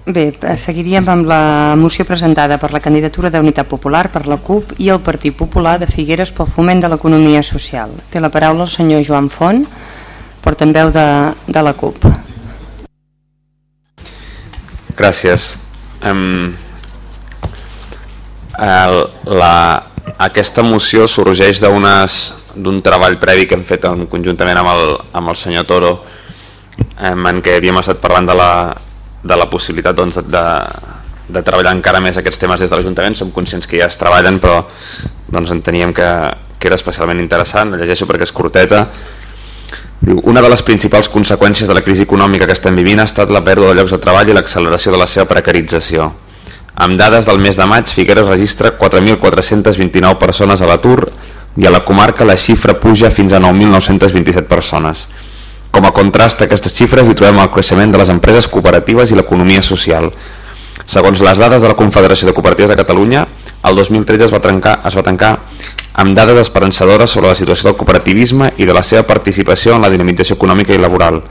A: Bé, eh, seguiríem amb la moció presentada per la candidatura d'Unitat Popular per la CUP i el Partit Popular de Figueres pel foment de l'economia social. Té la paraula el senyor Joan Font, portaveu de, de la CUP.
B: Gràcies. Um, el, la, aquesta moció sorgeix d'un treball previ que hem fet en, conjuntament amb el, amb el senyor Toro en què havíem estat parlant de la, de la possibilitat doncs, de, de treballar encara més aquests temes des de l'Ajuntament. Som conscients que ja es treballen, però doncs, enteníem que, que era especialment interessant. Llegeixo perquè és curteta. Diu, una de les principals conseqüències de la crisi econòmica que estem vivint ha estat la pèrdua de llocs de treball i l'acceleració de la seva precarització. Amb dades del mes de maig, Figueres registra 4.429 persones a l'atur i a la comarca la xifra puja fins a 9.927 persones. Com a contrast a aquestes xifres hi trobem el creixement de les empreses cooperatives i l'economia social. Segons les dades de la Confederació de Cooperatives de Catalunya, el 2013 es va, trencar, es va tancar amb dades esperançadores sobre la situació del cooperativisme i de la seva participació en la dinamització econòmica i laboral.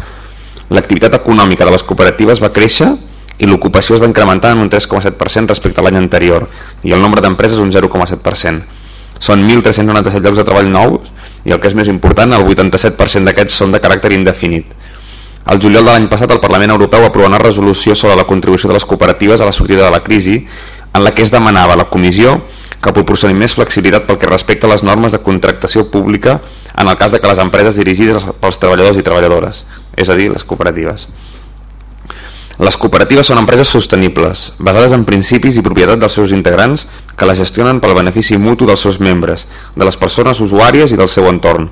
B: L'activitat econòmica de les cooperatives va créixer i l'ocupació es va incrementar en un 3,7% respecte a l'any anterior i el nombre d'empreses un 0,7%. Són 1.397 llocs de treball nous i el que és més important, el 87% d'aquests són de caràcter indefinit. El juliol de l'any passat el Parlament Europeu va aprovar una resolució sobre la contribució de les cooperatives a la sortida de la crisi en la que es demanava a la Comissió que proporcioni més flexibilitat pel que respecta a les normes de contractació pública en el cas de que les empreses dirigides pels treballadors i treballadores, és a dir, les cooperatives. Les cooperatives són empreses sostenibles, basades en principis i propietat dels seus integrants que la gestionen pel benefici mutu dels seus membres, de les persones usuàries i del seu entorn.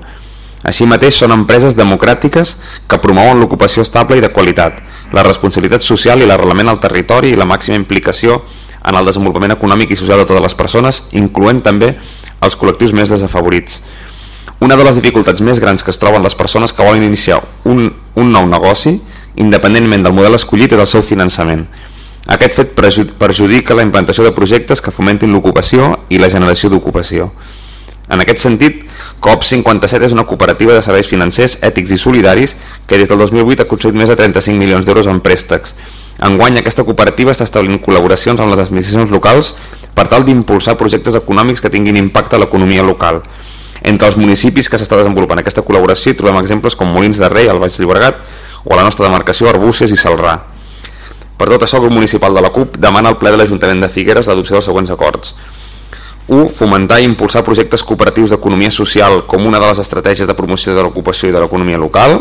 B: Així mateix són empreses democràtiques que promouen l'ocupació estable i de qualitat, la responsabilitat social i l'arrelament al territori i la màxima implicació en el desenvolupament econòmic i social de totes les persones, incloent també els col·lectius més desafavorits. Una de les dificultats més grans que es troben les persones que volen iniciar un, un nou negoci, independentment del model escollit, és el seu finançament. Aquest fet perjudica la implantació de projectes que fomentin l'ocupació i la generació d'ocupació. En aquest sentit, COP57 és una cooperativa de serveis financers ètics i solidaris que des del 2008 ha aconseguit més de 35 milions d'euros en préstecs. Enguany, aquesta cooperativa està establint col·laboracions amb les administracions locals per tal d'impulsar projectes econòmics que tinguin impacte a l'economia local. Entre els municipis que s'està desenvolupant aquesta col·laboració trobem exemples com Molins de Rei, al Baix Llobregat, o a la nostra demarcació Arbúcies i Salrà. Per tot això, el grup municipal de la CUP demana al ple de l'Ajuntament de Figueres l'adopció dels següents acords. 1. Fomentar i impulsar projectes cooperatius d'economia social com una de les estratègies de promoció de l'ocupació i de l'economia local.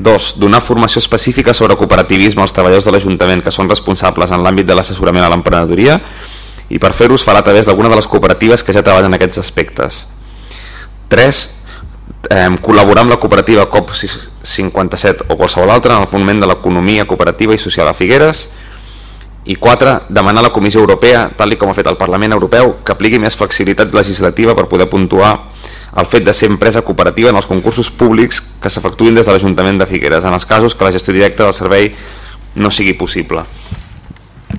B: 2. Donar formació específica sobre cooperativisme als treballadors de l'Ajuntament que són responsables en l'àmbit de l'assessorament a l'emprenedoria i per fer-ho es farà a través d'alguna de les cooperatives que ja treballen en aquests aspectes. 3 eh, col·laborar amb la cooperativa COP57 o qualsevol altra en el foment de l'economia cooperativa i social a Figueres i 4. Demanar a la Comissió Europea, tal com ha fet el Parlament Europeu, que apliqui més flexibilitat legislativa per poder puntuar el fet de ser empresa cooperativa en els concursos públics que s'efectuïn des de l'Ajuntament de Figueres, en els casos que la gestió directa del servei no sigui possible.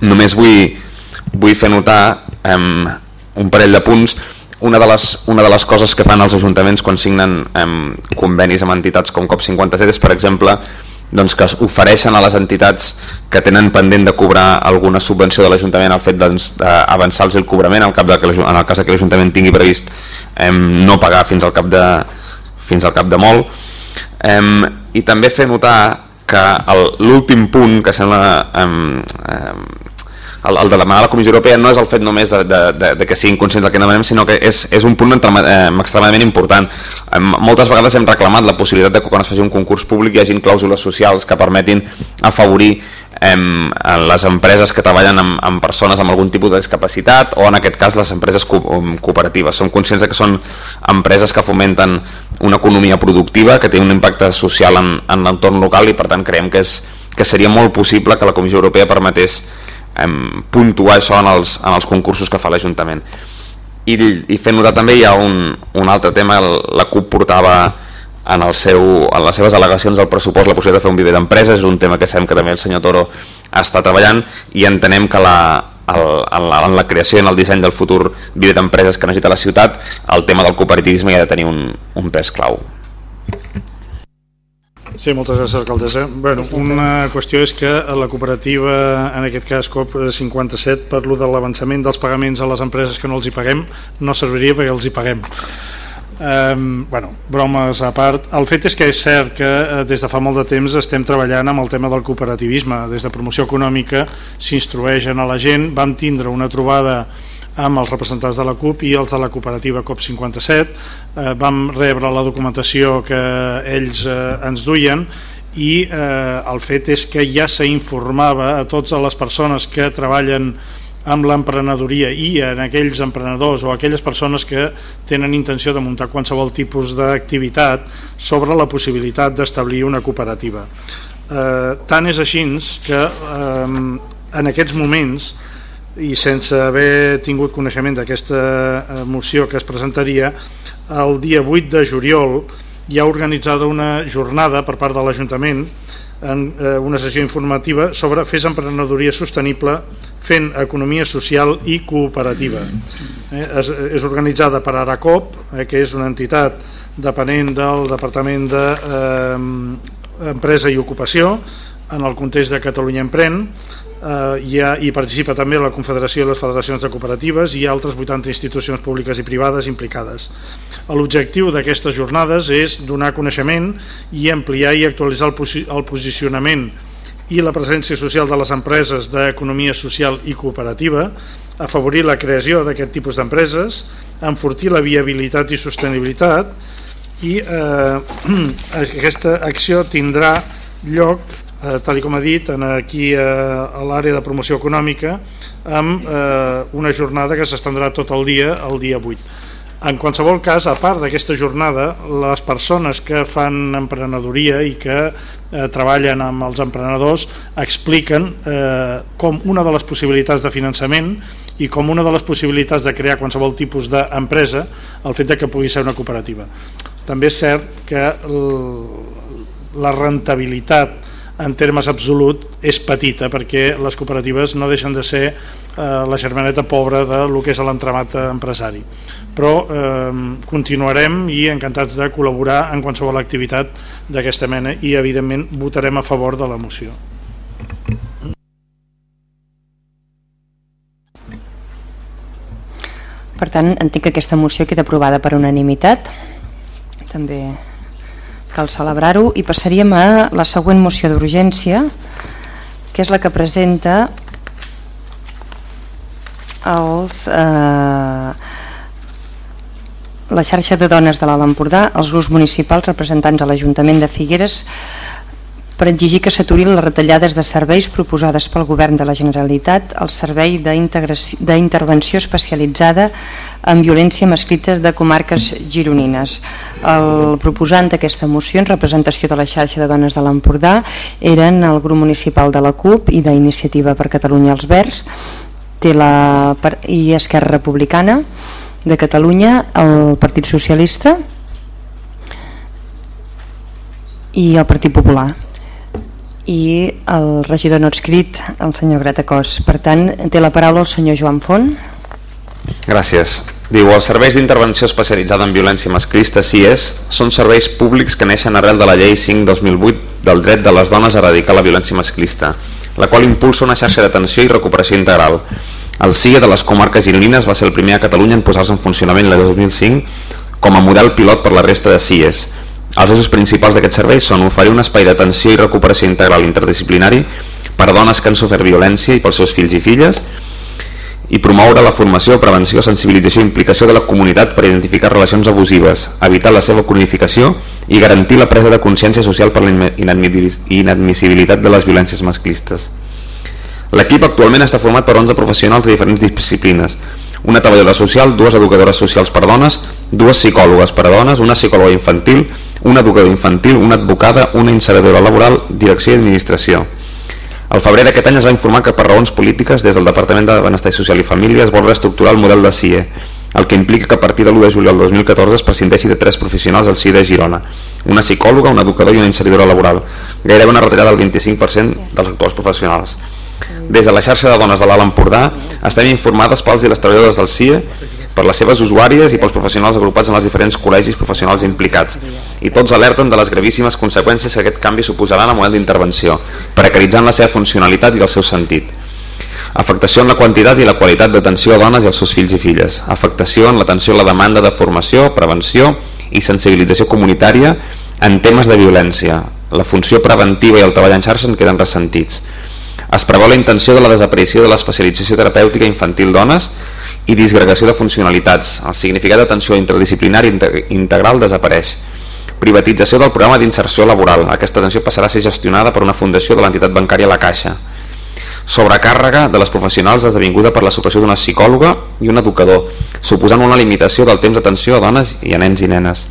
B: Només vull, vull fer notar eh, un parell de punts una de, les, una de les coses que fan els ajuntaments quan signen eh, convenis amb entitats com COP57 és, per exemple, doncs, que ofereixen a les entitats que tenen pendent de cobrar alguna subvenció de l'Ajuntament el fet doncs, d'avançar-los el cobrament en, cap de, en el cas que l'Ajuntament tingui previst eh, no pagar fins al cap de, fins al cap de molt. Eh, i també fer notar que l'últim punt que sembla eh, eh, el, el de demanar a la Comissió Europea no és el fet només de, de, de, de que siguin conscients del que demanem, sinó que és, és un punt eh, extremadament important. Eh, moltes vegades hem reclamat la possibilitat de que quan es faci un concurs públic hi hagin clàusules socials que permetin afavorir eh, les empreses que treballen amb, amb persones amb algun tipus de discapacitat o en aquest cas les empreses co cooperatives. Som conscients de que són empreses que fomenten una economia productiva que té un impacte social en, en l'entorn local i per tant creiem que, és, que seria molt possible que la Comissió Europea permetés em, puntuar això en els, en els concursos que fa l'Ajuntament. I, i fent notar també hi ha un, un altre tema la CUP portava en, el seu, en les seves al·legacions al pressupost la possibilitat de fer un viver d'empreses és un tema que sabem que també el senyor Toro està treballant i entenem que la, el, en, la, en la creació i en el disseny del futur viver d'empreses que necessita la ciutat el tema del cooperativisme ha de tenir un, un pes clau
C: Sí, moltes gràcies, alcaldessa. Bueno, una qüestió és que la cooperativa, en aquest cas COP57, per lo de l'avançament dels pagaments a les empreses que no els hi paguem, no serviria perquè els hi paguem. Um, bueno, bromes a part, el fet és que és cert que uh, des de fa molt de temps estem treballant amb el tema del cooperativisme, des de promoció econòmica s'instrueixen a la gent, vam tindre una trobada amb els representants de la CUP i els de la cooperativa COP57 eh, vam rebre la documentació que ells eh, ens duien i eh, el fet és que ja s'informava a totes les persones que treballen amb l'emprenedoria i en aquells emprenedors o aquelles persones que tenen intenció de muntar qualsevol tipus d'activitat sobre la possibilitat d'establir una cooperativa. Eh, tant és així que eh, en aquests moments i sense haver tingut coneixement d'aquesta eh, moció que es presentaria, el dia 8 de juliol hi ha organitzada una jornada per part de l'Ajuntament en eh, una sessió informativa sobre Fes emprenedoria sostenible fent economia social i cooperativa. Eh, és, és organitzada per Aracop, eh, que és una entitat depenent del Departament d'Empresa de, eh, i Ocupació, en el context de Catalunya Empren, eh, hi, ha, hi participa també la Confederació de les Federacions de Cooperatives i altres 80 institucions públiques i privades implicades. L'objectiu d'aquestes jornades és donar coneixement i ampliar i actualitzar el, posi el posicionament i la presència social de les empreses d'economia social i cooperativa, afavorir la creació d'aquest tipus d'empreses, enfortir la viabilitat i sostenibilitat i eh, aquesta acció tindrà lloc eh, tal com ha dit, aquí eh, a l'àrea de promoció econòmica amb eh, una jornada que s'estendrà tot el dia, el dia 8. En qualsevol cas, a part d'aquesta jornada, les persones que fan emprenedoria i que eh, treballen amb els emprenedors expliquen eh, com una de les possibilitats de finançament i com una de les possibilitats de crear qualsevol tipus d'empresa el fet de que pugui ser una cooperativa. També és cert que la rentabilitat en termes absolut és petita perquè les cooperatives no deixen de ser eh, la germaneta pobra de lo que és l'entramat empresari. Però eh, continuarem i encantats de col·laborar en qualsevol activitat d'aquesta mena i evidentment votarem a favor de la moció.
A: Per tant, entenc que aquesta moció queda aprovada per unanimitat. També cal celebrar-ho i passaríem a la següent moció d'urgència que és la que presenta els, eh, la xarxa de dones de l'Alt Empordà, els grups municipals representants a l'Ajuntament de Figueres per exigir que s'aturin les retallades de serveis proposades pel Govern de la Generalitat al Servei d'Intervenció Especialitzada en Violència Masclita de Comarques Gironines. El proposant d'aquesta moció en representació de la xarxa de dones de l'Empordà eren el grup municipal de la CUP i d'Iniciativa per Catalunya els Verds la, i Esquerra Republicana de Catalunya, el Partit Socialista i el Partit Popular i el regidor no escrit, el senyor Gratacós. Per tant, té la paraula el senyor Joan Font.
B: Gràcies. Diu, els serveis d'intervenció especialitzada en violència masclista, és, són serveis públics que neixen arrel de la llei 5-2008 del dret de les dones a erradicar la violència masclista, la qual impulsa una xarxa d'atenció i recuperació integral. El CIE de les comarques gironines va ser el primer a Catalunya en posar-se en funcionament el 2005 com a model pilot per la resta de CIEs. Els eixos principals d'aquest servei són oferir un espai d'atenció i recuperació integral interdisciplinari per a dones que han sofert violència i pels seus fills i filles, i promoure la formació, prevenció, sensibilització i implicació de la comunitat per identificar relacions abusives, evitar la seva cronificació i garantir la presa de consciència social per la inadmissibilitat de les violències masclistes. L'equip actualment està format per 11 professionals de diferents disciplines, una treballadora social, dues educadores socials per dones, dues psicòlogues per a dones, una psicòloga infantil, una educadora infantil, una advocada, una incineradora laboral, direcció i administració. Al febrer d'aquest any es va informar que per raons polítiques des del Departament de Benestar Social i Família es vol reestructurar el model de CIE, el que implica que a partir de l'1 de juliol del 2014 es prescindeixi de tres professionals al CIE de Girona, una psicòloga, un educador i una inseridora laboral, gairebé una retallada del 25% dels actuals professionals. Des de la xarxa de dones de l'Alt Empordà estem informades pels i les treballadores del CIE per les seves usuàries i pels professionals agrupats en els diferents col·legis professionals implicats i tots alerten de les gravíssimes conseqüències que aquest canvi suposarà en el model d'intervenció, precaritzant la seva funcionalitat i el seu sentit. Afectació en la quantitat i la qualitat d'atenció a dones i als seus fills i filles. Afectació en l'atenció a la demanda de formació, prevenció i sensibilització comunitària en temes de violència. La funció preventiva i el treball en xarxa en queden ressentits. Es preveu la intenció de la desaparició de l'especialització terapèutica infantil dones i disgregació de funcionalitats. El significat d'atenció interdisciplinari integral desapareix. Privatització del programa d'inserció laboral. Aquesta atenció passarà a ser gestionada per una fundació de l'entitat bancària La Caixa. Sobrecàrrega de les professionals esdevinguda per la supressió d'una psicòloga i un educador, suposant una limitació del temps d'atenció a dones i a nens i nenes.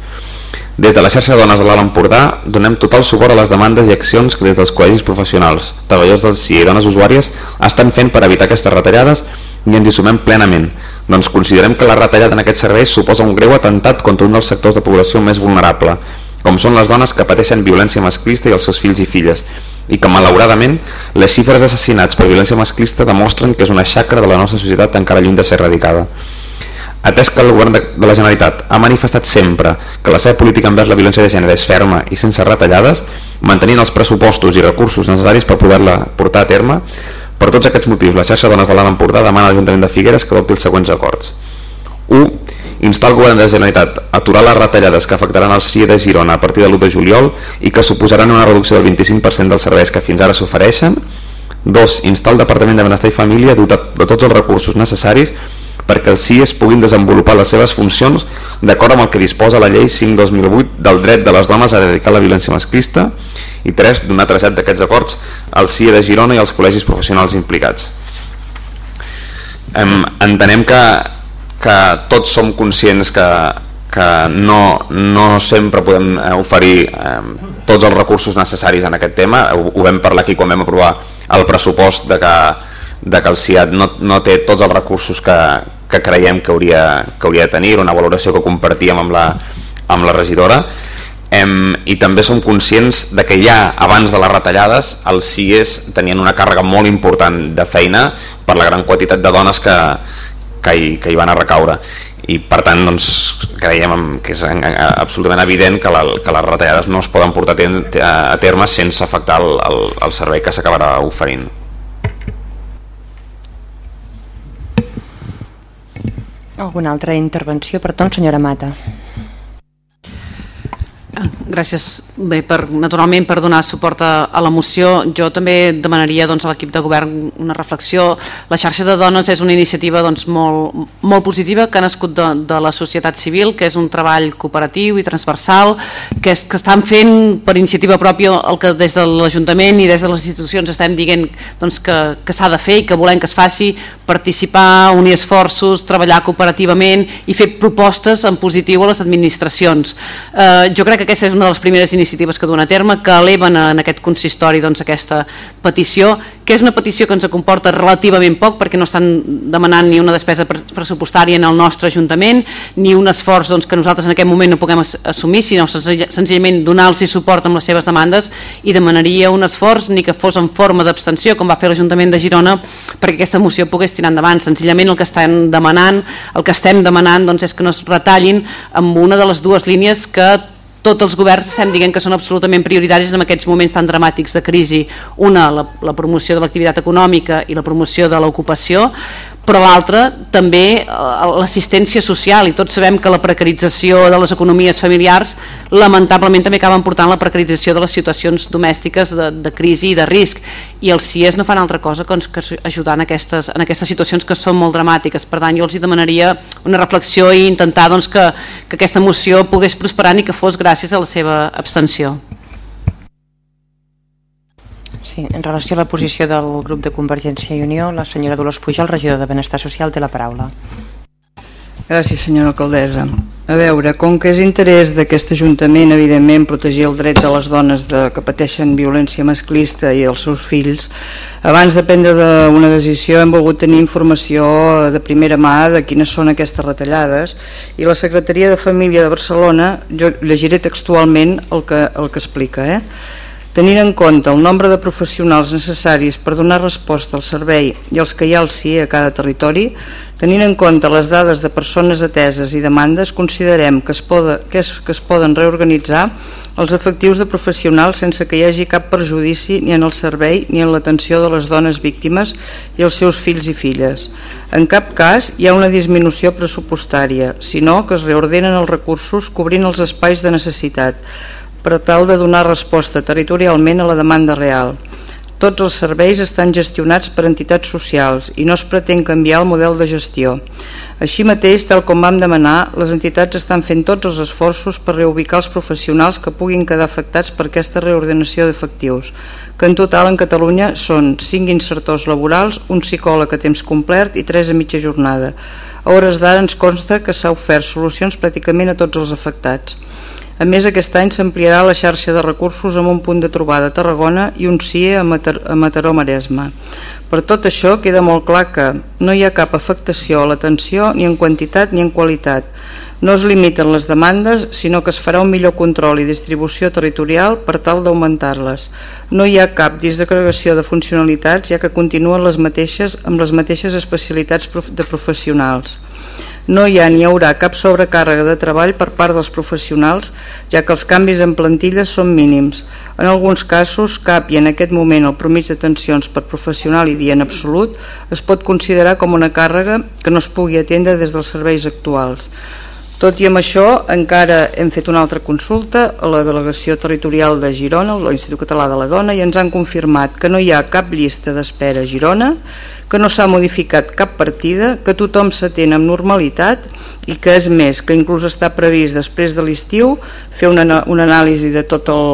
B: Des de la xarxa de dones de l'Alt Empordà donem total suport a les demandes i accions que des dels col·legis professionals, treballadors del CIE i dones usuàries estan fent per evitar aquestes retallades i ens hi sumem plenament, doncs considerem que la retallada en aquest servei suposa un greu atemptat contra un dels sectors de població més vulnerable, com són les dones que pateixen violència masclista i els seus fills i filles, i que malauradament les xifres d'assassinats per violència masclista demostren que és una xacra de la nostra societat encara lluny de ser erradicada. Atès que el govern de, la Generalitat ha manifestat sempre que la seva política envers la violència de gènere és ferma i sense retallades, mantenint els pressupostos i recursos necessaris per poder-la portar a terme, per tots aquests motius, la xarxa Dones de l'Alt Empordà demana a l'Ajuntament de Figueres que adopti els següents acords. 1. Instar el govern de la Generalitat a aturar les retallades que afectaran el CIE de Girona a partir de l'1 de juliol i que suposaran una reducció del 25% dels serveis que fins ara s'ofereixen. 2. Instar el Departament de Benestar i Família a dotar de tots els recursos necessaris perquè els CIEs puguin desenvolupar les seves funcions d'acord amb el que disposa la llei 5-2008 del dret de les dones a erradicar la violència masclista i 3. Donar trasllat d'aquests acords al CIE de Girona i als col·legis professionals implicats. Em, entenem que, que tots som conscients que, que no, no sempre podem eh, oferir eh, tots els recursos necessaris en aquest tema, ho, ho vam parlar aquí quan vam aprovar el pressupost de que, de que el CIAT no, no té tots els recursos que, que creiem que hauria, que hauria de tenir, una valoració que compartíem amb la, amb la regidora, Em, i també som conscients de que ja abans de les retallades els CIES tenien una càrrega molt important de feina per la gran quantitat de dones que, que, hi, que hi van a recaure i per tant doncs, creiem que és absolutament evident que, la, que les retallades no es poden portar a terme sense afectar el, el, el servei que s'acabarà oferint.
A: Alguna altra intervenció? Perdó, senyora Mata.
H: Gràcies. Bé, per, naturalment per donar suport a, a la moció jo també demanaria doncs, a l'equip de govern una reflexió. La xarxa de dones és una iniciativa doncs, molt, molt positiva que ha nascut de, de la societat civil, que és un treball cooperatiu i transversal, que, és, que estan fent per iniciativa pròpia el que des de l'Ajuntament i des de les institucions estem dient doncs, que, que s'ha de fer i que volem que es faci, participar, unir esforços, treballar cooperativament i fer propostes en positiu a les administracions. Eh, jo crec que aquesta és una de les primeres iniciatives que duen a terme, que eleven en aquest consistori doncs, aquesta petició, que és una petició que ens comporta relativament poc perquè no estan demanant ni una despesa pressupostària en el nostre Ajuntament, ni un esforç doncs, que nosaltres en aquest moment no puguem assumir, sinó senzillament donar-los suport amb les seves demandes i demanaria un esforç ni que fos en forma d'abstenció, com va fer l'Ajuntament de Girona, perquè aquesta moció pogués tirar endavant. Senzillament el que estem demanant, el que estem demanant doncs, és que no es retallin amb una de les dues línies que tots els governs estem dient que són absolutament prioritaris en aquests moments tan dramàtics de crisi. Una, la, la promoció de l'activitat econòmica i la promoció de l'ocupació, però l'altra també eh, l'assistència social i tots sabem que la precarització de les economies familiars lamentablement també acaben portant la precarització de les situacions domèstiques de, de crisi i de risc. I els CIES no fan altra cosa que, que ajudar en aquestes, en aquestes situacions que són molt dramàtiques. Per tant jo els demanaria una reflexió i intentar doncs, que, que aquesta moció pogués prosperar i que fos gràcies a la seva abstenció
A: Sí, en relació a la posició del grup de Convergència i Unió, la senyora Dolors Pujol, regidor de Benestar Social, té la paraula.
M: Gràcies, senyora alcaldessa. A veure, com que és interès d'aquest Ajuntament, evidentment, protegir el dret de les dones de, que pateixen violència masclista i els seus fills, abans de prendre de una decisió hem volgut tenir informació de primera mà de quines són aquestes retallades i la Secretaria de Família de Barcelona, jo llegiré textualment el que, el que explica, eh? Tenint en compte el nombre de professionals necessaris per donar resposta al servei i els que hi ha al CIE a cada territori, tenint en compte les dades de persones ateses i demandes, considerem que es, poda, que es, que es poden reorganitzar els efectius de professionals sense que hi hagi cap perjudici ni en el servei ni en l'atenció de les dones víctimes i els seus fills i filles. En cap cas hi ha una disminució pressupostària, sinó que es reordenen els recursos cobrint els espais de necessitat, per tal de donar resposta territorialment a la demanda real. Tots els serveis estan gestionats per entitats socials i no es pretén canviar el model de gestió. Així mateix, tal com vam demanar, les entitats estan fent tots els esforços per reubicar els professionals que puguin quedar afectats per aquesta reordenació d'efectius, que en total en Catalunya són 5 insertors laborals, un psicòleg a temps complet i 3 a mitja jornada. A hores d'ara ens consta que s'ha ofert solucions pràcticament a tots els afectats. A més, aquest any s'ampliarà la xarxa de recursos amb un punt de trobada a Tarragona i un CIE a, Mataró Maresme. Per tot això, queda molt clar que no hi ha cap afectació a l'atenció ni en quantitat ni en qualitat. No es limiten les demandes, sinó que es farà un millor control i distribució territorial per tal d'augmentar-les. No hi ha cap disgregació de funcionalitats, ja que continuen les mateixes amb les mateixes especialitats de professionals no hi ha ni haurà cap sobrecàrrega de treball per part dels professionals, ja que els canvis en plantilles són mínims. En alguns casos, cap i en aquest moment el promig de tensions per professional i dia en absolut es pot considerar com una càrrega que no es pugui atendre des dels serveis actuals. Tot i amb això, encara hem fet una altra consulta a la Delegació Territorial de Girona, l'Institut Català de la Dona, i ens han confirmat que no hi ha cap llista d'espera a Girona, que no s'ha modificat cap partida, que tothom s'atén amb normalitat i que és més, que inclús està previst després de l'estiu fer una, una anàlisi de tot el,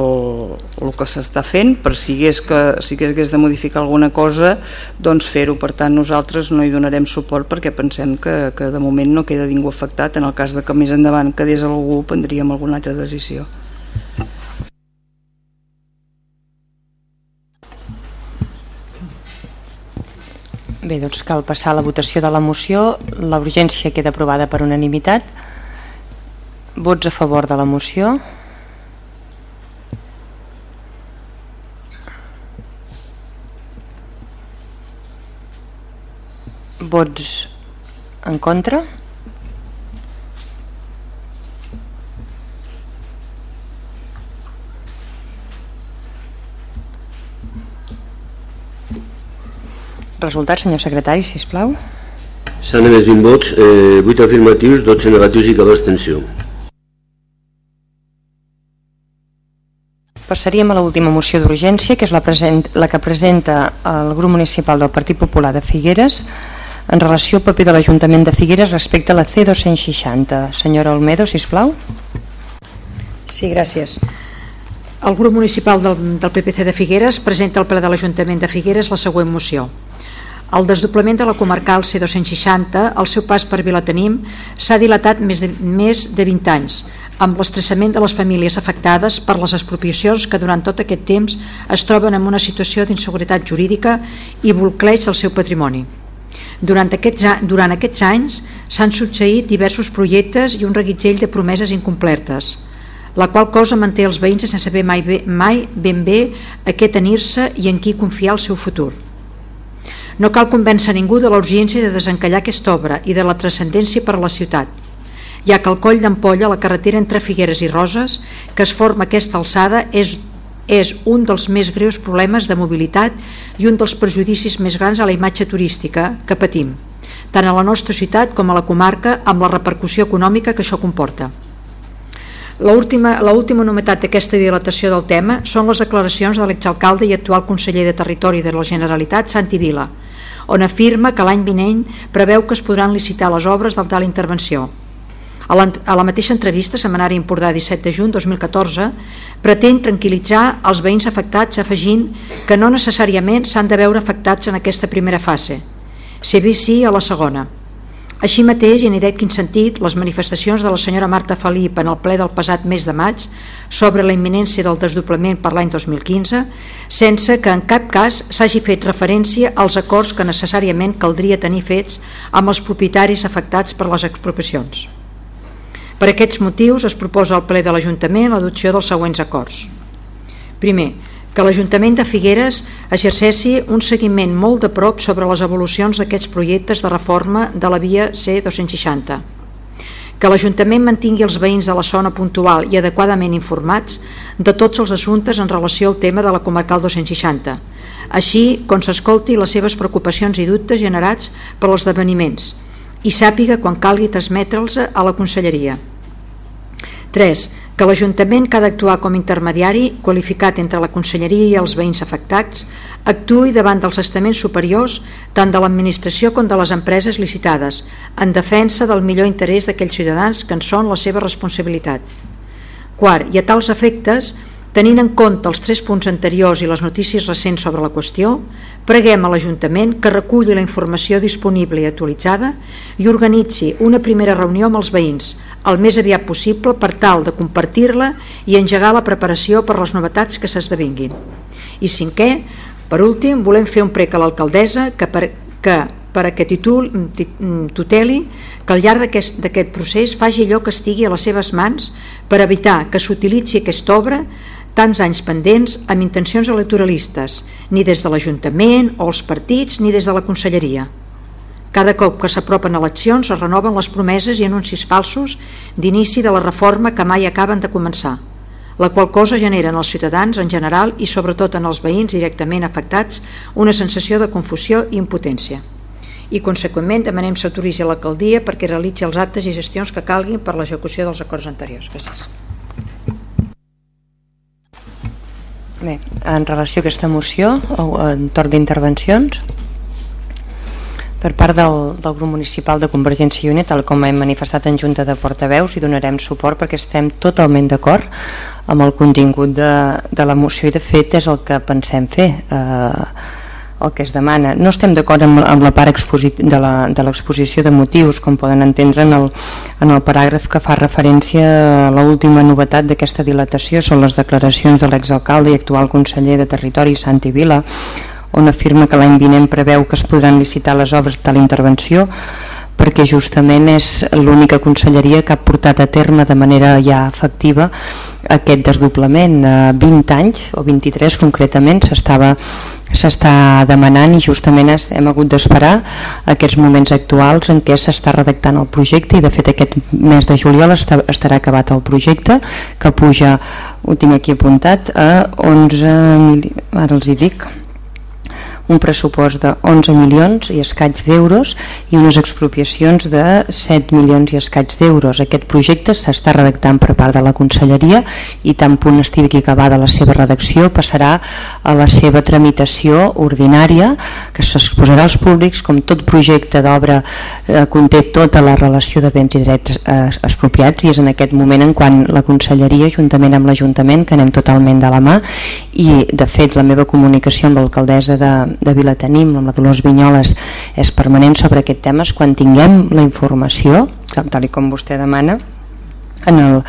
M: el, el que s'està fent per si hagués, que, si hagués de modificar alguna cosa doncs fer-ho, per tant nosaltres no hi donarem suport perquè pensem que, que de moment no queda ningú afectat, en el cas de que més endavant quedés algú prendríem alguna altra decisió.
A: Bé, doncs cal passar a la votació de la moció. La urgència queda aprovada per unanimitat. Vots a favor de la moció. Vots en contra. Resultat, senyor secretari, si plau.
E: S'han emès 20 vots, eh, 8 afirmatius, 12 negatius i cap abstenció.
A: Passaríem a l'última moció d'urgència, que és la, present, la que presenta el grup municipal del Partit Popular de Figueres en relació al paper de l'Ajuntament de Figueres respecte a la C260. Senyora Olmedo, si plau.
G: Sí, gràcies. El grup municipal del, del PPC de Figueres presenta al ple de l'Ajuntament de Figueres la següent moció. El desdoblament de la comarcal C260, al seu pas per Vilatenim, s'ha dilatat més de, més de 20 anys, amb l'estressament de les famílies afectades per les expropiacions que durant tot aquest temps es troben en una situació d'inseguretat jurídica i bloqueig del seu patrimoni. Durant aquests, durant aquests anys s'han succeït diversos projectes i un reguitzell de promeses incomplertes, la qual cosa manté els veïns sense saber mai, mai ben bé a què tenir-se i en qui confiar el seu futur. No cal convèncer ningú de la urgència de desencallar aquesta obra i de la transcendència per a la ciutat, ja que el coll d'Ampolla, la carretera entre Figueres i Roses, que es forma aquesta alçada, és és un dels més greus problemes de mobilitat i un dels perjudicis més grans a la imatge turística que patim, tant a la nostra ciutat com a la comarca amb la repercussió econòmica que això comporta. L'última novetat d'aquesta dilatació del tema són les declaracions de l'exalcalde i actual conseller de Territori de la Generalitat, Santi Vila, on afirma que l'any vinent preveu que es podran licitar les obres d'alta intervenció. A la, a la mateixa entrevista, Semanari Empordà 17 de juny 2014, pretén tranquil·litzar els veïns afectats afegint que no necessàriament s'han de veure afectats en aquesta primera fase, si bé sí a la segona. Així mateix, i en quin sentit, les manifestacions de la senyora Marta Felip en el ple del passat mes de maig sobre la imminència del desdoblament per l'any 2015, sense que en cap cas s'hagi fet referència als acords que necessàriament caldria tenir fets amb els propietaris afectats per les expropiacions. Per aquests motius es proposa al ple de l'Ajuntament l'adopció dels següents acords. Primer, que l'Ajuntament de Figueres exercessi un seguiment molt de prop sobre les evolucions d'aquests projectes de reforma de la via C260, que l'Ajuntament mantingui els veïns de la zona puntual i adequadament informats de tots els assumptes en relació al tema de la comarcal 260, així com s'escolti les seves preocupacions i dubtes generats per els esdeveniments i sàpiga quan calgui transmetre'ls a la Conselleria. 3 que l'Ajuntament que ha d'actuar com intermediari qualificat entre la Conselleria i els veïns afectats actui davant dels estaments superiors tant de l'administració com de les empreses licitades en defensa del millor interès d'aquells ciutadans que en són la seva responsabilitat. Quart, i a tals efectes, tenint en compte els tres punts anteriors i les notícies recents sobre la qüestió, preguem a l'Ajuntament que reculli la informació disponible i actualitzada i organitzi una primera reunió amb els veïns el més aviat possible per tal de compartir-la i engegar la preparació per les novetats que s'esdevinguin. I cinquè, per últim, volem fer un prec a l'alcaldessa que per, que per a que tuteli que al llarg d'aquest procés faci allò que estigui a les seves mans per evitar que s'utilitzi aquesta obra tants anys pendents amb intencions electoralistes, ni des de l'Ajuntament o els partits ni des de la Conselleria. Cada cop que s'apropen eleccions es renoven les promeses i anuncis falsos d'inici de la reforma que mai acaben de començar, la qual cosa genera en els ciutadans en general i sobretot en els veïns directament afectats una sensació de confusió i impotència. I conseqüentment demanem s'autoritzi l'alcaldia perquè realitzi els actes i gestions que calguin per l'execució dels acords anteriors. Gràcies.
A: Bé, en relació a aquesta moció, en torn d'intervencions, per part del, del grup municipal de Convergència i Unió, tal com hem manifestat en Junta de Portaveus, i donarem suport perquè estem totalment d'acord amb el contingut de, de la moció i de fet és el que pensem fer. Eh, el que es demana. No estem d'acord amb, amb la part de l'exposició de, de motius, com poden entendre en el, en el paràgraf que fa referència a l'última novetat d'aquesta dilatació, són les declaracions de l'exalcalde i actual conseller de Territori, Santi Vila, on afirma que l'any vinent preveu que es podran licitar les obres de tal intervenció perquè justament és l'única conselleria que ha portat a terme de manera ja efectiva aquest desdoblament. 20 anys, o 23 concretament, s'estava s'està demanant i justament hem hagut d'esperar aquests moments actuals en què s'està redactant el projecte i de fet aquest mes de juliol estarà acabat el projecte que puja, ho tinc aquí apuntat, a 11 mil... ara els hi dic un pressupost de 11 milions i escaig d'euros i unes expropiacions de 7 milions i escaig d'euros. Aquest projecte s'està redactant per part de la Conselleria i tan punt estigui acabada la seva redacció passarà a la seva tramitació ordinària que s'exposarà als públics com tot projecte d'obra eh, conté tota la relació de béns i drets eh, expropiats i és en aquest moment en quan la Conselleria juntament amb l'Ajuntament que anem totalment de la mà i de fet la meva comunicació amb l'alcaldessa de, de Vilatenim, amb la Dolors Vinyoles, és permanent sobre aquest tema, quan tinguem la informació, tal com vostè demana, en, el,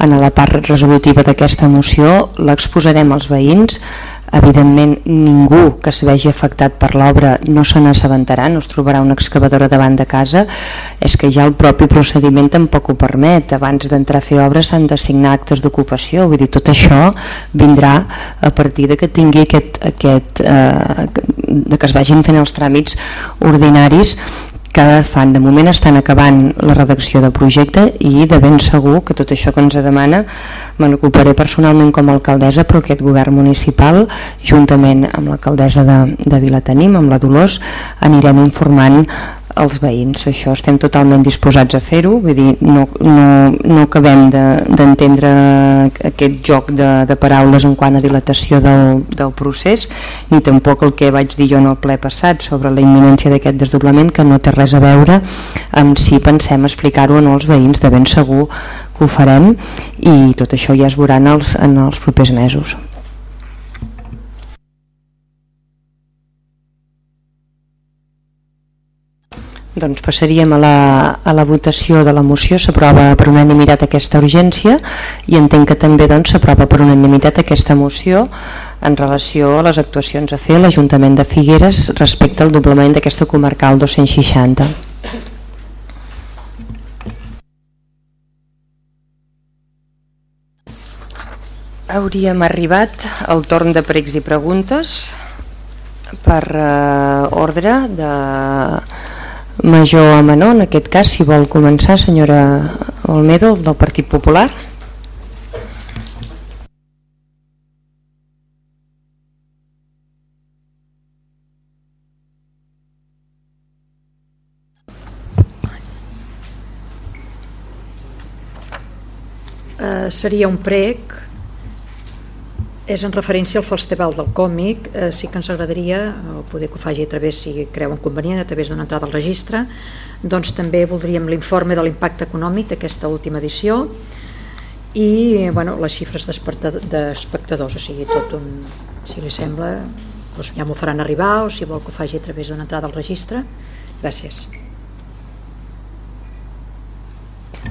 A: en la part resolutiva d'aquesta moció l'exposarem als veïns evidentment ningú que es vegi afectat per l'obra no se n'assabentarà, no es trobarà una excavadora davant de casa, és que ja el propi procediment tampoc ho permet. Abans d'entrar a fer obres s'han de signar actes d'ocupació, vull dir, tot això vindrà a partir de que tingui aquest, aquest eh, de que es vagin fent els tràmits ordinaris que fan. De moment estan acabant la redacció del projecte i de ben segur que tot això que ens demana me n'ocuparé personalment com a alcaldessa però aquest govern municipal juntament amb l'alcaldessa de, de Vilatenim, amb la Dolors, anirem informant els veïns, això estem totalment disposats a fer-ho, vull dir, no, no, no acabem d'entendre de, aquest joc de, de paraules en quant a dilatació del, del procés, ni tampoc el que vaig dir jo en el ple passat sobre la imminència d'aquest desdoblament, que no té res a veure amb si pensem explicar-ho o no als veïns, de ben segur que ho farem i tot això ja es veurà en els, en els propers mesos. Doncs passaríem a la, a la votació de la moció. S'aprova per unanimitat aquesta urgència i entenc que també doncs, s'aprova doncs, per unanimitat aquesta moció en relació a les actuacions a fer l'Ajuntament de Figueres respecte al doblement d'aquesta comarcal 260. Hauríem arribat al torn de pregs i preguntes per eh, ordre de major a menor, en aquest cas, si vol començar, senyora Olmedo, del Partit Popular.
G: Uh, seria un prec és en referència al festival del còmic, eh, sí que ens agradaria, o poder que ho faci a través, si creuen convenient, a través d'una entrada al registre, doncs també voldríem l'informe de l'impacte econòmic d'aquesta última edició i bueno, les xifres d'espectadors, o sigui, tot un, si li sembla, doncs ja m'ho faran arribar o si vol que ho faci a través d'una entrada al registre. Gràcies.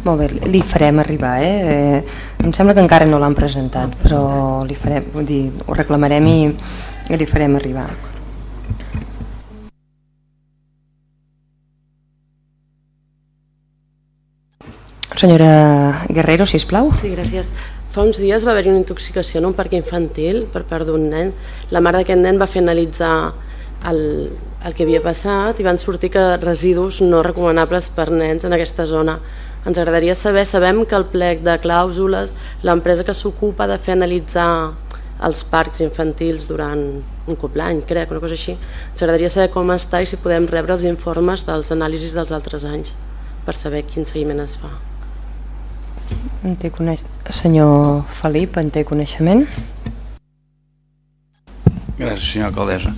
A: Molt bé, li farem arribar, eh? Em sembla que encara no l'han presentat, però li farem, vull dir, ho reclamarem i li farem arribar. Senyora Guerrero, si plau.
N: Sí, gràcies. Fa uns dies va haver-hi una intoxicació en un parc infantil per part d'un nen. La mare d'aquest nen va fer analitzar el, el que havia passat i van sortir que residus no recomanables per nens en aquesta zona ens agradaria saber, sabem que el plec de clàusules, l'empresa que s'ocupa de fer analitzar els parcs infantils durant un cop l'any, crec, una cosa així. Ens agradaria saber com està i si podem rebre els informes dels anàlisis dels altres anys per saber quin seguiment es fa.
A: En té coneix... Senyor Felip, en té coneixement?
L: Gràcies, senyora alcaldessa.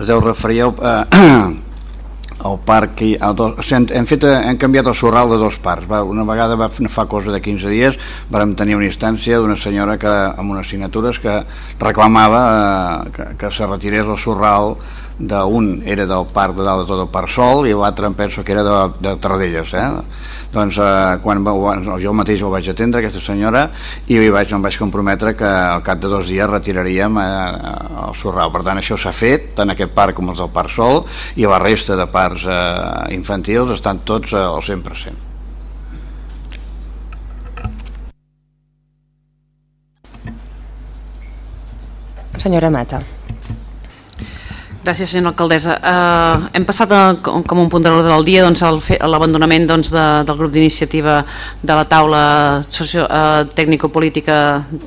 L: Es deu referir eh, el parc ha, dos, hem, hem, fet, hem canviat el sorral de dos parcs va, una vegada va, fa cosa de 15 dies vam tenir una instància d'una senyora que, amb unes signatures que reclamava eh, que, que se retirés el sorral d'un era del parc de dalt de tot el parc sol i l'altre em penso que era de, de Tardelles eh? Doncs eh, quan jo mateix ho vaig atendre aquesta senyora i vaig, em vaig comprometre que al cap de dos dies retiraríem eh, el sorral per tant això s'ha fet tant aquest parc com els del Parc Sol i la resta de parcs eh, infantils estan tots eh, al 100%
A: Senyora Mata.
H: Gràcies, senyora alcaldessa. Uh, hem passat a, com un punt de l'ordre del dia doncs, l'abandonament doncs, de, del grup d'iniciativa de la taula socio, uh, tècnico-política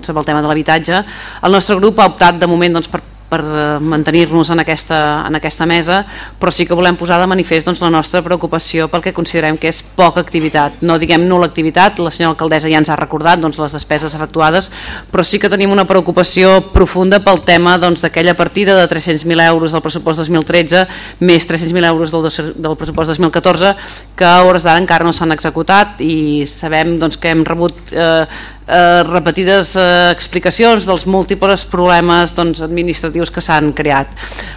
H: sobre el tema de l'habitatge. El nostre grup ha optat de moment doncs, per per eh, mantenir-nos en, aquesta, en aquesta mesa, però sí que volem posar de manifest doncs, la nostra preocupació pel que considerem que és poca activitat. No diguem nul·la activitat, la senyora alcaldessa ja ens ha recordat doncs, les despeses efectuades, però sí que tenim una preocupació profunda pel tema doncs, d'aquella doncs, partida de 300.000 euros del pressupost 2013 més 300.000 euros del, del pressupost 2014 que a hores d'ara encara no s'han executat i sabem doncs, que hem rebut eh, eh, repetides eh, explicacions dels múltiples problemes doncs, administratius que s'han creat.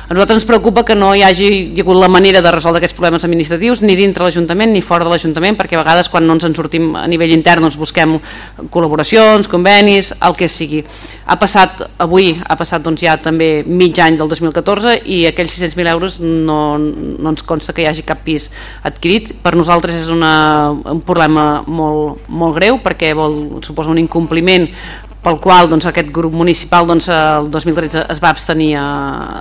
H: A nosaltres ens preocupa que no hi hagi hi hagut la manera de resoldre aquests problemes administratius ni dintre l'Ajuntament ni fora de l'Ajuntament perquè a vegades quan no ens en sortim a nivell intern doncs busquem col·laboracions, convenis, el que sigui. Ha passat, avui ha passat doncs, ja també mig any del 2014 i aquells 600.000 euros no, no ens consta que hi hagi cap pis adquirit. Per nosaltres és una, un problema molt, molt greu perquè vol, suposa un incompliment pel qual doncs, aquest grup municipal doncs, el 2013 es va abstenir a,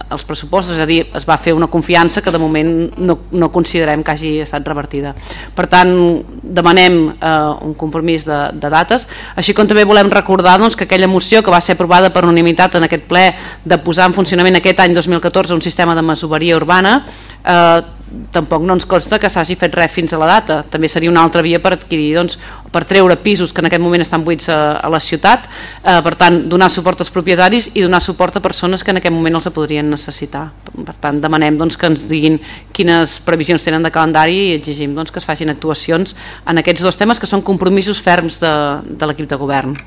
H: als pressupostos, és a dir, es va fer una confiança que de moment no, no considerem que hagi estat revertida. Per tant, demanem eh, un compromís de, de dates, així com també volem recordar doncs, que aquella moció que va ser aprovada per unanimitat en aquest ple de posar en funcionament aquest any 2014 un sistema de masoveria urbana eh, tampoc no ens consta que s'hagi fet res fins a la data. També seria una altra via per adquirir, doncs, per treure pisos que en aquest moment estan buits a, a la ciutat, eh, per tant, donar suport als propietaris i donar suport a persones que en aquest moment els podrien necessitar. Per tant, demanem doncs, que ens diguin quines previsions tenen de calendari i exigim doncs, que es facin actuacions en aquests dos temes que són compromisos ferms de, de l'equip de govern.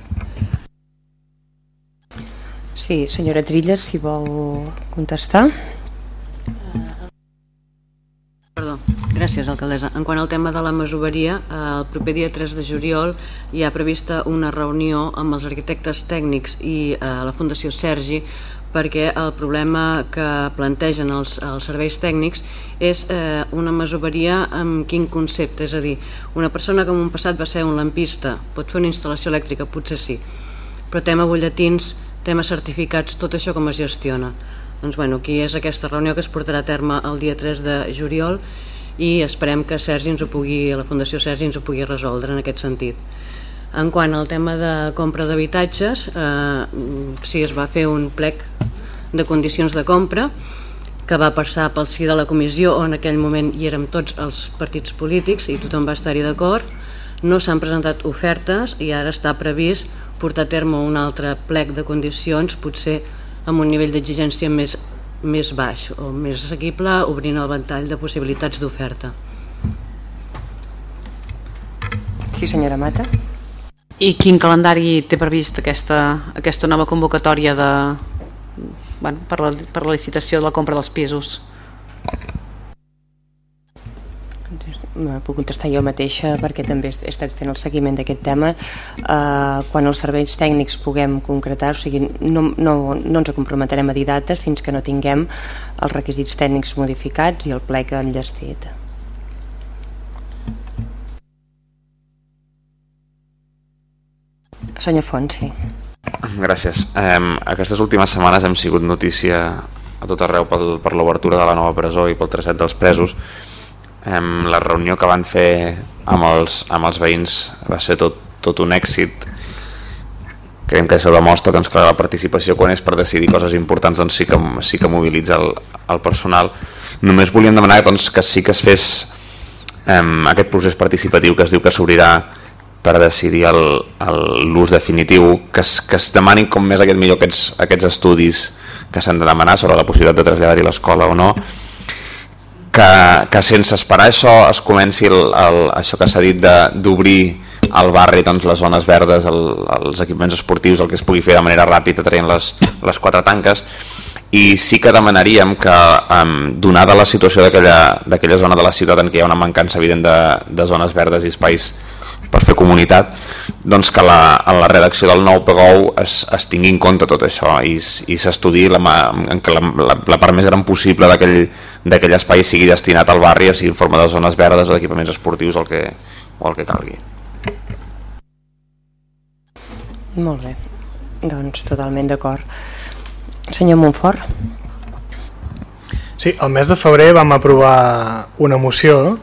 A: Sí, senyora Trilla, si vol contestar.
F: Perdó, gràcies alcaldessa. En quant al tema de la masoveria, eh, el proper dia 3 de juliol hi ha prevista una reunió amb els arquitectes tècnics i eh, la Fundació Sergi perquè el problema que plantegen els, els serveis tècnics és eh, una masoveria amb quin concepte, és a dir, una persona que en un passat va ser un lampista, pot fer una instal·lació elèctrica, potser sí, però tema butlletins, tema certificats, tot això com es gestiona doncs, bueno, aquí és aquesta reunió que es portarà a terme el dia 3 de juliol i esperem que Sergi ens ho pugui, la Fundació Sergi ens ho pugui resoldre en aquest sentit. En quant al tema de compra d'habitatges, eh, sí, es va fer un plec de condicions de compra que va passar pel sí de la comissió on en aquell moment hi érem tots els partits polítics i tothom va estar-hi d'acord. No s'han presentat ofertes i ara està previst portar a terme un altre plec de condicions, potser amb un nivell d'exigència més, més baix o més assequible, obrint el ventall de possibilitats d'oferta.
A: Sí, senyora Mata.
H: I quin calendari té previst aquesta, aquesta nova convocatòria de, bueno, per, la, per la licitació de la compra dels pisos?
A: Puc contestar jo mateixa perquè també he estat fent el seguiment d'aquest tema eh, quan els serveis tècnics puguem concretar, o sigui, no, no, no ens comprometerem a dir dates fins que no tinguem els requisits tècnics modificats i el ple que enllestit Senyor Font, sí.
B: Gràcies. Eh, aquestes últimes setmanes hem sigut notícia a tot arreu pel, per l'obertura de la nova presó i pel traçat dels presos em, la reunió que van fer amb els, amb els veïns va ser tot, tot un èxit. Creiem que això demostra doncs, que la participació quan és per decidir coses importants doncs, sí, que, sí que mobilitza el, el personal. Només volíem demanar doncs, que sí que es fes em, aquest procés participatiu que es diu que s'obrirà per decidir l'ús definitiu que es, que es demanin com més aquest millor aquests, aquests estudis que s'han de demanar sobre la possibilitat de traslladar-hi l'escola o no que, que sense esperar això es comenci el, el, això que s'ha dit d'obrir al barri doncs, les zones verdes, el, els equipaments esportius, el que es pugui fer de manera ràpida traient les, les quatre tanques. I sí que demanaríem que um, donada la situació d'aquella zona de la ciutat en què hi ha una mancança evident de, de zones verdes i espais per fer comunitat doncs que la, en la redacció del nou PGOU es, es tingui en compte tot això i, i s'estudi la, que la, la, la part més gran possible d'aquell espai sigui destinat al barri, sigui en forma de zones verdes o d'equipaments esportius el que, o el que calgui.
A: Molt bé, doncs totalment d'acord. Senyor Montfort.
D: Sí, el mes de febrer vam aprovar una moció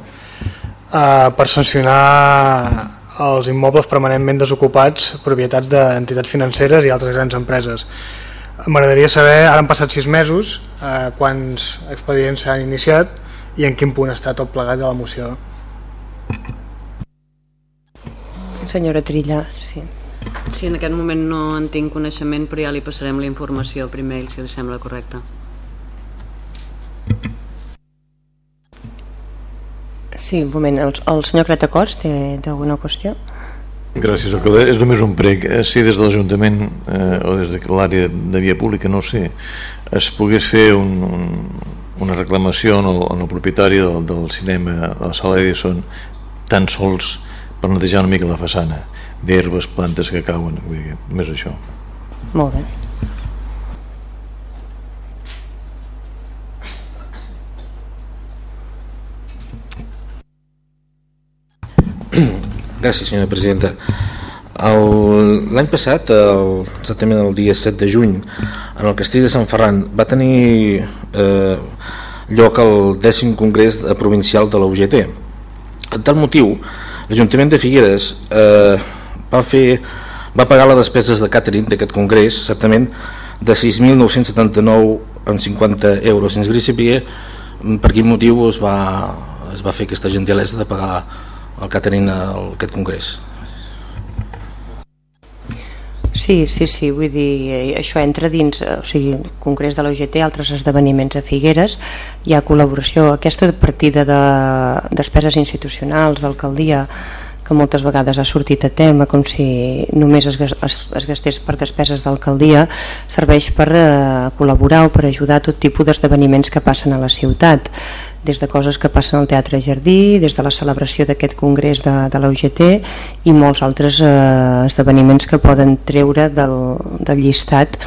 D: eh, per sancionar els immobles permanentment desocupats propietats d'entitats financeres i altres grans empreses. M'agradaria saber, ara han passat sis mesos, eh, quants expedients s'han iniciat i en quin punt està tot plegat de la moció.
A: Senyora Trilla, sí.
F: Sí, en aquest moment no en tinc coneixement, però ja li passarem la informació per mail, si li sembla correcte.
A: Sí, un moment. El, el senyor Cretacós té, té alguna qüestió?
O: Gràcies, alcalde. És només un prec. Eh, si des de l'Ajuntament eh, o des de l'àrea de via pública, no sé, es pogués fer un, un, una reclamació en el, en el propietari del, del cinema de la sala Edison tan sols per netejar una mica la façana d'herbes, plantes que cauen, vull dir, només això.
A: Molt bé.
J: Gràcies, senyora presidenta.
P: L'any passat, el, exactament el dia 7 de juny, en el castell de Sant Ferran, va tenir eh, lloc el dècim congrés provincial de la UGT. En tal motiu, l'Ajuntament de Figueres eh, va, fer, va pagar les despeses de catering d'aquest congrés, exactament de 6.979,50 euros. Ens agradaria saber per quin motiu es va, es va fer aquesta gentilesa de pagar el catering a aquest congrés.
A: Sí, sí, sí, vull dir, eh, això entra dins, eh, o sigui, el Congrés de la UGT, altres esdeveniments a Figueres, hi ha col·laboració, aquesta partida de despeses institucionals, d'alcaldia, que moltes vegades ha sortit a tema com si només es, es, es gastés per despeses d'alcaldia serveix per eh, col·laborar o per ajudar tot tipus d'esdeveniments que passen a la ciutat des de coses que passen al Teatre Jardí, des de la celebració d'aquest congrés de, de la UGT i molts altres eh, esdeveniments que poden treure del, del llistat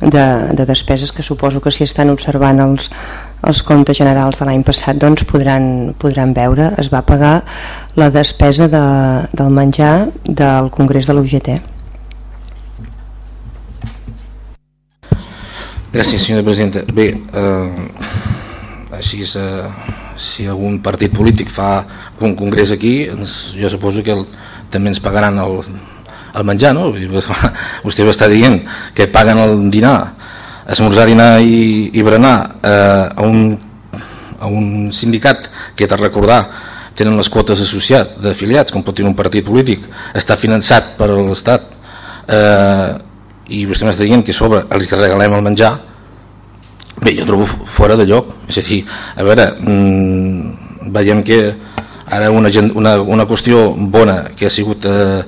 A: de, de despeses que suposo que si estan observant els, els comptes generals de l'any passat doncs podran, podran veure. Es va pagar la despesa de, del menjar del congrés de l'UGT.
P: Gràcies, senyora presidenta. Bé, eh, així eh, si algun partit polític fa un congrés aquí ens, jo suposo que el, també ens pagaran el, el menjar no? vostè va estar dient que paguen el dinar esmorzar, dinar i, i berenar eh, a, un, a un sindicat que de recordar tenen les quotes associats d'afiliats com pot tenir un partit polític està finançat per l'Estat eh, i vostè m'està dient que sobre els que regalem el menjar Bé, jo trobo fora de lloc, és a dir, a veure, mmm, veiem que ara una, una, una qüestió bona que ha sigut eh,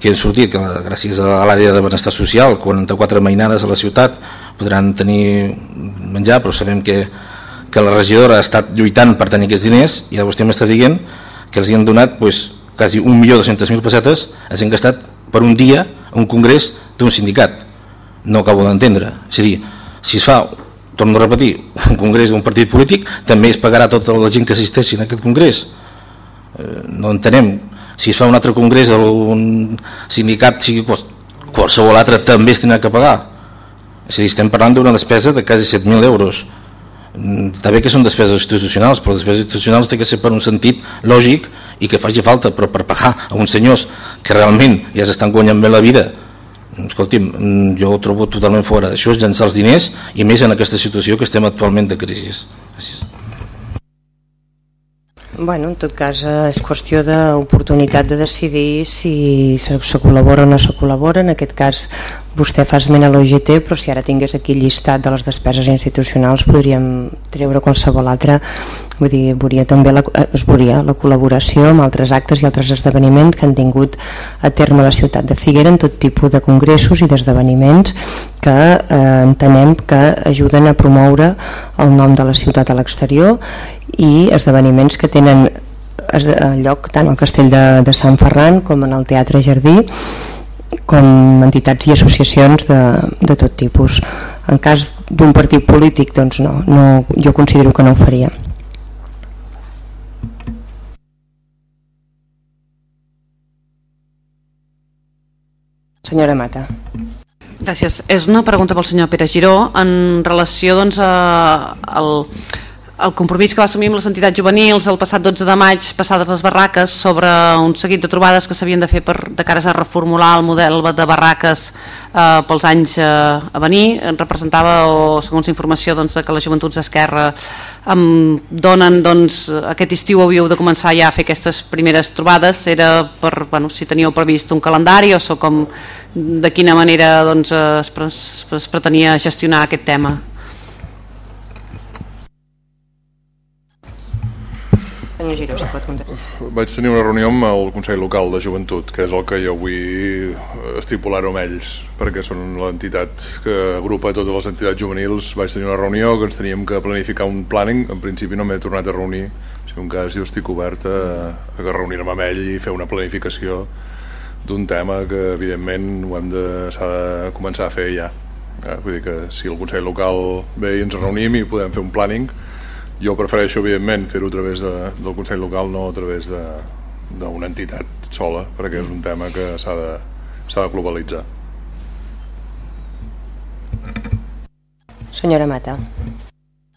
P: que han sortit que gràcies a l'àrea de benestar social 44 mainades a la ciutat podran tenir menjar però sabem que, que la regidora ha estat lluitant per tenir aquests diners i ara vostè m'està dient que els hi han donat pues, quasi 1.200.000 pessetes els han gastat per un dia un congrés d'un sindicat. No acabo d'entendre. És a dir, si es fa torno a repetir, un congrés d'un partit polític també es pagarà tota la gent que assisteixi en aquest congrés. Eh, no entenem. Si es fa un altre congrés d'un sindicat sigui qualsevol altre també es tindrà que pagar. És a dir, estem parlant d'una despesa de quasi 7.000 euros. Mm, està bé que són despeses institucionals però despeses institucionals té que ser per un sentit lògic i que faci falta però per pagar a uns senyors que realment ja s'estan guanyant bé la vida escolti'm, mm, jo ho trobo totalment fora això és llançar els diners i més en aquesta situació que estem actualment de crisi. Gràcies
A: Bueno, en tot cas eh, és qüestió d'oportunitat de decidir si se, se col·labora o no se col·labora, en aquest cas vostè fa esment a l'OGT, però si ara tingués aquí llistat de les despeses institucionals podríem treure qualsevol altra, vull dir, veuria també la, es veuria la col·laboració amb altres actes i altres esdeveniments que han tingut a terme la ciutat de Figuera en tot tipus de congressos i d'esdeveniments que eh, entenem que ajuden a promoure el nom de la ciutat a l'exterior i esdeveniments que tenen lloc tant al castell de, de Sant Ferran com en el Teatre Jardí com entitats i associacions de, de tot tipus. En cas d'un partit polític, doncs no, no, jo considero que no ho faria. Senyora Mata.
H: Gràcies. És una pregunta pel senyor Pere Giró en relació doncs, a, al, el compromís que va assumir amb les entitats juvenils el passat 12 de maig, passades les barraques, sobre un seguit de trobades que s'havien de fer per, de cares a reformular el model de barraques eh, pels anys eh, a venir. Representava, o segons informació, doncs, que les joventuts d'Esquerra em donen, doncs, aquest estiu havíeu de començar ja a fer aquestes primeres trobades. Era per, bueno, si teníeu previst un calendari o com, de quina manera doncs, es, es, es pretenia gestionar aquest tema.
Q: Senyor Giró, si pot contestar. Vaig tenir una reunió amb el Consell Local de Joventut, que és el que jo vull estipular-ho amb ells, perquè són l'entitat que agrupa totes les entitats juvenils. Vaig tenir una reunió que ens teníem que planificar un planning, en principi no m'he tornat a reunir, si un cas jo estic obert a, a reunir-me amb ell i fer una planificació d'un tema que evidentment ho hem de, s'ha de començar a fer ja. Eh, vull dir que si el Consell Local ve i ens reunim i podem fer un planning, jo prefereixo, evidentment, fer-ho a través de, del Consell Local, no a través d'una entitat sola, perquè és un tema que s'ha de s'ha de globalitzar.
A: Senyora Mata.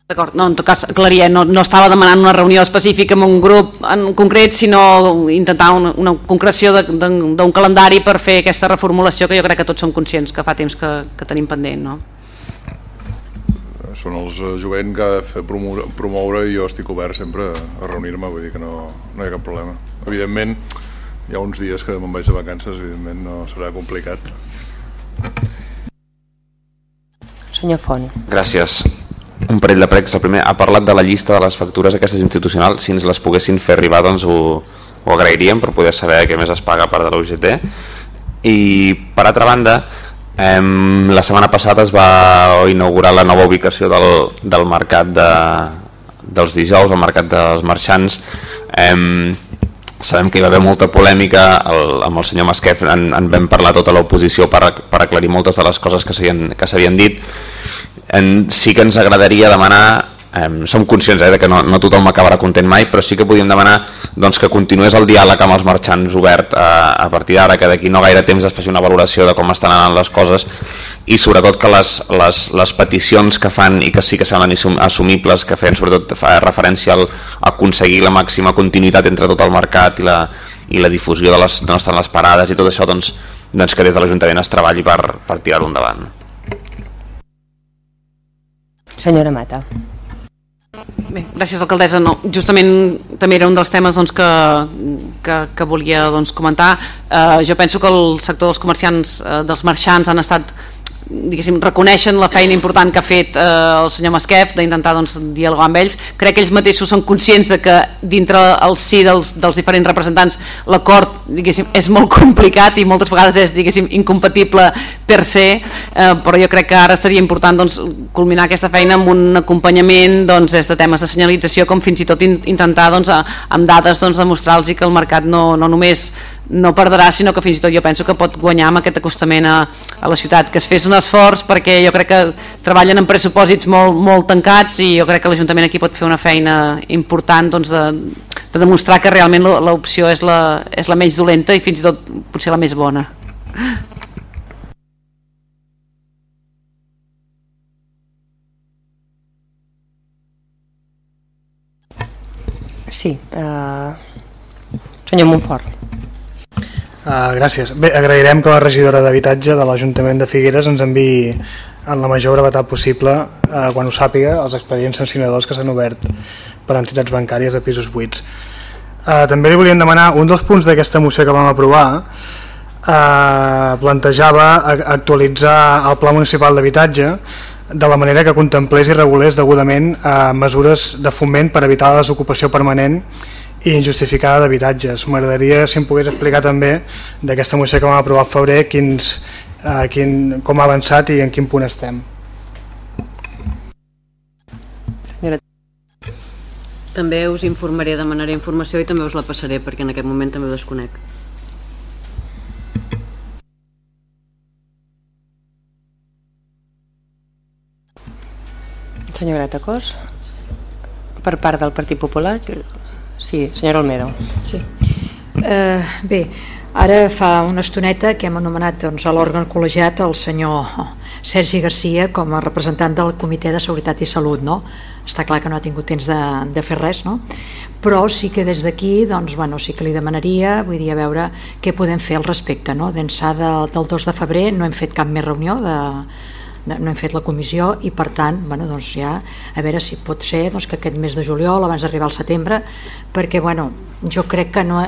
H: D'acord, no, en tot cas, aclaria, no, no estava demanant una reunió específica amb un grup en concret, sinó intentar una, una concreció d'un calendari per fer aquesta reformulació que jo crec que tots som conscients que fa temps que, que tenim pendent, no?
Q: Són els eh, jovent que ha de fer promoure, promoure i jo estic obert sempre a reunir-me, vull dir que no, no hi ha cap problema. Evidentment, hi ha uns dies que me'n vaig de vacances, evidentment no serà complicat.
A: Senyor Font.
B: Gràcies un parell de pregs. El primer ha parlat de la llista de les factures aquestes institucionals. Si ens les poguessin fer arribar doncs ho, ho agrairíem per poder saber què més es paga part de la UGT. I per altra banda, eh, la setmana passada es va inaugurar la nova ubicació del, del mercat de, dels dijous, el mercat dels marxants. Eh, sabem que hi va haver molta polèmica el, amb el senyor Masquef en, en vam parlar tota l'oposició per, per aclarir moltes de les coses que s'havien dit en, sí que ens agradaria demanar som conscients eh, que no, no tothom acabarà content mai, però sí que podíem demanar doncs, que continués el diàleg amb els marxants obert eh, a partir d'ara, que d'aquí no gaire temps es faci una valoració de com estan anant les coses i sobretot que les, les, les peticions que fan i que sí que semblen assumibles, que feien sobretot fa referència al, a aconseguir la màxima continuïtat entre tot el mercat i la, i la difusió de les, d'on estan les parades i tot això, doncs, doncs que des de l'Ajuntament es treballi per, per tirar-ho endavant.
A: Senyora Mata.
H: Bé, gràcies alcaldessa. No, justament també era un dels temes doncs, que, que, que volia doncs, comentar. Eh, jo penso que el sector dels comerciants, eh, dels marxants han estat diguéssim, reconeixen la feina important que ha fet eh, el senyor Masquef d'intentar doncs, dialogar amb ells. Crec que ells mateixos són conscients de que dintre el si dels, dels diferents representants l'acord és molt complicat i moltes vegades és diguéssim, incompatible per se, eh, però jo crec que ara seria important doncs, culminar aquesta feina amb un acompanyament doncs, des de temes de senyalització com fins i tot in, intentar doncs, a, amb dades doncs, demostrar-los que el mercat no, no només no perdrà, sinó que fins i tot jo penso que pot guanyar amb aquest acostament a, a la ciutat, que es fes un esforç perquè jo crec que treballen en pressupòsits molt, molt tancats i jo crec que l'Ajuntament aquí pot fer una feina important doncs, de, de demostrar que realment l'opció és, la, és la menys dolenta i fins i tot potser la més bona.
A: Sí, uh, senyor Montfort.
D: Uh, gràcies. Bé, agrairem que la regidora d'Habitatge de l'Ajuntament de Figueres ens enviï en la major brevetat possible, uh, quan ho sàpiga, els expedients sancionadors que s'han obert per entitats bancàries de pisos buits. Uh, també li volíem demanar, un dels punts d'aquesta moció que vam aprovar uh, plantejava actualitzar el Pla Municipal d'Habitatge de la manera que contemplés i regulés degudament uh, mesures de foment per evitar la desocupació permanent i injustificada d'habitatges. M'agradaria si em pogués explicar també d'aquesta moció que vam aprovar al febrer quins, eh, quin, com ha avançat i en quin punt estem.
F: També us informaré, demanaré informació i també us la passaré perquè en aquest moment també ho desconec.
A: Senyora Tacós, per part del Partit Popular, Sí, senyora Olmedo.
G: Sí. Eh, bé, ara fa una estoneta que hem anomenat doncs, a l'òrgan col·legiat el senyor Sergi Garcia com a representant del Comitè de Seguretat i Salut. No? Està clar que no ha tingut temps de, de fer res, no? però sí que des d'aquí doncs, bueno, sí que li demanaria vull dir, a veure què podem fer al respecte. No? D'ençà del, del 2 de febrer no hem fet cap més reunió de, no hem fet la comissió i per tant bueno, doncs ja a veure si pot ser doncs, que aquest mes de juliol abans d'arribar al setembre perquè bueno, jo crec que no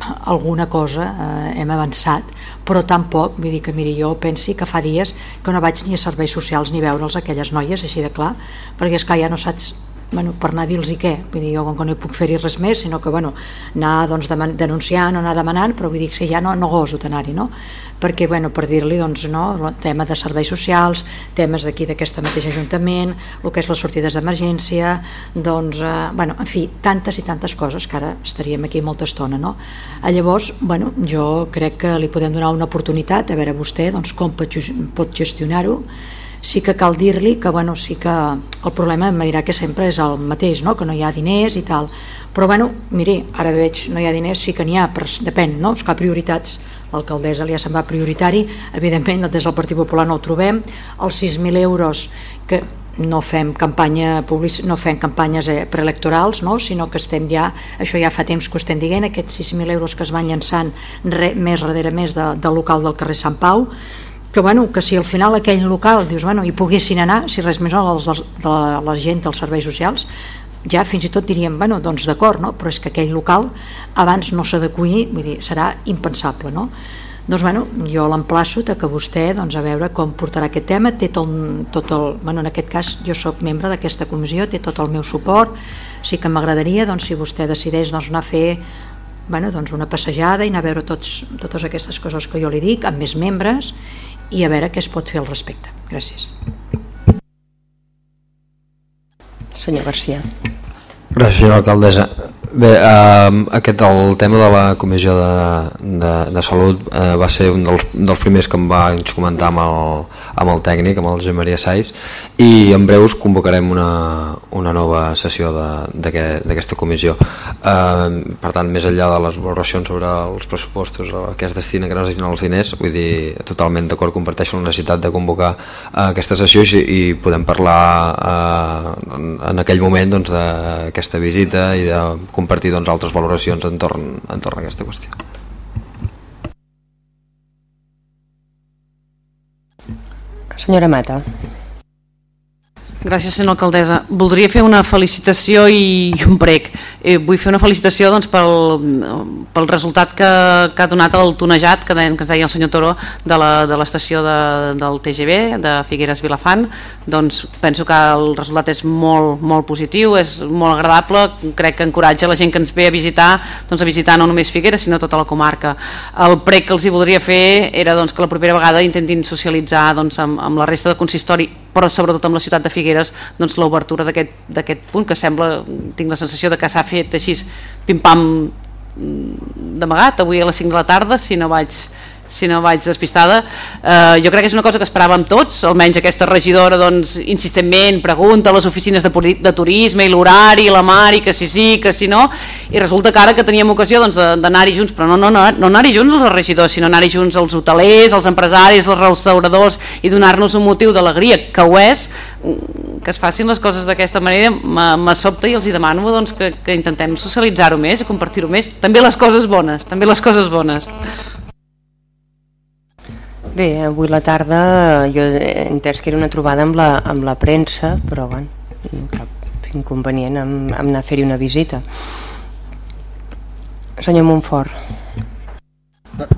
G: alguna cosa eh, hem avançat però tampoc, vull dir que miri jo pensi que fa dies que no vaig ni a serveis socials ni veure'ls aquelles noies així de clar perquè és que ja no saps bueno, per anar a dir-los què, vull dir, jo com que no hi puc fer-hi res més, sinó que bueno, anar doncs, denunciant o anar demanant, però vull dir que ja no, no goso d'anar-hi, no? perquè bueno, per dir-li doncs, no, el tema de serveis socials, temes d'aquí d'aquest mateix Ajuntament, el que és les sortides d'emergència, doncs, eh, bueno, en fi, tantes i tantes coses que ara estaríem aquí molta estona. No? Llavors, bueno, jo crec que li podem donar una oportunitat a veure vostè doncs, com pot, pot gestionar-ho, sí que cal dir-li que, bueno, sí que el problema em dirà que sempre és el mateix, no? que no hi ha diners i tal, però bueno, miri, ara veig, no hi ha diners, sí que n'hi ha, però depèn, no? és que prioritats l'alcaldessa li ha semblat prioritari, evidentment des del Partit Popular no ho trobem, els 6.000 euros que no fem campanya public, no fem campanyes eh, preelectorals, no? sinó que estem ja, això ja fa temps que ho estem dient, aquests 6.000 euros que es van llançant re, més darrere més de, del local del carrer Sant Pau, que, bueno, que si al final aquell local dius, bueno, hi poguessin anar, si res més no, els, de la, la gent dels serveis socials, ja fins i tot diríem, bueno, doncs d'acord, no? però és que aquell local abans no s'adecuï, vull dir, serà impensable, no? Doncs bueno, jo l'emplaço que vostè doncs, a veure com portarà aquest tema, té tot, tot el, bueno, en aquest cas jo sóc membre d'aquesta comissió, té tot el meu suport, sí que m'agradaria doncs, si vostè decideix doncs, anar a fer bueno, doncs una passejada i anar a veure tots, totes aquestes coses que jo li dic, amb més membres, i a veure què es pot fer al respecte. Gràcies.
A: Senyor Garcia.
J: Gràcies, senyora alcaldessa. Bé, eh, aquest, el tema de la comissió de, de, de salut eh, va ser un dels, dels primers que em vaig comentar amb el, amb el tècnic, amb el Josep Maria Saiz, i en breus convocarem una, una nova sessió d'aquesta comissió. Eh, per tant, més enllà de les valoracions sobre els pressupostos, a què es destina, que no es destina els diners, vull dir, totalment d'acord, comparteixo la necessitat de convocar eh, aquesta sessió i, i podem parlar eh, en, en aquell moment doncs, d'aquesta visita i de compartir doncs, altres valoracions entorn, entorn a aquesta qüestió.
A: Senyora Mata.
H: Gràcies, senyora alcaldessa. Voldria fer una felicitació i un prec. Eh, vull fer una felicitació doncs, pel, pel resultat que, que ha donat el tonejat que, deien, que ens deia el senyor Toro de l'estació de, del TGV, de Figueres Vilafant. Doncs penso que el resultat és molt, molt positiu, és molt agradable, crec que encoratja la gent que ens ve a visitar doncs, a visitar no només Figueres, sinó tota la comarca. El prec que els hi voldria fer era doncs, que la propera vegada intentin socialitzar doncs, amb, amb la resta de consistori, però sobretot amb la ciutat de Figueres doncs, l'obertura d'aquest punt que sembla, tinc la sensació de que s'ha fet així pim-pam mm, d'amagat. Avui a les 5 de la tarda si no vaig si no vaig despistada. Eh, jo crec que és una cosa que esperàvem tots almenys aquesta regidora doncs, insistentment pregunta a les oficines de, de turisme i l'horari, la mar i que si sí, que si no i resulta que ara que teníem ocasió doncs, d'anar-hi junts però no, no, no, no anar-hi junts els regidors sinó anar-hi junts els hotelers, els empresaris els restauradors i donar-nos un motiu d'alegria que ho és que es facin les coses d'aquesta manera me sobta i els hi demano doncs, que, que intentem socialitzar-ho més i compartir-ho més. També les coses bones també les coses bones
A: Bé, avui la tarda jo he entès que era una trobada amb la, amb la premsa, però bueno, cap inconvenient amb, amb anar a fer-hi una visita. Senyor Montfort.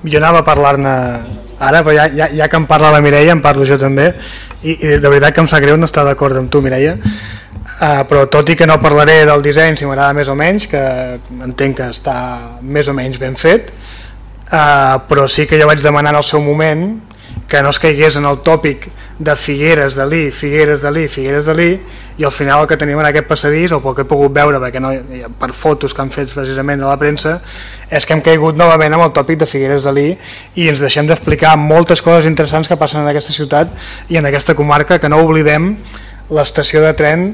D: Jo anava a parlar-ne ara, però ja, ja, ja que em parla la Mireia, em parlo jo també, i, i de veritat que em sap greu no estar d'acord amb tu, Mireia, uh, però tot i que no parlaré del disseny, si m'agrada més o menys, que entenc que està més o menys ben fet, Uh, però sí que jo vaig demanar en el seu moment que no es caigués en el tòpic de Figueres de Lí, Figueres de Lí, Figueres de Lí i al final el que tenim en aquest passadís o pel que he pogut veure perquè no, per fotos que han fet precisament de la premsa és que hem caigut novament amb el tòpic de Figueres de Lí i ens deixem d'explicar moltes coses interessants que passen en aquesta ciutat i en aquesta comarca que no oblidem l'estació de tren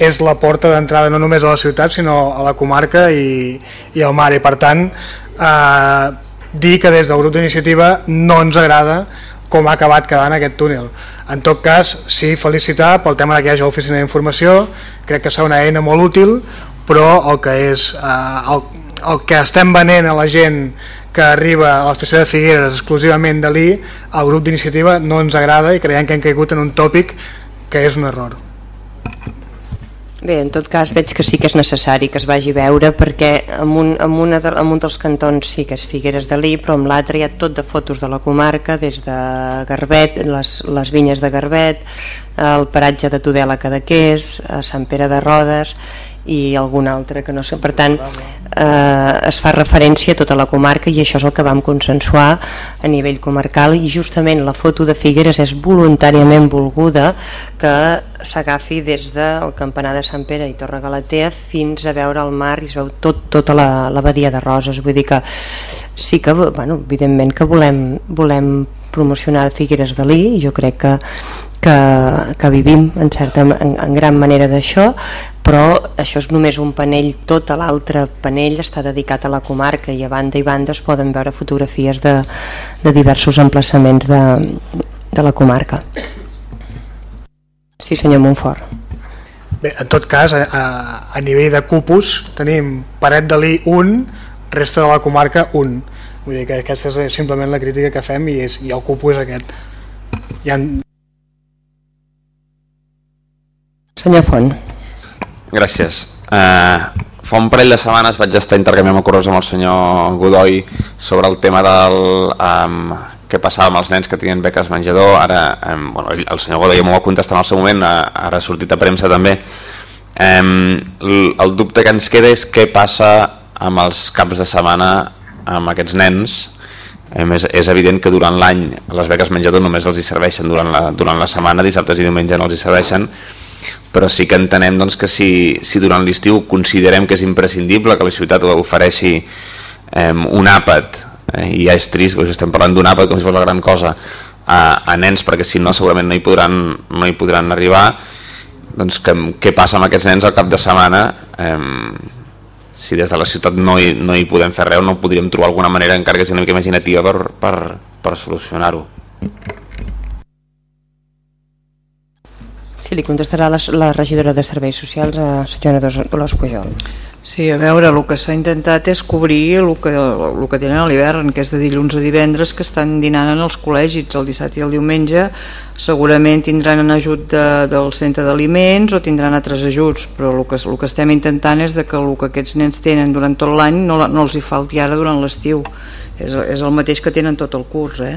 D: és la porta d'entrada no només a la ciutat sinó a la comarca i, i al mar. I per tant eh, dir que des del grup d'iniciativa no ens agrada com ha acabat quedant aquest túnel. En tot cas, sí felicitar pel tema que hi hagi l'oficina d'informació, crec que serà una eina molt útil, però el que és eh, el, el que estem venent a la gent que arriba a l'estació de Figueres exclusivament de l'I, el grup d'iniciativa no ens agrada i creiem que hem caigut en un tòpic que és un error.
A: Bé, en tot cas veig que sí que és necessari que es vagi a veure perquè en un, en, una de, en un dels cantons sí que és Figueres de Lí però en l'altre hi ha tot de fotos de la comarca des de Garbet, les, les vinyes de Garbet, el paratge de Tudela Cadaqués, a Sant Pere de Rodes i algun altre que no sé, per tant eh, es fa referència a tota la comarca i això és el que vam consensuar a nivell comarcal. I justament la foto de Figueres és voluntàriament volguda que s'agafi des del campanar de Sant Pere i Torre Galatea fins a veure el mar i es veu tot, tota la, la badia de Roses. Vull dir que sí que bueno, evidentment que volem, volem promocionar Figueres de Lí i jo crec que que, que vivim en, certa, en, en gran manera d'això però això és només un panell tot l'altre panell està dedicat a la comarca i a banda i banda es poden veure fotografies de, de diversos emplaçaments de, de la comarca Sí senyor Montfort
D: Bé, en tot cas, a, a, a nivell de cupus tenim Paret de Lí un, resta de la comarca un. Vull dir que aquesta és simplement la crítica que fem i, és, i el cupus és aquest. Hi ha...
A: Senyor Font.
B: Gràcies. Uh, fa un parell de setmanes vaig estar intercanviant correus amb el senyor Godoy sobre el tema del um, què passava amb els nens que tenien beques menjador ara, um, bueno, el senyor Godoy m'ho va contestar en el seu moment ara ha sortit a premsa també um, el, dubte que ens queda és què passa amb els caps de setmana amb aquests nens um, és, és evident que durant l'any les beques menjador només els hi serveixen durant la, durant la setmana, dissabtes i diumenge no els hi serveixen però sí que entenem doncs, que si, si durant l'estiu considerem que és imprescindible que la ciutat ofereixi eh, un àpat eh, i ja és trist, perquè estem parlant d'un àpat com si fos la gran cosa a, a nens perquè si no segurament no hi podran, no hi podran arribar. Doncs que, què passa amb aquests nens al cap de setmana? Eh, si des de la ciutat no hi, no hi podem fer res no podríem trobar alguna manera encara que sigui una mica imaginativa per, per, per solucionar-ho
A: Sí, li contestarà la, la regidora de Serveis Socials, a senyora Dolors Pujol.
M: Sí, a veure, el que s'ha intentat és cobrir el que, el que tenen a l'hivern, que és de dilluns a divendres, que estan dinant en els col·legis, el dissabte i el diumenge, segurament tindran en ajut de, del centre d'aliments o tindran altres ajuts, però el que, el que estem intentant és de que el que aquests nens tenen durant tot l'any no, no els hi falti ara durant l'estiu. És, és el mateix que tenen tot el curs, eh?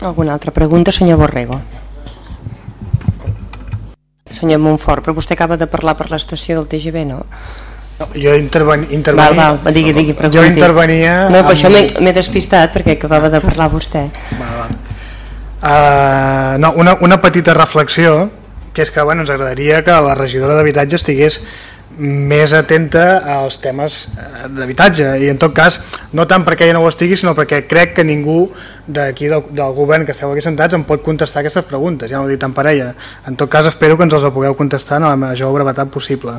A: Alguna altra pregunta, senyor Borrego? Senyor Montfort, però vostè acaba de parlar per l'estació del TGV, no?
D: no jo interven, intervenia...
A: Val, val, digui, digui, pregunti.
D: Jo intervenia...
A: No, per amb... això m'he despistat, perquè acabava de parlar vostè.
D: Val, val. Uh, no, una, una petita reflexió, que és que bueno, ens agradaria que la regidora d'habitatge estigués més atenta als temes eh, d'habitatge. I en tot cas, no tant perquè ella no ho estigui sinó perquè crec que ningú d'aquí del, del govern que esteu aquí sentats em pot contestar aquestes preguntes, ja no ho dic tant per ella en tot cas espero que ens els pugueu contestar en la major brevetat possible.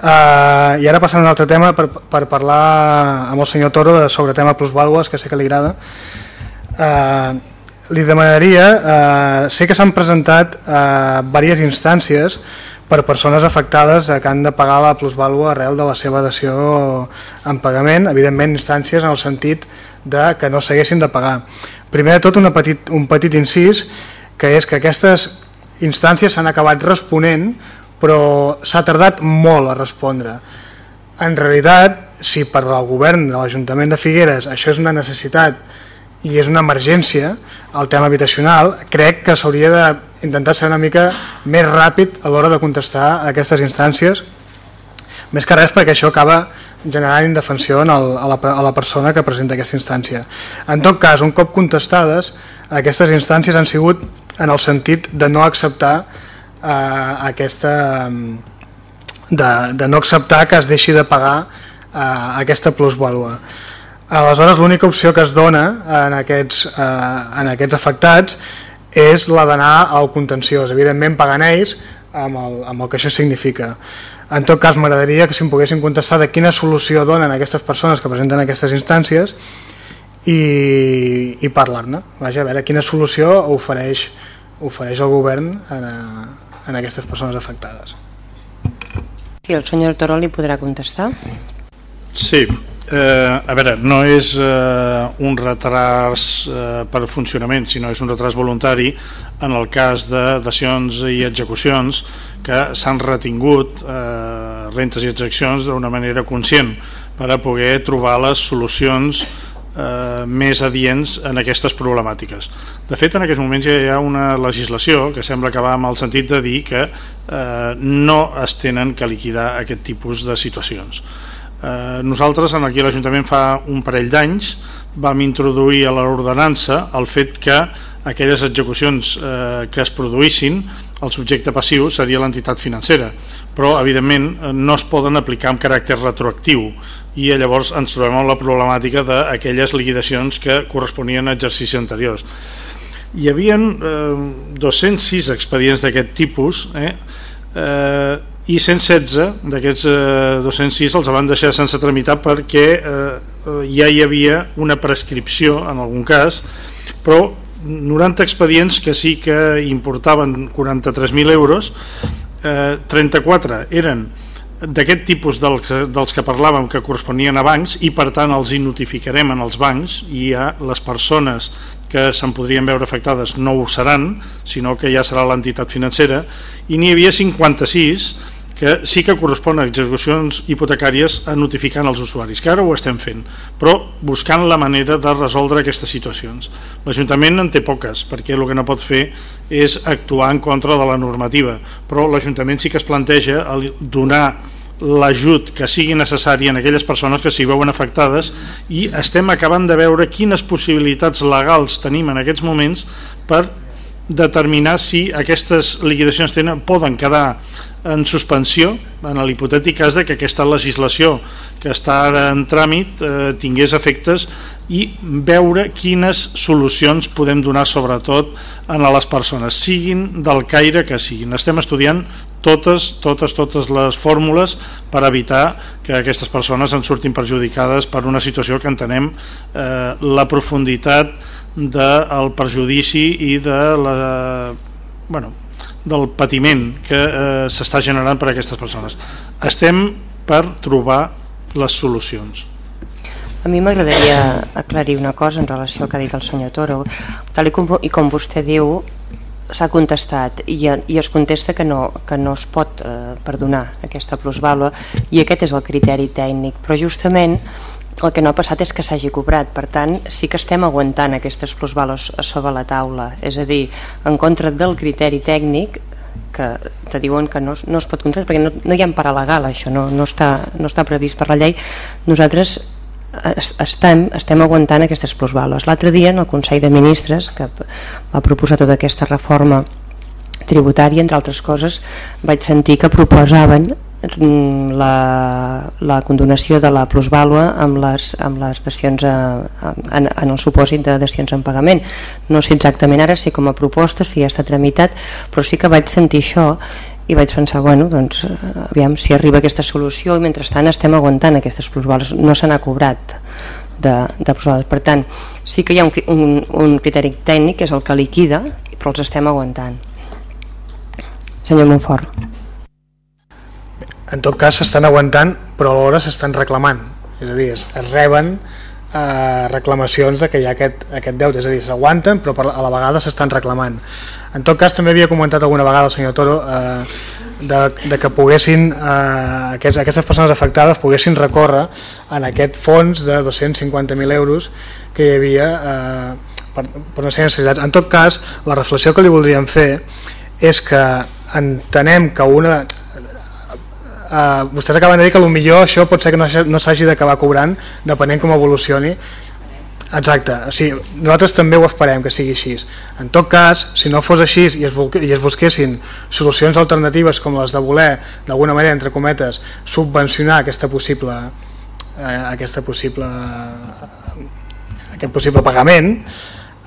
D: Uh, i ara passant a un altre tema per, per parlar amb el senyor Toro de, sobre tema plusvàlues que sé que li agrada. Uh, li demanaria uh, sé que s'han presentat uh, diverses instàncies per persones afectades que han de pagar la plusvàlua arrel de la seva dació en pagament, evidentment instàncies en el sentit de que no s'haguessin de pagar. Primer de tot una petit, un petit incís, que és que aquestes instàncies s'han acabat responent, però s'ha tardat molt a respondre. En realitat, si per al govern de l'Ajuntament de Figueres això és una necessitat i és una emergència, el tema habitacional, crec que s'hauria d'intentar ser una mica més ràpid a l'hora de contestar a aquestes instàncies, més que res perquè això acaba generant indefensió en el, a, la, a la persona que presenta aquesta instància. En tot cas, un cop contestades, aquestes instàncies han sigut en el sentit de no acceptar eh, aquesta... De, de no acceptar que es deixi de pagar eh, aquesta plusvàlua. Aleshores, l'única opció que es dona en aquests, eh, en aquests afectats és la d'anar al contenciós, evidentment pagant ells amb el, amb el que això significa. En tot cas, m'agradaria que si em poguessin contestar de quina solució donen aquestes persones que presenten aquestes instàncies i, i parlar-ne. Vaja, a veure quina solució ofereix, ofereix el govern en, a, en aquestes persones afectades.
A: Sí, el senyor Toro li podrà contestar.
C: Sí, Eh, a veure, no és eh, un retras eh, per funcionament, sinó és un retras voluntari en el cas de dacions i execucions que s'han retingut eh, rentes i execucions d'una manera conscient per a poder trobar les solucions eh, més adients en aquestes problemàtiques. De fet, en aquests moments ja hi ha una legislació que sembla que va amb el sentit de dir que eh, no es tenen que liquidar aquest tipus de situacions. Eh, nosaltres aquí a l'Ajuntament fa un parell d'anys vam introduir a l'ordenança el fet que aquelles execucions eh, que es produïssin el subjecte passiu seria l'entitat financera, però evidentment no es poden aplicar amb caràcter retroactiu. I llavors ens trobem amb la problemàtica d'aquelles liquidacions que corresponien a exercicis anteriors. Hi havia eh, 206 expedients d'aquest tipus eh, eh, i 116 d'aquests eh, 206 els van deixar sense tramitar perquè eh, ja hi havia una prescripció en algun cas, però 90 expedients que sí que importaven 43.000 euros, eh, 34 eren d'aquest tipus dels, dels que parlàvem que corresponien a bancs i per tant els hi notificarem en els bancs i a les persones que se'n podrien veure afectades no ho seran, sinó que ja serà l'entitat financera. I n'hi havia 56 que sí que correspon a execucions hipotecàries a notificant als usuaris, que ara ho estem fent, però buscant la manera de resoldre aquestes situacions. L'Ajuntament en té poques, perquè el que no pot fer és actuar en contra de la normativa, però l'Ajuntament sí que es planteja donar l'ajut que sigui necessari en aquelles persones que s'hi veuen afectades i estem acabant de veure quines possibilitats legals tenim en aquests moments per determinar si aquestes liquidacions tenen, poden quedar en suspensió en l'hipotètic cas de que aquesta legislació que està ara en tràmit eh, tingués efectes i veure quines solucions podem donar sobretot a les persones, siguin del caire que siguin. Estem estudiant totes, totes, totes les fórmules per evitar que aquestes persones en surtin perjudicades per una situació que entenem eh, la profunditat del perjudici i de la, bueno, del patiment que eh, s'està generant per a aquestes persones. Estem per trobar les solucions.
A: A mi m'agradaria aclarir una cosa en relació al que ha dit el senyor Toro. Tal i com, i com vostè diu, s'ha contestat i, i es contesta que no, que no es pot eh, perdonar aquesta plusvàlua i aquest és el criteri tècnic però justament el que no ha passat és que s'hagi cobrat, per tant sí que estem aguantant aquestes plusvalos sobre la taula, és a dir, en contra del criteri tècnic que te diuen que no, no es pot contestar perquè no, no hi ha empara legal això, no, no, està, no està previst per la llei. Nosaltres estem, estem aguantant aquestes plusvalos. L'altre dia en el Consell de Ministres que va proposar tota aquesta reforma tributària, entre altres coses vaig sentir que proposaven la, la condonació de la plusvàlua amb les, amb les dacions a, a, en, en el supòsit de dacions en pagament. No sé exactament ara si com a proposta si ja està tramitat però sí que vaig sentir això i vaig pensar, bueno, doncs aviam si arriba aquesta solució i mentrestant estem aguantant aquestes plusvàlues, no se n'ha cobrat de, de plusvàlues, per tant sí que hi ha un, un, un criteri tècnic que és el que liquida, però els estem aguantant. Senyor Montfort
D: en tot cas s'estan aguantant però alhora s'estan reclamant. És a dir, es, es reben eh, reclamacions de que hi ha aquest, aquest deute. És a dir, s'aguanten però per, a la vegada s'estan reclamant. En tot cas també havia comentat alguna vegada el senyor Toro eh, de, de que poguessin eh, aquests, aquestes persones afectades poguessin recórrer en aquest fons de 250.000 euros que hi havia eh, per, una sèrie necessitats. En tot cas, la reflexió que li voldríem fer és que entenem que una Uh, vostès acaben de dir que millor això pot ser que no, no s'hagi d'acabar cobrant depenent com evolucioni Exacte, o sigui, nosaltres també ho esperem que sigui així. En tot cas, si no fos així i es, i es busquessin solucions alternatives com les de voler, d'alguna manera, entre cometes, subvencionar aquesta possible, eh, aquesta possible, aquest possible pagament,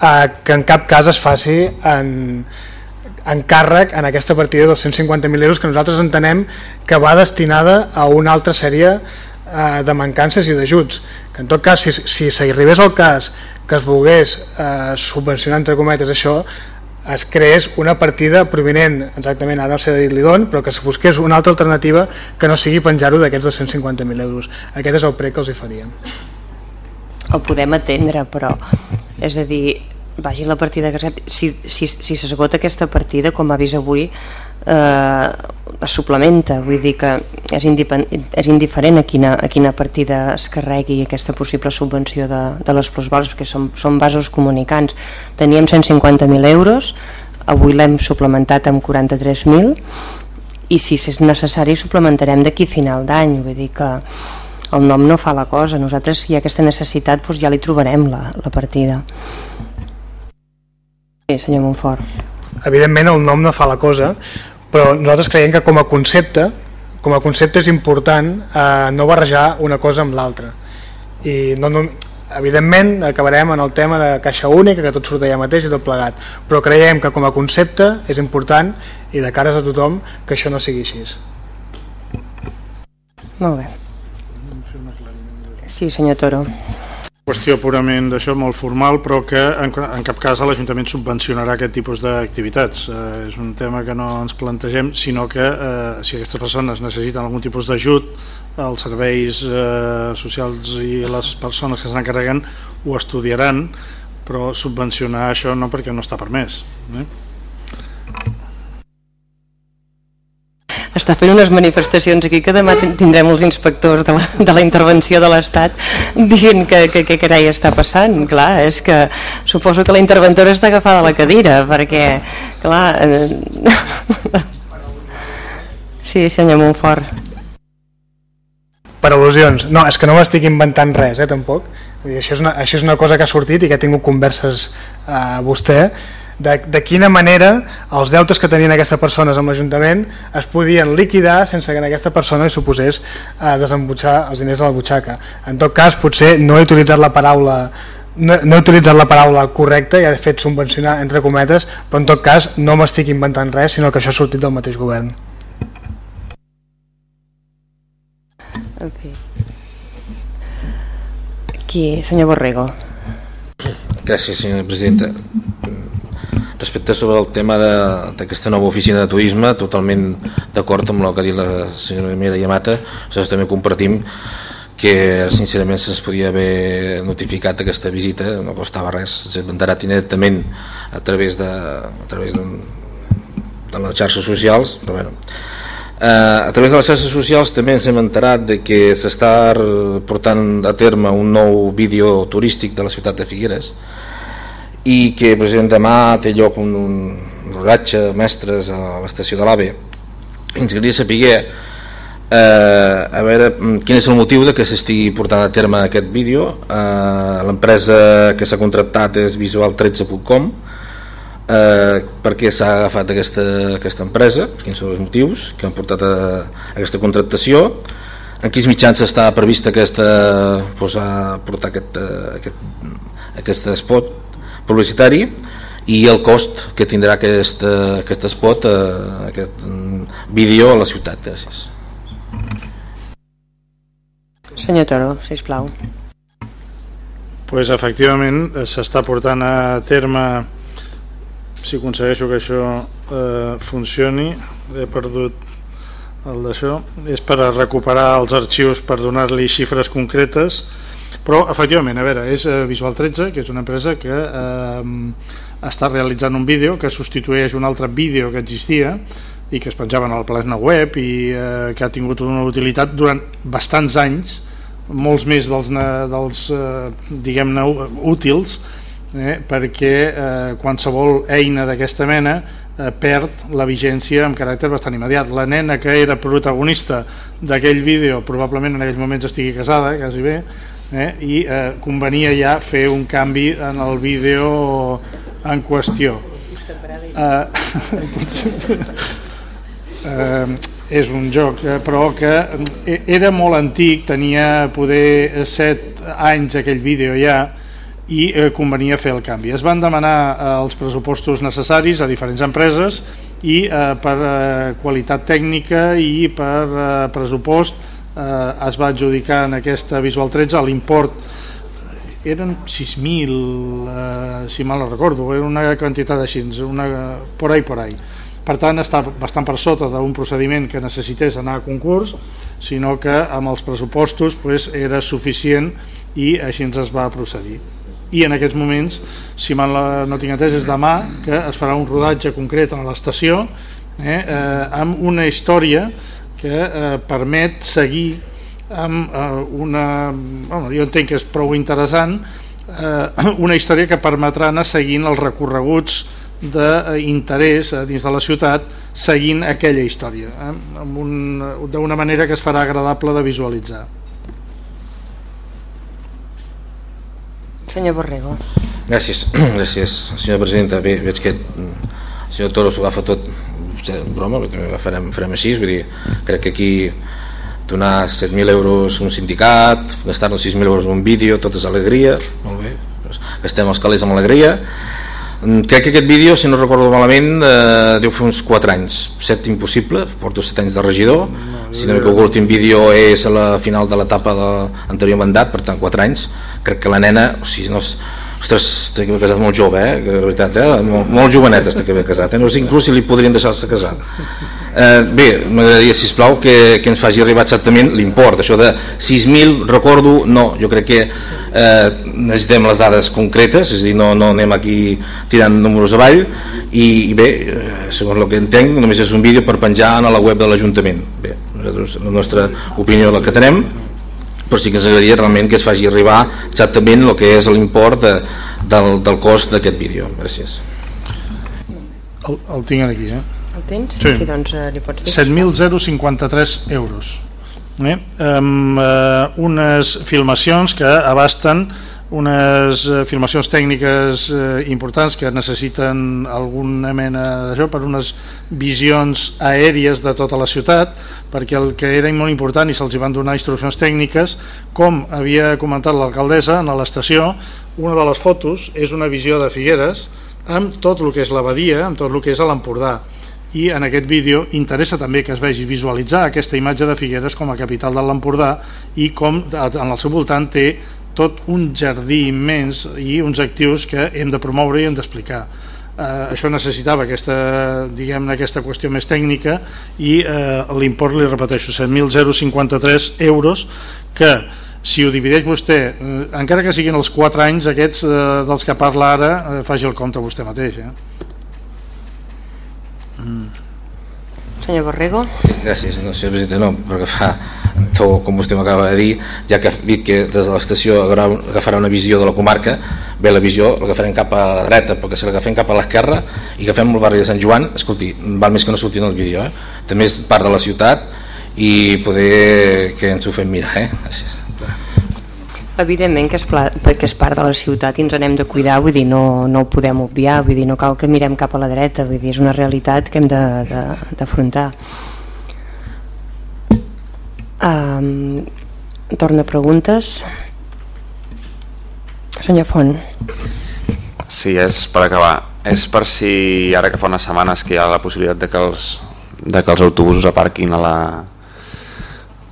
D: eh, que en cap cas es faci en, encàrrec en aquesta partida de 250.000 euros que nosaltres entenem que va destinada a una altra sèrie eh, de mancances i d'ajuts que en tot cas si, si s'arribés al cas que es volgués eh, subvencionar entre cometes això es creés una partida provinent, exactament ara no sé dir-li d'on, però que es busqués una altra alternativa que no sigui penjar-ho d'aquests 250.000 euros. Aquest és el prec que els hi faríem.
A: El podem atendre, però és a dir, vagi la partida que si, si, si s'esgota aquesta partida com ha vist avui eh, es suplementa. Vull dir que és, és indiferent a quina, a quina partida es carregui aquesta possible subvenció de, de les plusvals perquè són, són vasos comunicants. Teníem 150.000 euros avui l'hem suplementat amb 43.000 i si és necessari suplementarem d'aquí final d'any. Vull dir que el nom no fa la cosa. Nosaltres si hi ha aquesta necessitat doncs ja li trobarem la, la partida Sí, senyor Montfort.
D: evidentment el nom no fa la cosa però nosaltres creiem que com a concepte com a concepte és important eh, no barrejar una cosa amb l'altra. I no, no, evidentment acabarem en el tema de caixa única que tot surt allà mateix i tot plegat però creiem que com a concepte és important i de cares a tothom que això no sigui així.
A: Molt bé. Sí senyor Toro
C: qüestió purament d'això molt formal però que en, en cap cas l'Ajuntament subvencionarà aquest tipus d'activitats eh, és un tema que no ens plantegem sinó que eh, si aquestes persones necessiten algun tipus d'ajut els serveis eh, socials i les persones que se n'encarreguen ho estudiaran però subvencionar això no perquè no està permès eh?
A: Està fent unes manifestacions aquí que demà tindrem els inspectors de la, de la intervenció de l'Estat dient que, que, que carai està passant. Clar, és que suposo que la interventora està agafada a la cadira perquè clar eh... sí senyor Montfort.
D: Per al·lusions, no, és que no m'estic inventant res eh, tampoc, Vull dir, això, és una, això és una cosa que ha sortit i que ha tingut converses a eh, vostè de, de quina manera els deutes que tenien aquestes persones amb l'Ajuntament es podien liquidar sense que en aquesta persona hi suposés a desembutxar els diners de la butxaca. En tot cas, potser no he utilitzat la paraula no, no he utilitzat la paraula correcta i he fet subvencionar entre cometes, però en tot cas no m'estic inventant res, sinó que això ha sortit del mateix govern.
A: Okay. Aquí, senyor Borrego.
P: Gràcies, senyora presidenta respecte sobre el tema d'aquesta nova oficina de turisme, totalment d'acord amb el que ha dit la senyora Mira Yamata, nosaltres també compartim que sincerament se'ns podia haver notificat aquesta visita, no costava res, s'ha enterat immediatament a través de, a través de, de les xarxes socials, però bueno, Eh, a través de les xarxes socials també ens hem enterat de que s'està portant a terme un nou vídeo turístic de la ciutat de Figueres i que president demà té lloc un, un rodatge de mestres a l'estació de l'AVE. Ens agradaria saber eh, a veure mm, quin és el motiu de que s'estigui portant a terme aquest vídeo. Eh, l'empresa que s'ha contractat és visual13.com eh, per què s'ha agafat aquesta, aquesta empresa. Quins són els motius que han portat a, a aquesta contractació? En quins mitjans està prevista aquesta, posar, portar aquest, aquest, aquest spot publicitari i el cost que tindrà aquest, aquest spot, eh, aquest vídeo a la ciutat. Gràcies.
A: Senyor Toro, sisplau.
C: Pues efectivament s'està portant a terme si aconsegueixo que això eh, funcioni he perdut el d'això és per a recuperar els arxius per donar-li xifres concretes però efectivament, a veure, és eh, Visual 13 que és una empresa que eh, està realitzant un vídeo que substitueix un altre vídeo que existia i que es penjaven a la plana web i eh, que ha tingut una utilitat durant bastants anys molts més dels, dels eh, diguem-ne útils eh, perquè eh, qualsevol eina d'aquesta mena eh, perd la vigència amb caràcter bastant immediat. La nena que era protagonista d'aquell vídeo probablement en aquells moments estigui casada, quasi bé, eh? i eh, convenia ja fer un canvi en el vídeo en qüestió eh, eh, és un joc eh, però que eh, era molt antic tenia poder 7 anys aquell vídeo ja i eh, convenia fer el canvi es van demanar eh, els pressupostos necessaris a diferents empreses i eh, per eh, qualitat tècnica i per eh, pressupost eh, es va adjudicar en aquesta Visual 13 l'import eren 6.000 eh, si mal no recordo era una quantitat així una, por ahí por ahí. Per tant està bastant per sota d'un procediment que necessités anar a concurs sinó que amb els pressupostos pues, era suficient i així ens es va procedir. I en aquests moments, si mal no tinc entès, és demà que es farà un rodatge concret a l'estació eh, eh, amb una història que eh, permet seguir amb eh, una... Bueno, jo entenc que és prou interessant eh, una història que permetrà anar seguint els recorreguts d'interès eh, dins de la ciutat seguint aquella història eh, un, d'una manera que es farà agradable de visualitzar.
A: Senyor Borrego.
P: Gràcies, gràcies senyora presidenta. Bé, veig que el senyor Toro s'ho agafa tot broma, també farem, farem així. Vull dir, crec que aquí donar 7.000 euros un sindicat gastar-nos 6.000 euros un vídeo tot és alegria. Molt bé, gastem els calés amb alegria. Mm, crec que aquest vídeo, si no recordo malament eh, deu fer uns 4 anys. 7 impossible, porto 7 anys de regidor. No, si no que l'últim vídeo és a la final de l'etapa de l'anterior mandat per tant 4 anys, crec que la nena o sigui, no, ostres, que haver casat molt jove eh? de veritat, eh? molt, molt jovenet està que casat, eh? no sé inclús si li podrien deixar-se casar Eh, bé, m'agradaria, sisplau, que, que ens faci arribar exactament l'import. Això de 6.000, recordo, no, jo crec que eh, necessitem les dades concretes, és a dir, no, no anem aquí tirant números avall, i, i bé, eh, segons el que entenc, només és un vídeo per penjar a la web de l'Ajuntament. Bé, nosaltres, la nostra opinió la que tenem, però sí que ens agradaria realment que es faci arribar exactament el que és l'import de, del, del cost d'aquest vídeo. Gràcies.
C: El, el tinc aquí, eh?
A: El tens?
C: Sí.
A: sí doncs eh, li pots dir.
C: 7.053 euros. Eh? Amb eh, unes filmacions que abasten unes eh, filmacions tècniques eh, importants que necessiten alguna mena d'això per unes visions aèries de tota la ciutat perquè el que era molt important i se'ls van donar instruccions tècniques com havia comentat l'alcaldessa en l'estació una de les fotos és una visió de Figueres amb tot el que és l'abadia, amb tot el que és l'Empordà. I en aquest vídeo interessa també que es vegi visualitzar aquesta imatge de Figueres com a capital de l'Empordà i com en el seu voltant té tot un jardí immens i uns actius que hem de promoure i hem d'explicar. Eh, això necessitava aquesta, diguem aquesta qüestió més tècnica i eh, l'import, li repeteixo, 7.053 euros que si ho divideix vostè, eh, encara que siguin els 4 anys aquests eh, dels que parla ara, eh, faci el compte vostè mateix. Eh?
A: Mm. Senyor Borrego.
P: Sí, gràcies, no, senyor president, no, perquè fa, tot, com vostè m'acaba de dir, ja que ha dit que des de l'estació agafarà una visió de la comarca, bé, la visió l'agafarem cap a la dreta, perquè si l'agafem cap a l'esquerra i agafem el barri de Sant Joan, escolti, val més que no surti en el vídeo, eh? també és part de la ciutat i poder que ens ho fem mirar, eh? Gràcies.
A: Evidentment que és, que és part de la ciutat i ens n'hem de cuidar, vull dir, no, no ho podem obviar, vull dir, no cal que mirem cap a la dreta, vull dir, és una realitat que hem d'afrontar. Um, torna preguntes. Senyor Font.
B: Sí, és per acabar. És per si ara que fa unes setmanes que hi ha la possibilitat de que els, de que els autobusos aparquin a la,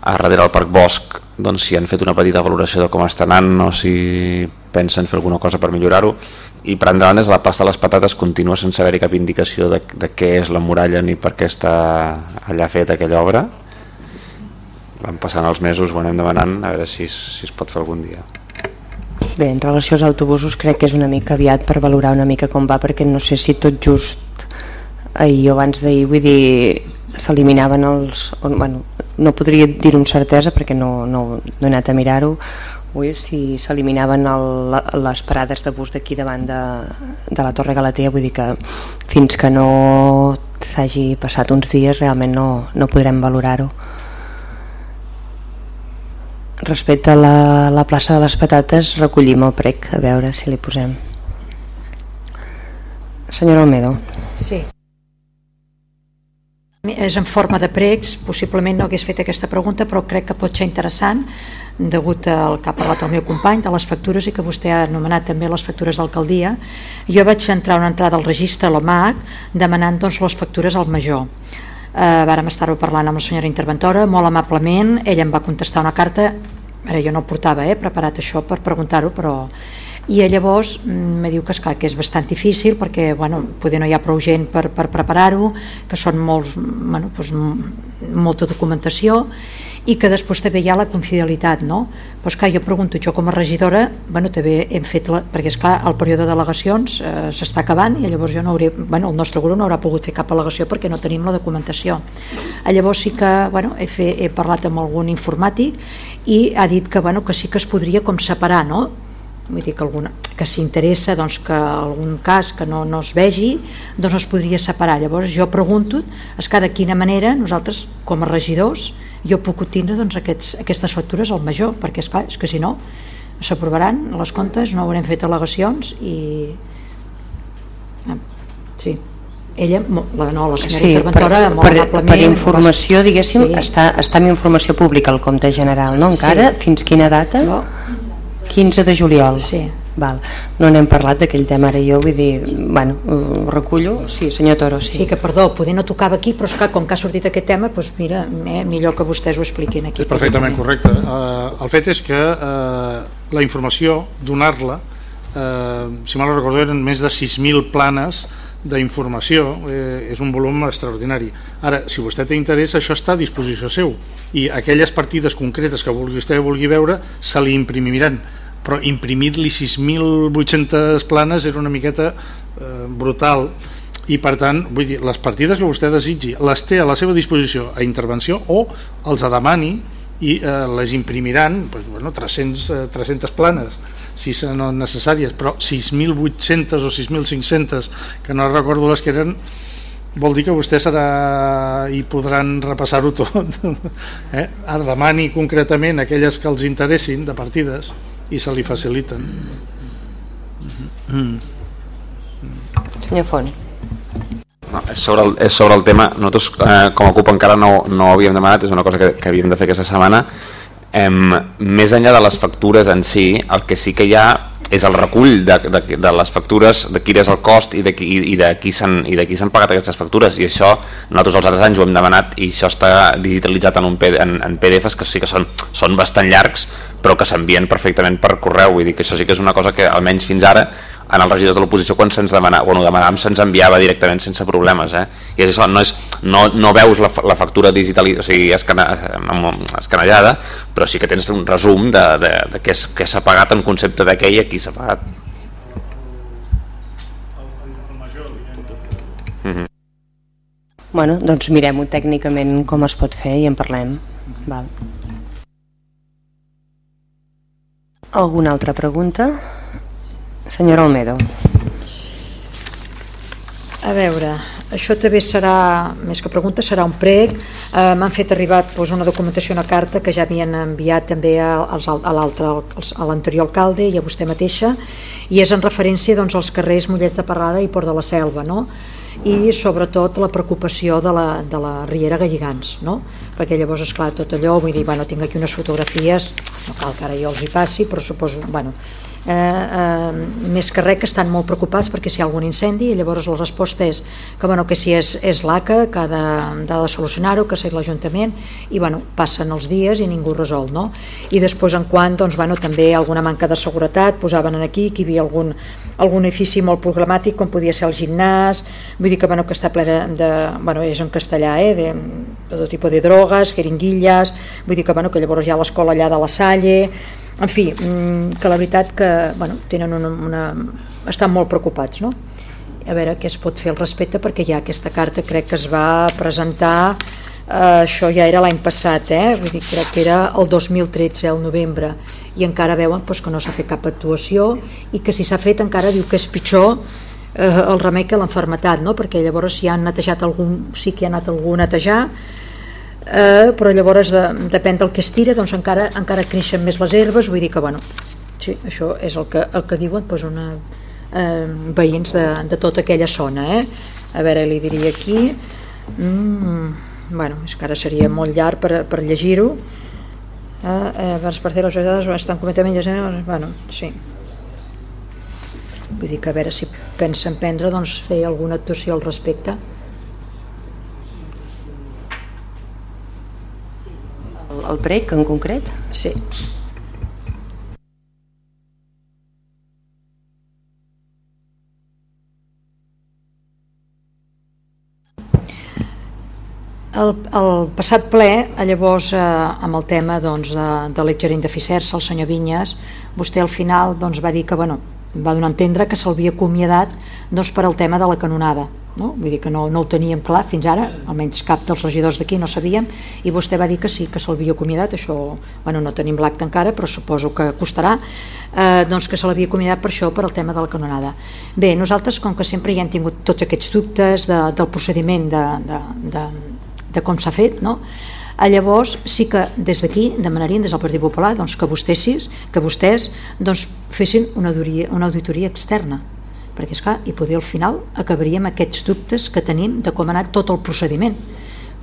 B: a darrere del Parc Bosch doncs, si han fet una petita valoració de com està anant o si pensen fer alguna cosa per millorar-ho. I per endavant des de la plaça de les patates continua sense haver-hi cap indicació de, de què és la muralla ni per què està allà feta aquella obra. Van passant els mesos ho anem demanant a veure si, si es pot fer algun dia.
A: Bé, en relació als autobusos crec que és una mica aviat per valorar una mica com va perquè no sé si tot just ahir o abans d'ahir vull dir s'eliminaven els bueno, no podria dir-ho amb certesa perquè no, no, no he anat a mirar-ho si s'eliminaven les parades de bus d'aquí davant de, de la Torre Galatea vull dir que fins que no s'hagi passat uns dies realment no, no podrem valorar-ho. Respecte a la, la plaça de les patates recollim el prec a veure si li posem. Senyora Almedo
G: sí és en forma de pregs, possiblement no hagués fet aquesta pregunta, però crec que pot ser interessant degut al que ha parlat el meu company de les factures i que vostè ha anomenat també les factures d'alcaldia. Jo vaig entrar una entrada al registre a l'OMAC demanant doncs, les factures al major. Eh, vàrem estar-ho parlant amb la senyora interventora, molt amablement, ella em va contestar una carta, ara jo no portava eh, preparat això per preguntar-ho, però i llavors mm, me diu que, esclar, que és bastant difícil perquè bueno, poder no hi ha prou gent per, per preparar-ho, que són molts, bueno, doncs, molta documentació i que després també hi ha la confidencialitat, no? Pues clar, jo pregunto, jo com a regidora, bueno, també hem fet, la, perquè és clar, el període de delegacions eh, s'està acabant i llavors jo no hauré, bueno, el nostre grup no haurà pogut fer cap al·legació perquè no tenim la documentació. A llavors sí que, bueno, he, fe, he parlat amb algun informàtic i ha dit que, bueno, que sí que es podria com separar, no? Vull dir que, alguna, que s'interessa doncs, que algun cas que no, no es vegi doncs es podria separar llavors jo pregunto és que de quina manera nosaltres com a regidors jo puc obtindre doncs, aquests, aquestes factures al major perquè és, clar, és que si no s'aprovaran les comptes, no haurem fet al·legacions i... Ah, sí ella, la, no, la senyora
A: sí,
G: interventora,
A: per,
G: molt
A: per, per informació, diguéssim,
G: Sí.
A: està, està en informació pública el compte general, no? Encara?
G: Sí.
A: Fins quina data?
G: No.
A: 15 de juliol.
G: Sí.
A: Val. No n'hem parlat d'aquell tema ara jo, vull dir, bueno, recullo, sí, senyor Toro, sí.
G: Sí, que perdó, poder no tocava aquí, però és que com que ha sortit aquest tema, doncs mira, eh, millor que vostès ho expliquin aquí.
C: És perfectament correcte. Uh, el fet és que uh, la informació, donar-la, uh, si mal no recordo, eren més de 6.000 planes d'informació, eh, és un volum extraordinari. Ara, si vostè té interès, això està a disposició seu i aquelles partides concretes que vulgui, vostè vulgui veure se li imprimiran però imprimir-li 6.800 planes era una miqueta eh, brutal. I per tant, vull dir, les partides que vostè desitgi les té a la seva disposició a intervenció o els demani i eh, les imprimiran doncs, bueno, 300, eh, 300 planes si són necessàries, però 6.800 o 6.500 que no recordo les que eren vol dir que vostè serà i podran repassar-ho tot. Eh? ara demani concretament aquelles que els interessin de partides i se li faciliten mm.
A: Senyor Font.
B: No, és, sobre el, és sobre el tema, nosaltres eh, com a CUP encara no, no ho havíem demanat, és una cosa que, que havíem de fer aquesta setmana. Em, més enllà de les factures en si, el que sí que hi ha és el recull de, de, de les factures, de quin és el cost i de qui, i de qui s'han i de qui s'han pagat aquestes factures i això nosaltres els altres anys ho hem demanat i això està digitalitzat en, un, en, en PDFs que sí que són, són bastant llargs però que s'envien perfectament per correu vull dir que això sí que és una cosa que almenys fins ara en els regidors de l'oposició quan se'ns demanava, bueno, demanàvem se'ns enviava directament sense problemes eh? i és això, no, és, no, no veus la, la factura digital, o sigui, escana, escanellada però sí que tens un resum de, de, de què què s'ha pagat en concepte de què i a qui s'ha pagat.
A: Bueno, doncs mirem-ho tècnicament com es pot fer i en parlem. Val. Alguna altra pregunta? Senyora Olmedo.
G: A veure, això també serà, més que pregunta, serà un prec. Eh, M'han fet arribar doncs, una documentació, una carta que ja havien enviat també a, a l'anterior alcalde i a vostè mateixa, i és en referència doncs, als carrers Mollets de Parrada i Port de la Selva, no? i sobretot la preocupació de la, de la Riera Galligans, no? perquè llavors, és clar tot allò, vull dir, bueno, tinc aquí unes fotografies, no cal que ara jo els hi passi, però suposo, bueno, eh, eh, més que res que estan molt preocupats perquè si hi ha algun incendi i llavors la resposta és que, bueno, que si és, és l'ACA que ha de, de solucionar-ho, que és l'Ajuntament i bueno, passen els dies i ningú resol no? i després en quant doncs, bueno, també alguna manca de seguretat posaven en aquí que hi havia algun, algun edifici molt programàtic com podia ser el gimnàs vull dir que, bueno, que està ple de, de bueno, és en castellà, eh, de, de tot tipus de drogues, jeringuilles vull dir que, bueno, que llavors hi ha l'escola allà de la Salle en fi, mm, que la veritat que bueno, tenen una, una, estan molt preocupats no? a veure què es pot fer al respecte perquè ja aquesta carta crec que es va presentar eh, això ja era l'any passat eh? Vull dir, crec que era el 2013 al novembre i encara veuen doncs, que no s'ha fet cap actuació i que si s'ha fet encara diu que és pitjor eh, el remei que l'enfermetat no? perquè llavors si han netejat algun sí que ha anat algú a netejar eh, però llavors de, depèn del que es tira doncs encara, encara creixen més les herbes vull dir que bueno, sí, això és el que, el que diuen doncs una, eh, veïns de, de tota aquella zona eh? a veure, li diria aquí mm, bueno, és que ara seria molt llarg per, per llegir-ho. Eh, eh, fer les vegades estan completament llegint bueno, sí. Vull dir que a veure si pensen prendre doncs fer alguna actuació al respecte
A: El, prec en concret?
G: Sí. El, el passat ple, eh, llavors, eh, amb el tema doncs, de, de l'exgerent de Ficersa, el senyor Vinyes, vostè al final doncs, va dir que, bueno, va donar a entendre que s'havia acomiadat doncs, per al tema de la canonada. No? Vull dir que no, no ho teníem clar fins ara, almenys cap dels regidors d'aquí no sabíem, i vostè va dir que sí, que s'havia acomiadat, això bueno, no tenim l'acte encara, però suposo que costarà, eh, doncs que se l'havia acomiadat per això, per al tema de la canonada. Bé, nosaltres, com que sempre hi hem tingut tots aquests dubtes de, del procediment de, de, de, de com s'ha fet, no? A llavors sí que des d'aquí demanaríem des del Partit Popular doncs, que vostès, que vostès doncs, fessin una auditoria, una auditoria externa. Perquè és clar, i poder al final acabaríem aquests dubtes que tenim de com ha anat tot el procediment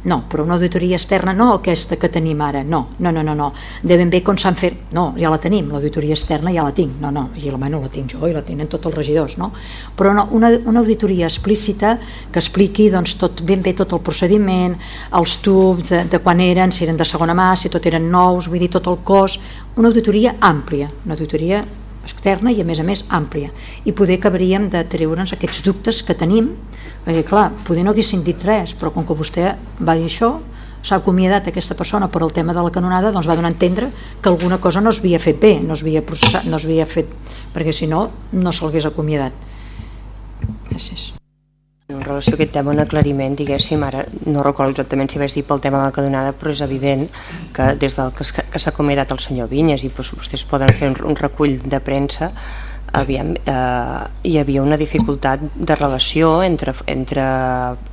G: no, però una auditoria externa no aquesta que tenim ara, no, no, no, no, no. de ben bé com s'han fet, no, ja la tenim l'auditoria externa ja la tinc, no, no i almenys la tinc jo i la tenen tots els regidors no? però no, una, una auditoria explícita que expliqui doncs, tot, ben bé tot el procediment els tubs de, de quan eren, si eren de segona mà si tot eren nous, vull dir tot el cos una auditoria àmplia, una auditoria externa i a més a més àmplia i poder acabaríem de treure'ns aquests dubtes que tenim perquè clar, poder no haguessin dit res però com que vostè va dir això s'ha acomiadat aquesta persona per el tema de la canonada doncs va donar a entendre que alguna cosa no es havia fet bé no es havia, processat, no es havia fet perquè si no, no s'hagués acomiadat. Gràcies.
A: En relació a aquest tema, un aclariment, diguéssim, ara no recordo exactament si vaig dir pel tema de la cadonada, però és evident que des del que s'ha acomiadat el senyor Vinyes i doncs, vostès poden fer un recull de premsa aviam, eh, hi havia una dificultat de relació entre, entre,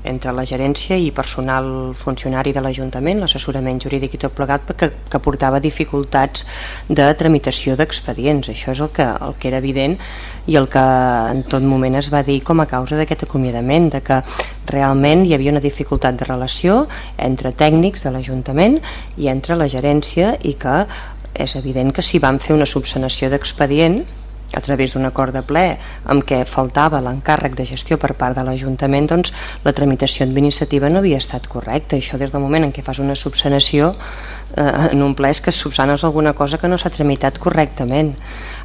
A: entre la gerència i personal funcionari de l'Ajuntament, l'assessorament jurídic i tot plegat, que, que portava dificultats de tramitació d'expedients. Això és el que, el que era evident i el que en tot moment es va dir com a causa d'aquest acomiadament, de que realment hi havia una dificultat de relació entre tècnics de l'Ajuntament i entre la gerència i que és evident que si van fer una subsanació d'expedient a través d'un acord de ple amb què faltava l'encàrrec de gestió per part de l'Ajuntament, doncs la tramitació administrativa no havia estat correcta. Això des del moment en què fas una subsanació eh, en un ple és que subsanes alguna cosa que no s'ha tramitat correctament.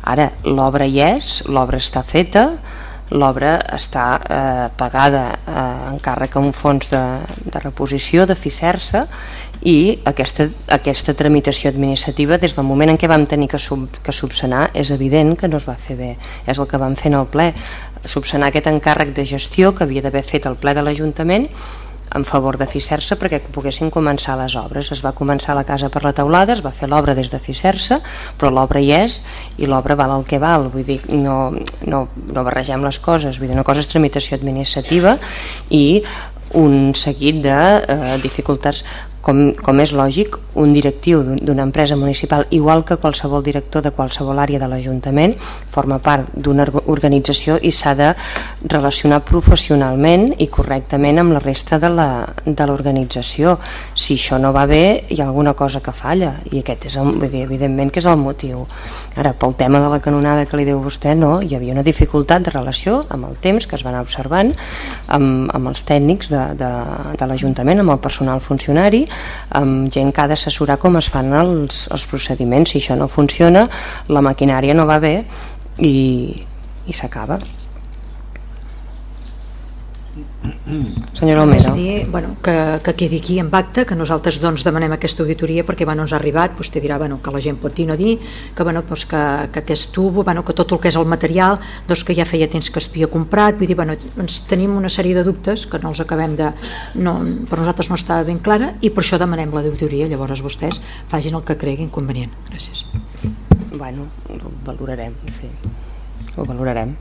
A: Ara, l'obra hi és, l'obra està feta, l'obra està eh, pagada eh, en càrrec a un fons de, de reposició de FICERSA i aquesta, aquesta tramitació administrativa des del moment en què vam tenir que, sub, que subsanar és evident que no es va fer bé. És el que vam fer en el ple. Subsanar aquest encàrrec de gestió que havia d'haver fet el ple de l'Ajuntament en favor de Ficersa perquè poguessin començar les obres. Es va començar la casa per la teulada, es va fer l'obra des de Ficersa, però l'obra hi és i l'obra val el que val, vull dir, no, no, no barregem les coses, vull dir, una cosa és tramitació administrativa i un seguit de eh, dificultats com, com és lògic, un directiu d'una empresa municipal, igual que qualsevol director de qualsevol àrea de l'Ajuntament, forma part d'una organització i s'ha de relacionar professionalment i correctament amb la resta de l'organització. Si això no va bé, hi ha alguna cosa que falla, i aquest és el, vull dir, evidentment que és el motiu. Ara, pel tema de la canonada que li diu vostè, no, hi havia una dificultat de relació amb el temps que es van observant amb, amb els tècnics de, de, de l'Ajuntament, amb el personal funcionari, amb gent que ha d'assessorar com es fan els, els procediments. Si això no funciona, la maquinària no va bé i, i s'acaba. Senyora Almeda.
G: Dir, bueno, que, que quedi aquí en acte, que nosaltres doncs, demanem aquesta auditoria perquè bueno, ens ha arribat, vostè dirà bueno, que la gent pot dir no dir, que, bueno, doncs, que, que aquest tubo, bueno, que tot el que és el material doncs, que ja feia temps que es havia comprat, vull dir, bueno, ens tenim una sèrie de dubtes que no els acabem de... No, per nosaltres no està ben clara i per això demanem l'auditoria, llavors vostès facin el que creguin convenient. Gràcies.
A: Bueno, ho valorarem, sí. Ho valorarem.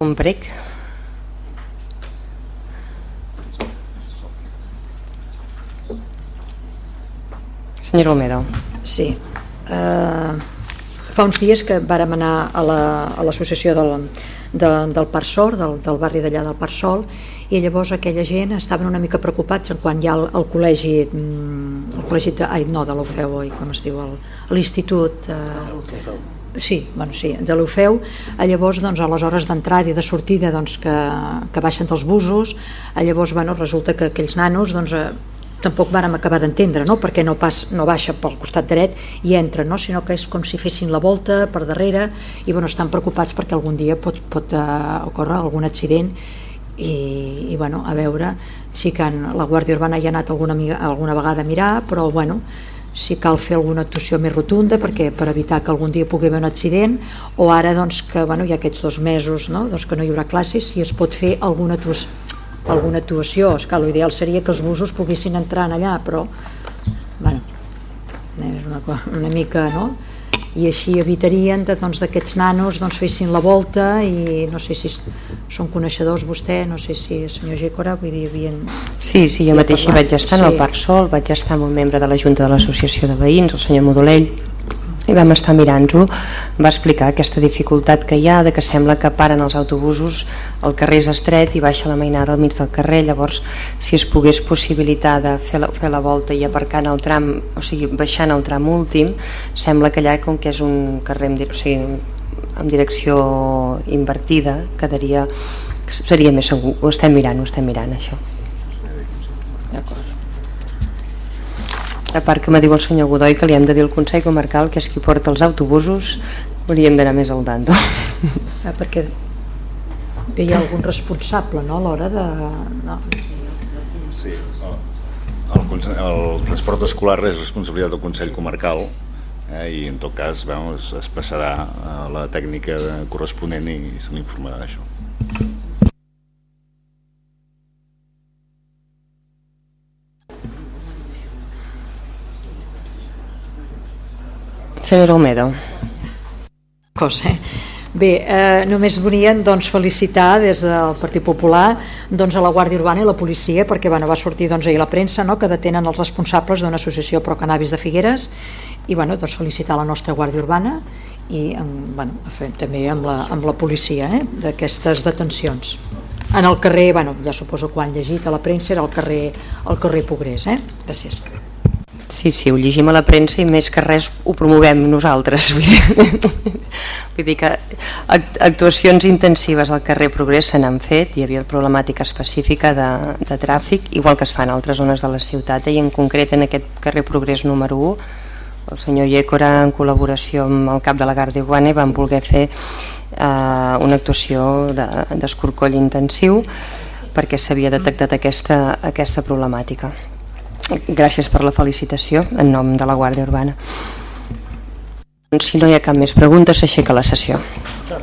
A: Un prec. Senyora Olmedo.
G: Sí. Uh, fa uns dies que vàrem anar a l'associació la, del, de, del Parc Sol, del, del barri d'allà del Parc Sol, i llavors aquella gent estaven una mica preocupats en quan hi ha el, el col·legi mm, el col·legi de, ai, no, de l'Ofeu, com es diu, l'institut eh, Sí, bueno, sí, de l'Ofeu, llavors doncs, a les hores d'entrada i de sortida doncs, que, que baixen dels busos, llavors bueno, resulta que aquells nanos doncs, eh, tampoc vàrem acabar d'entendre, no? perquè no, pas, no baixa pel costat dret i entra, no? sinó que és com si fessin la volta per darrere i bueno, estan preocupats perquè algun dia pot, pot uh, ocórrer algun accident i, i bueno, a veure si que la Guàrdia Urbana ja ha anat alguna, alguna vegada a mirar, però bueno, si cal fer alguna actuació més rotunda perquè per evitar que algun dia pugui haver un accident o ara doncs, que bueno, hi ha aquests dos mesos no? Doncs que no hi haurà classes si es pot fer alguna actuació, alguna actuació. Esclar, l'ideal seria que els busos poguessin entrar allà però bueno, és una, una mica no? I així evitarien doncs, d'aquests nanos doncs, fessin la volta i no sé si són coneixedors vostè, no sé si el senyor Gécora vull dir, havien...
A: Sí, sí, jo mateix hi vaig estar sí. en el Parc Sol, vaig estar amb un membre de la Junta de l'Associació de Veïns, el senyor Modolell, i vam estar mirant-ho, va explicar aquesta dificultat que hi ha, de que sembla que paren els autobusos, el carrer és estret i baixa la mainada al mig del carrer, llavors si es pogués possibilitar de fer la, fer la volta i aparcant el tram, o sigui, baixant el tram últim, sembla que allà, com que és un carrer o sigui, en direcció invertida, quedaria, seria més segur, ho estem mirant, ho estem mirant això. D'acord. A part que me diu el senyor Godoy que li hem de dir al Consell Comarcal que és qui porta els autobusos hauríem d'anar més al tanto.
G: Ah, perquè que hi ha algun responsable no, a l'hora de... No.
K: Sí, el, el transport escolar és responsabilitat del Consell Comarcal eh, i en tot cas bueno, es, es passarà a la tècnica corresponent i se n'informarà d'això.
A: Senyor Olmedo.
G: Cosa, eh? Bé, eh, només volien doncs, felicitar des del Partit Popular doncs, a la Guàrdia Urbana i la policia perquè bueno, va sortir doncs, ahir la premsa no, que detenen els responsables d'una associació pro cannabis de Figueres i bueno, doncs, felicitar la nostra Guàrdia Urbana i amb, bueno, també amb la, amb la policia eh, d'aquestes detencions. En el carrer, bueno, ja suposo que ho han llegit a la premsa, era el carrer, el carrer Progrés. Eh? Gràcies.
A: Sí, sí, ho llegim a la premsa i més que res ho promovem nosaltres. Vull dir, vull dir que actuacions intensives al carrer Progrés se n'han fet, hi havia problemàtica específica de, de tràfic, igual que es fa en altres zones de la ciutat, eh, i en concret en aquest carrer Progrés número 1, el senyor Iécora, en col·laboració amb el cap de la Guàrdia Urbana, van voler fer eh, una actuació d'escorcoll de, intensiu perquè s'havia detectat aquesta, aquesta problemàtica. Gràcies per la felicitació en nom de la Guàrdia Urbana. Si no hi ha cap més preguntes, s'aixeca la sessió.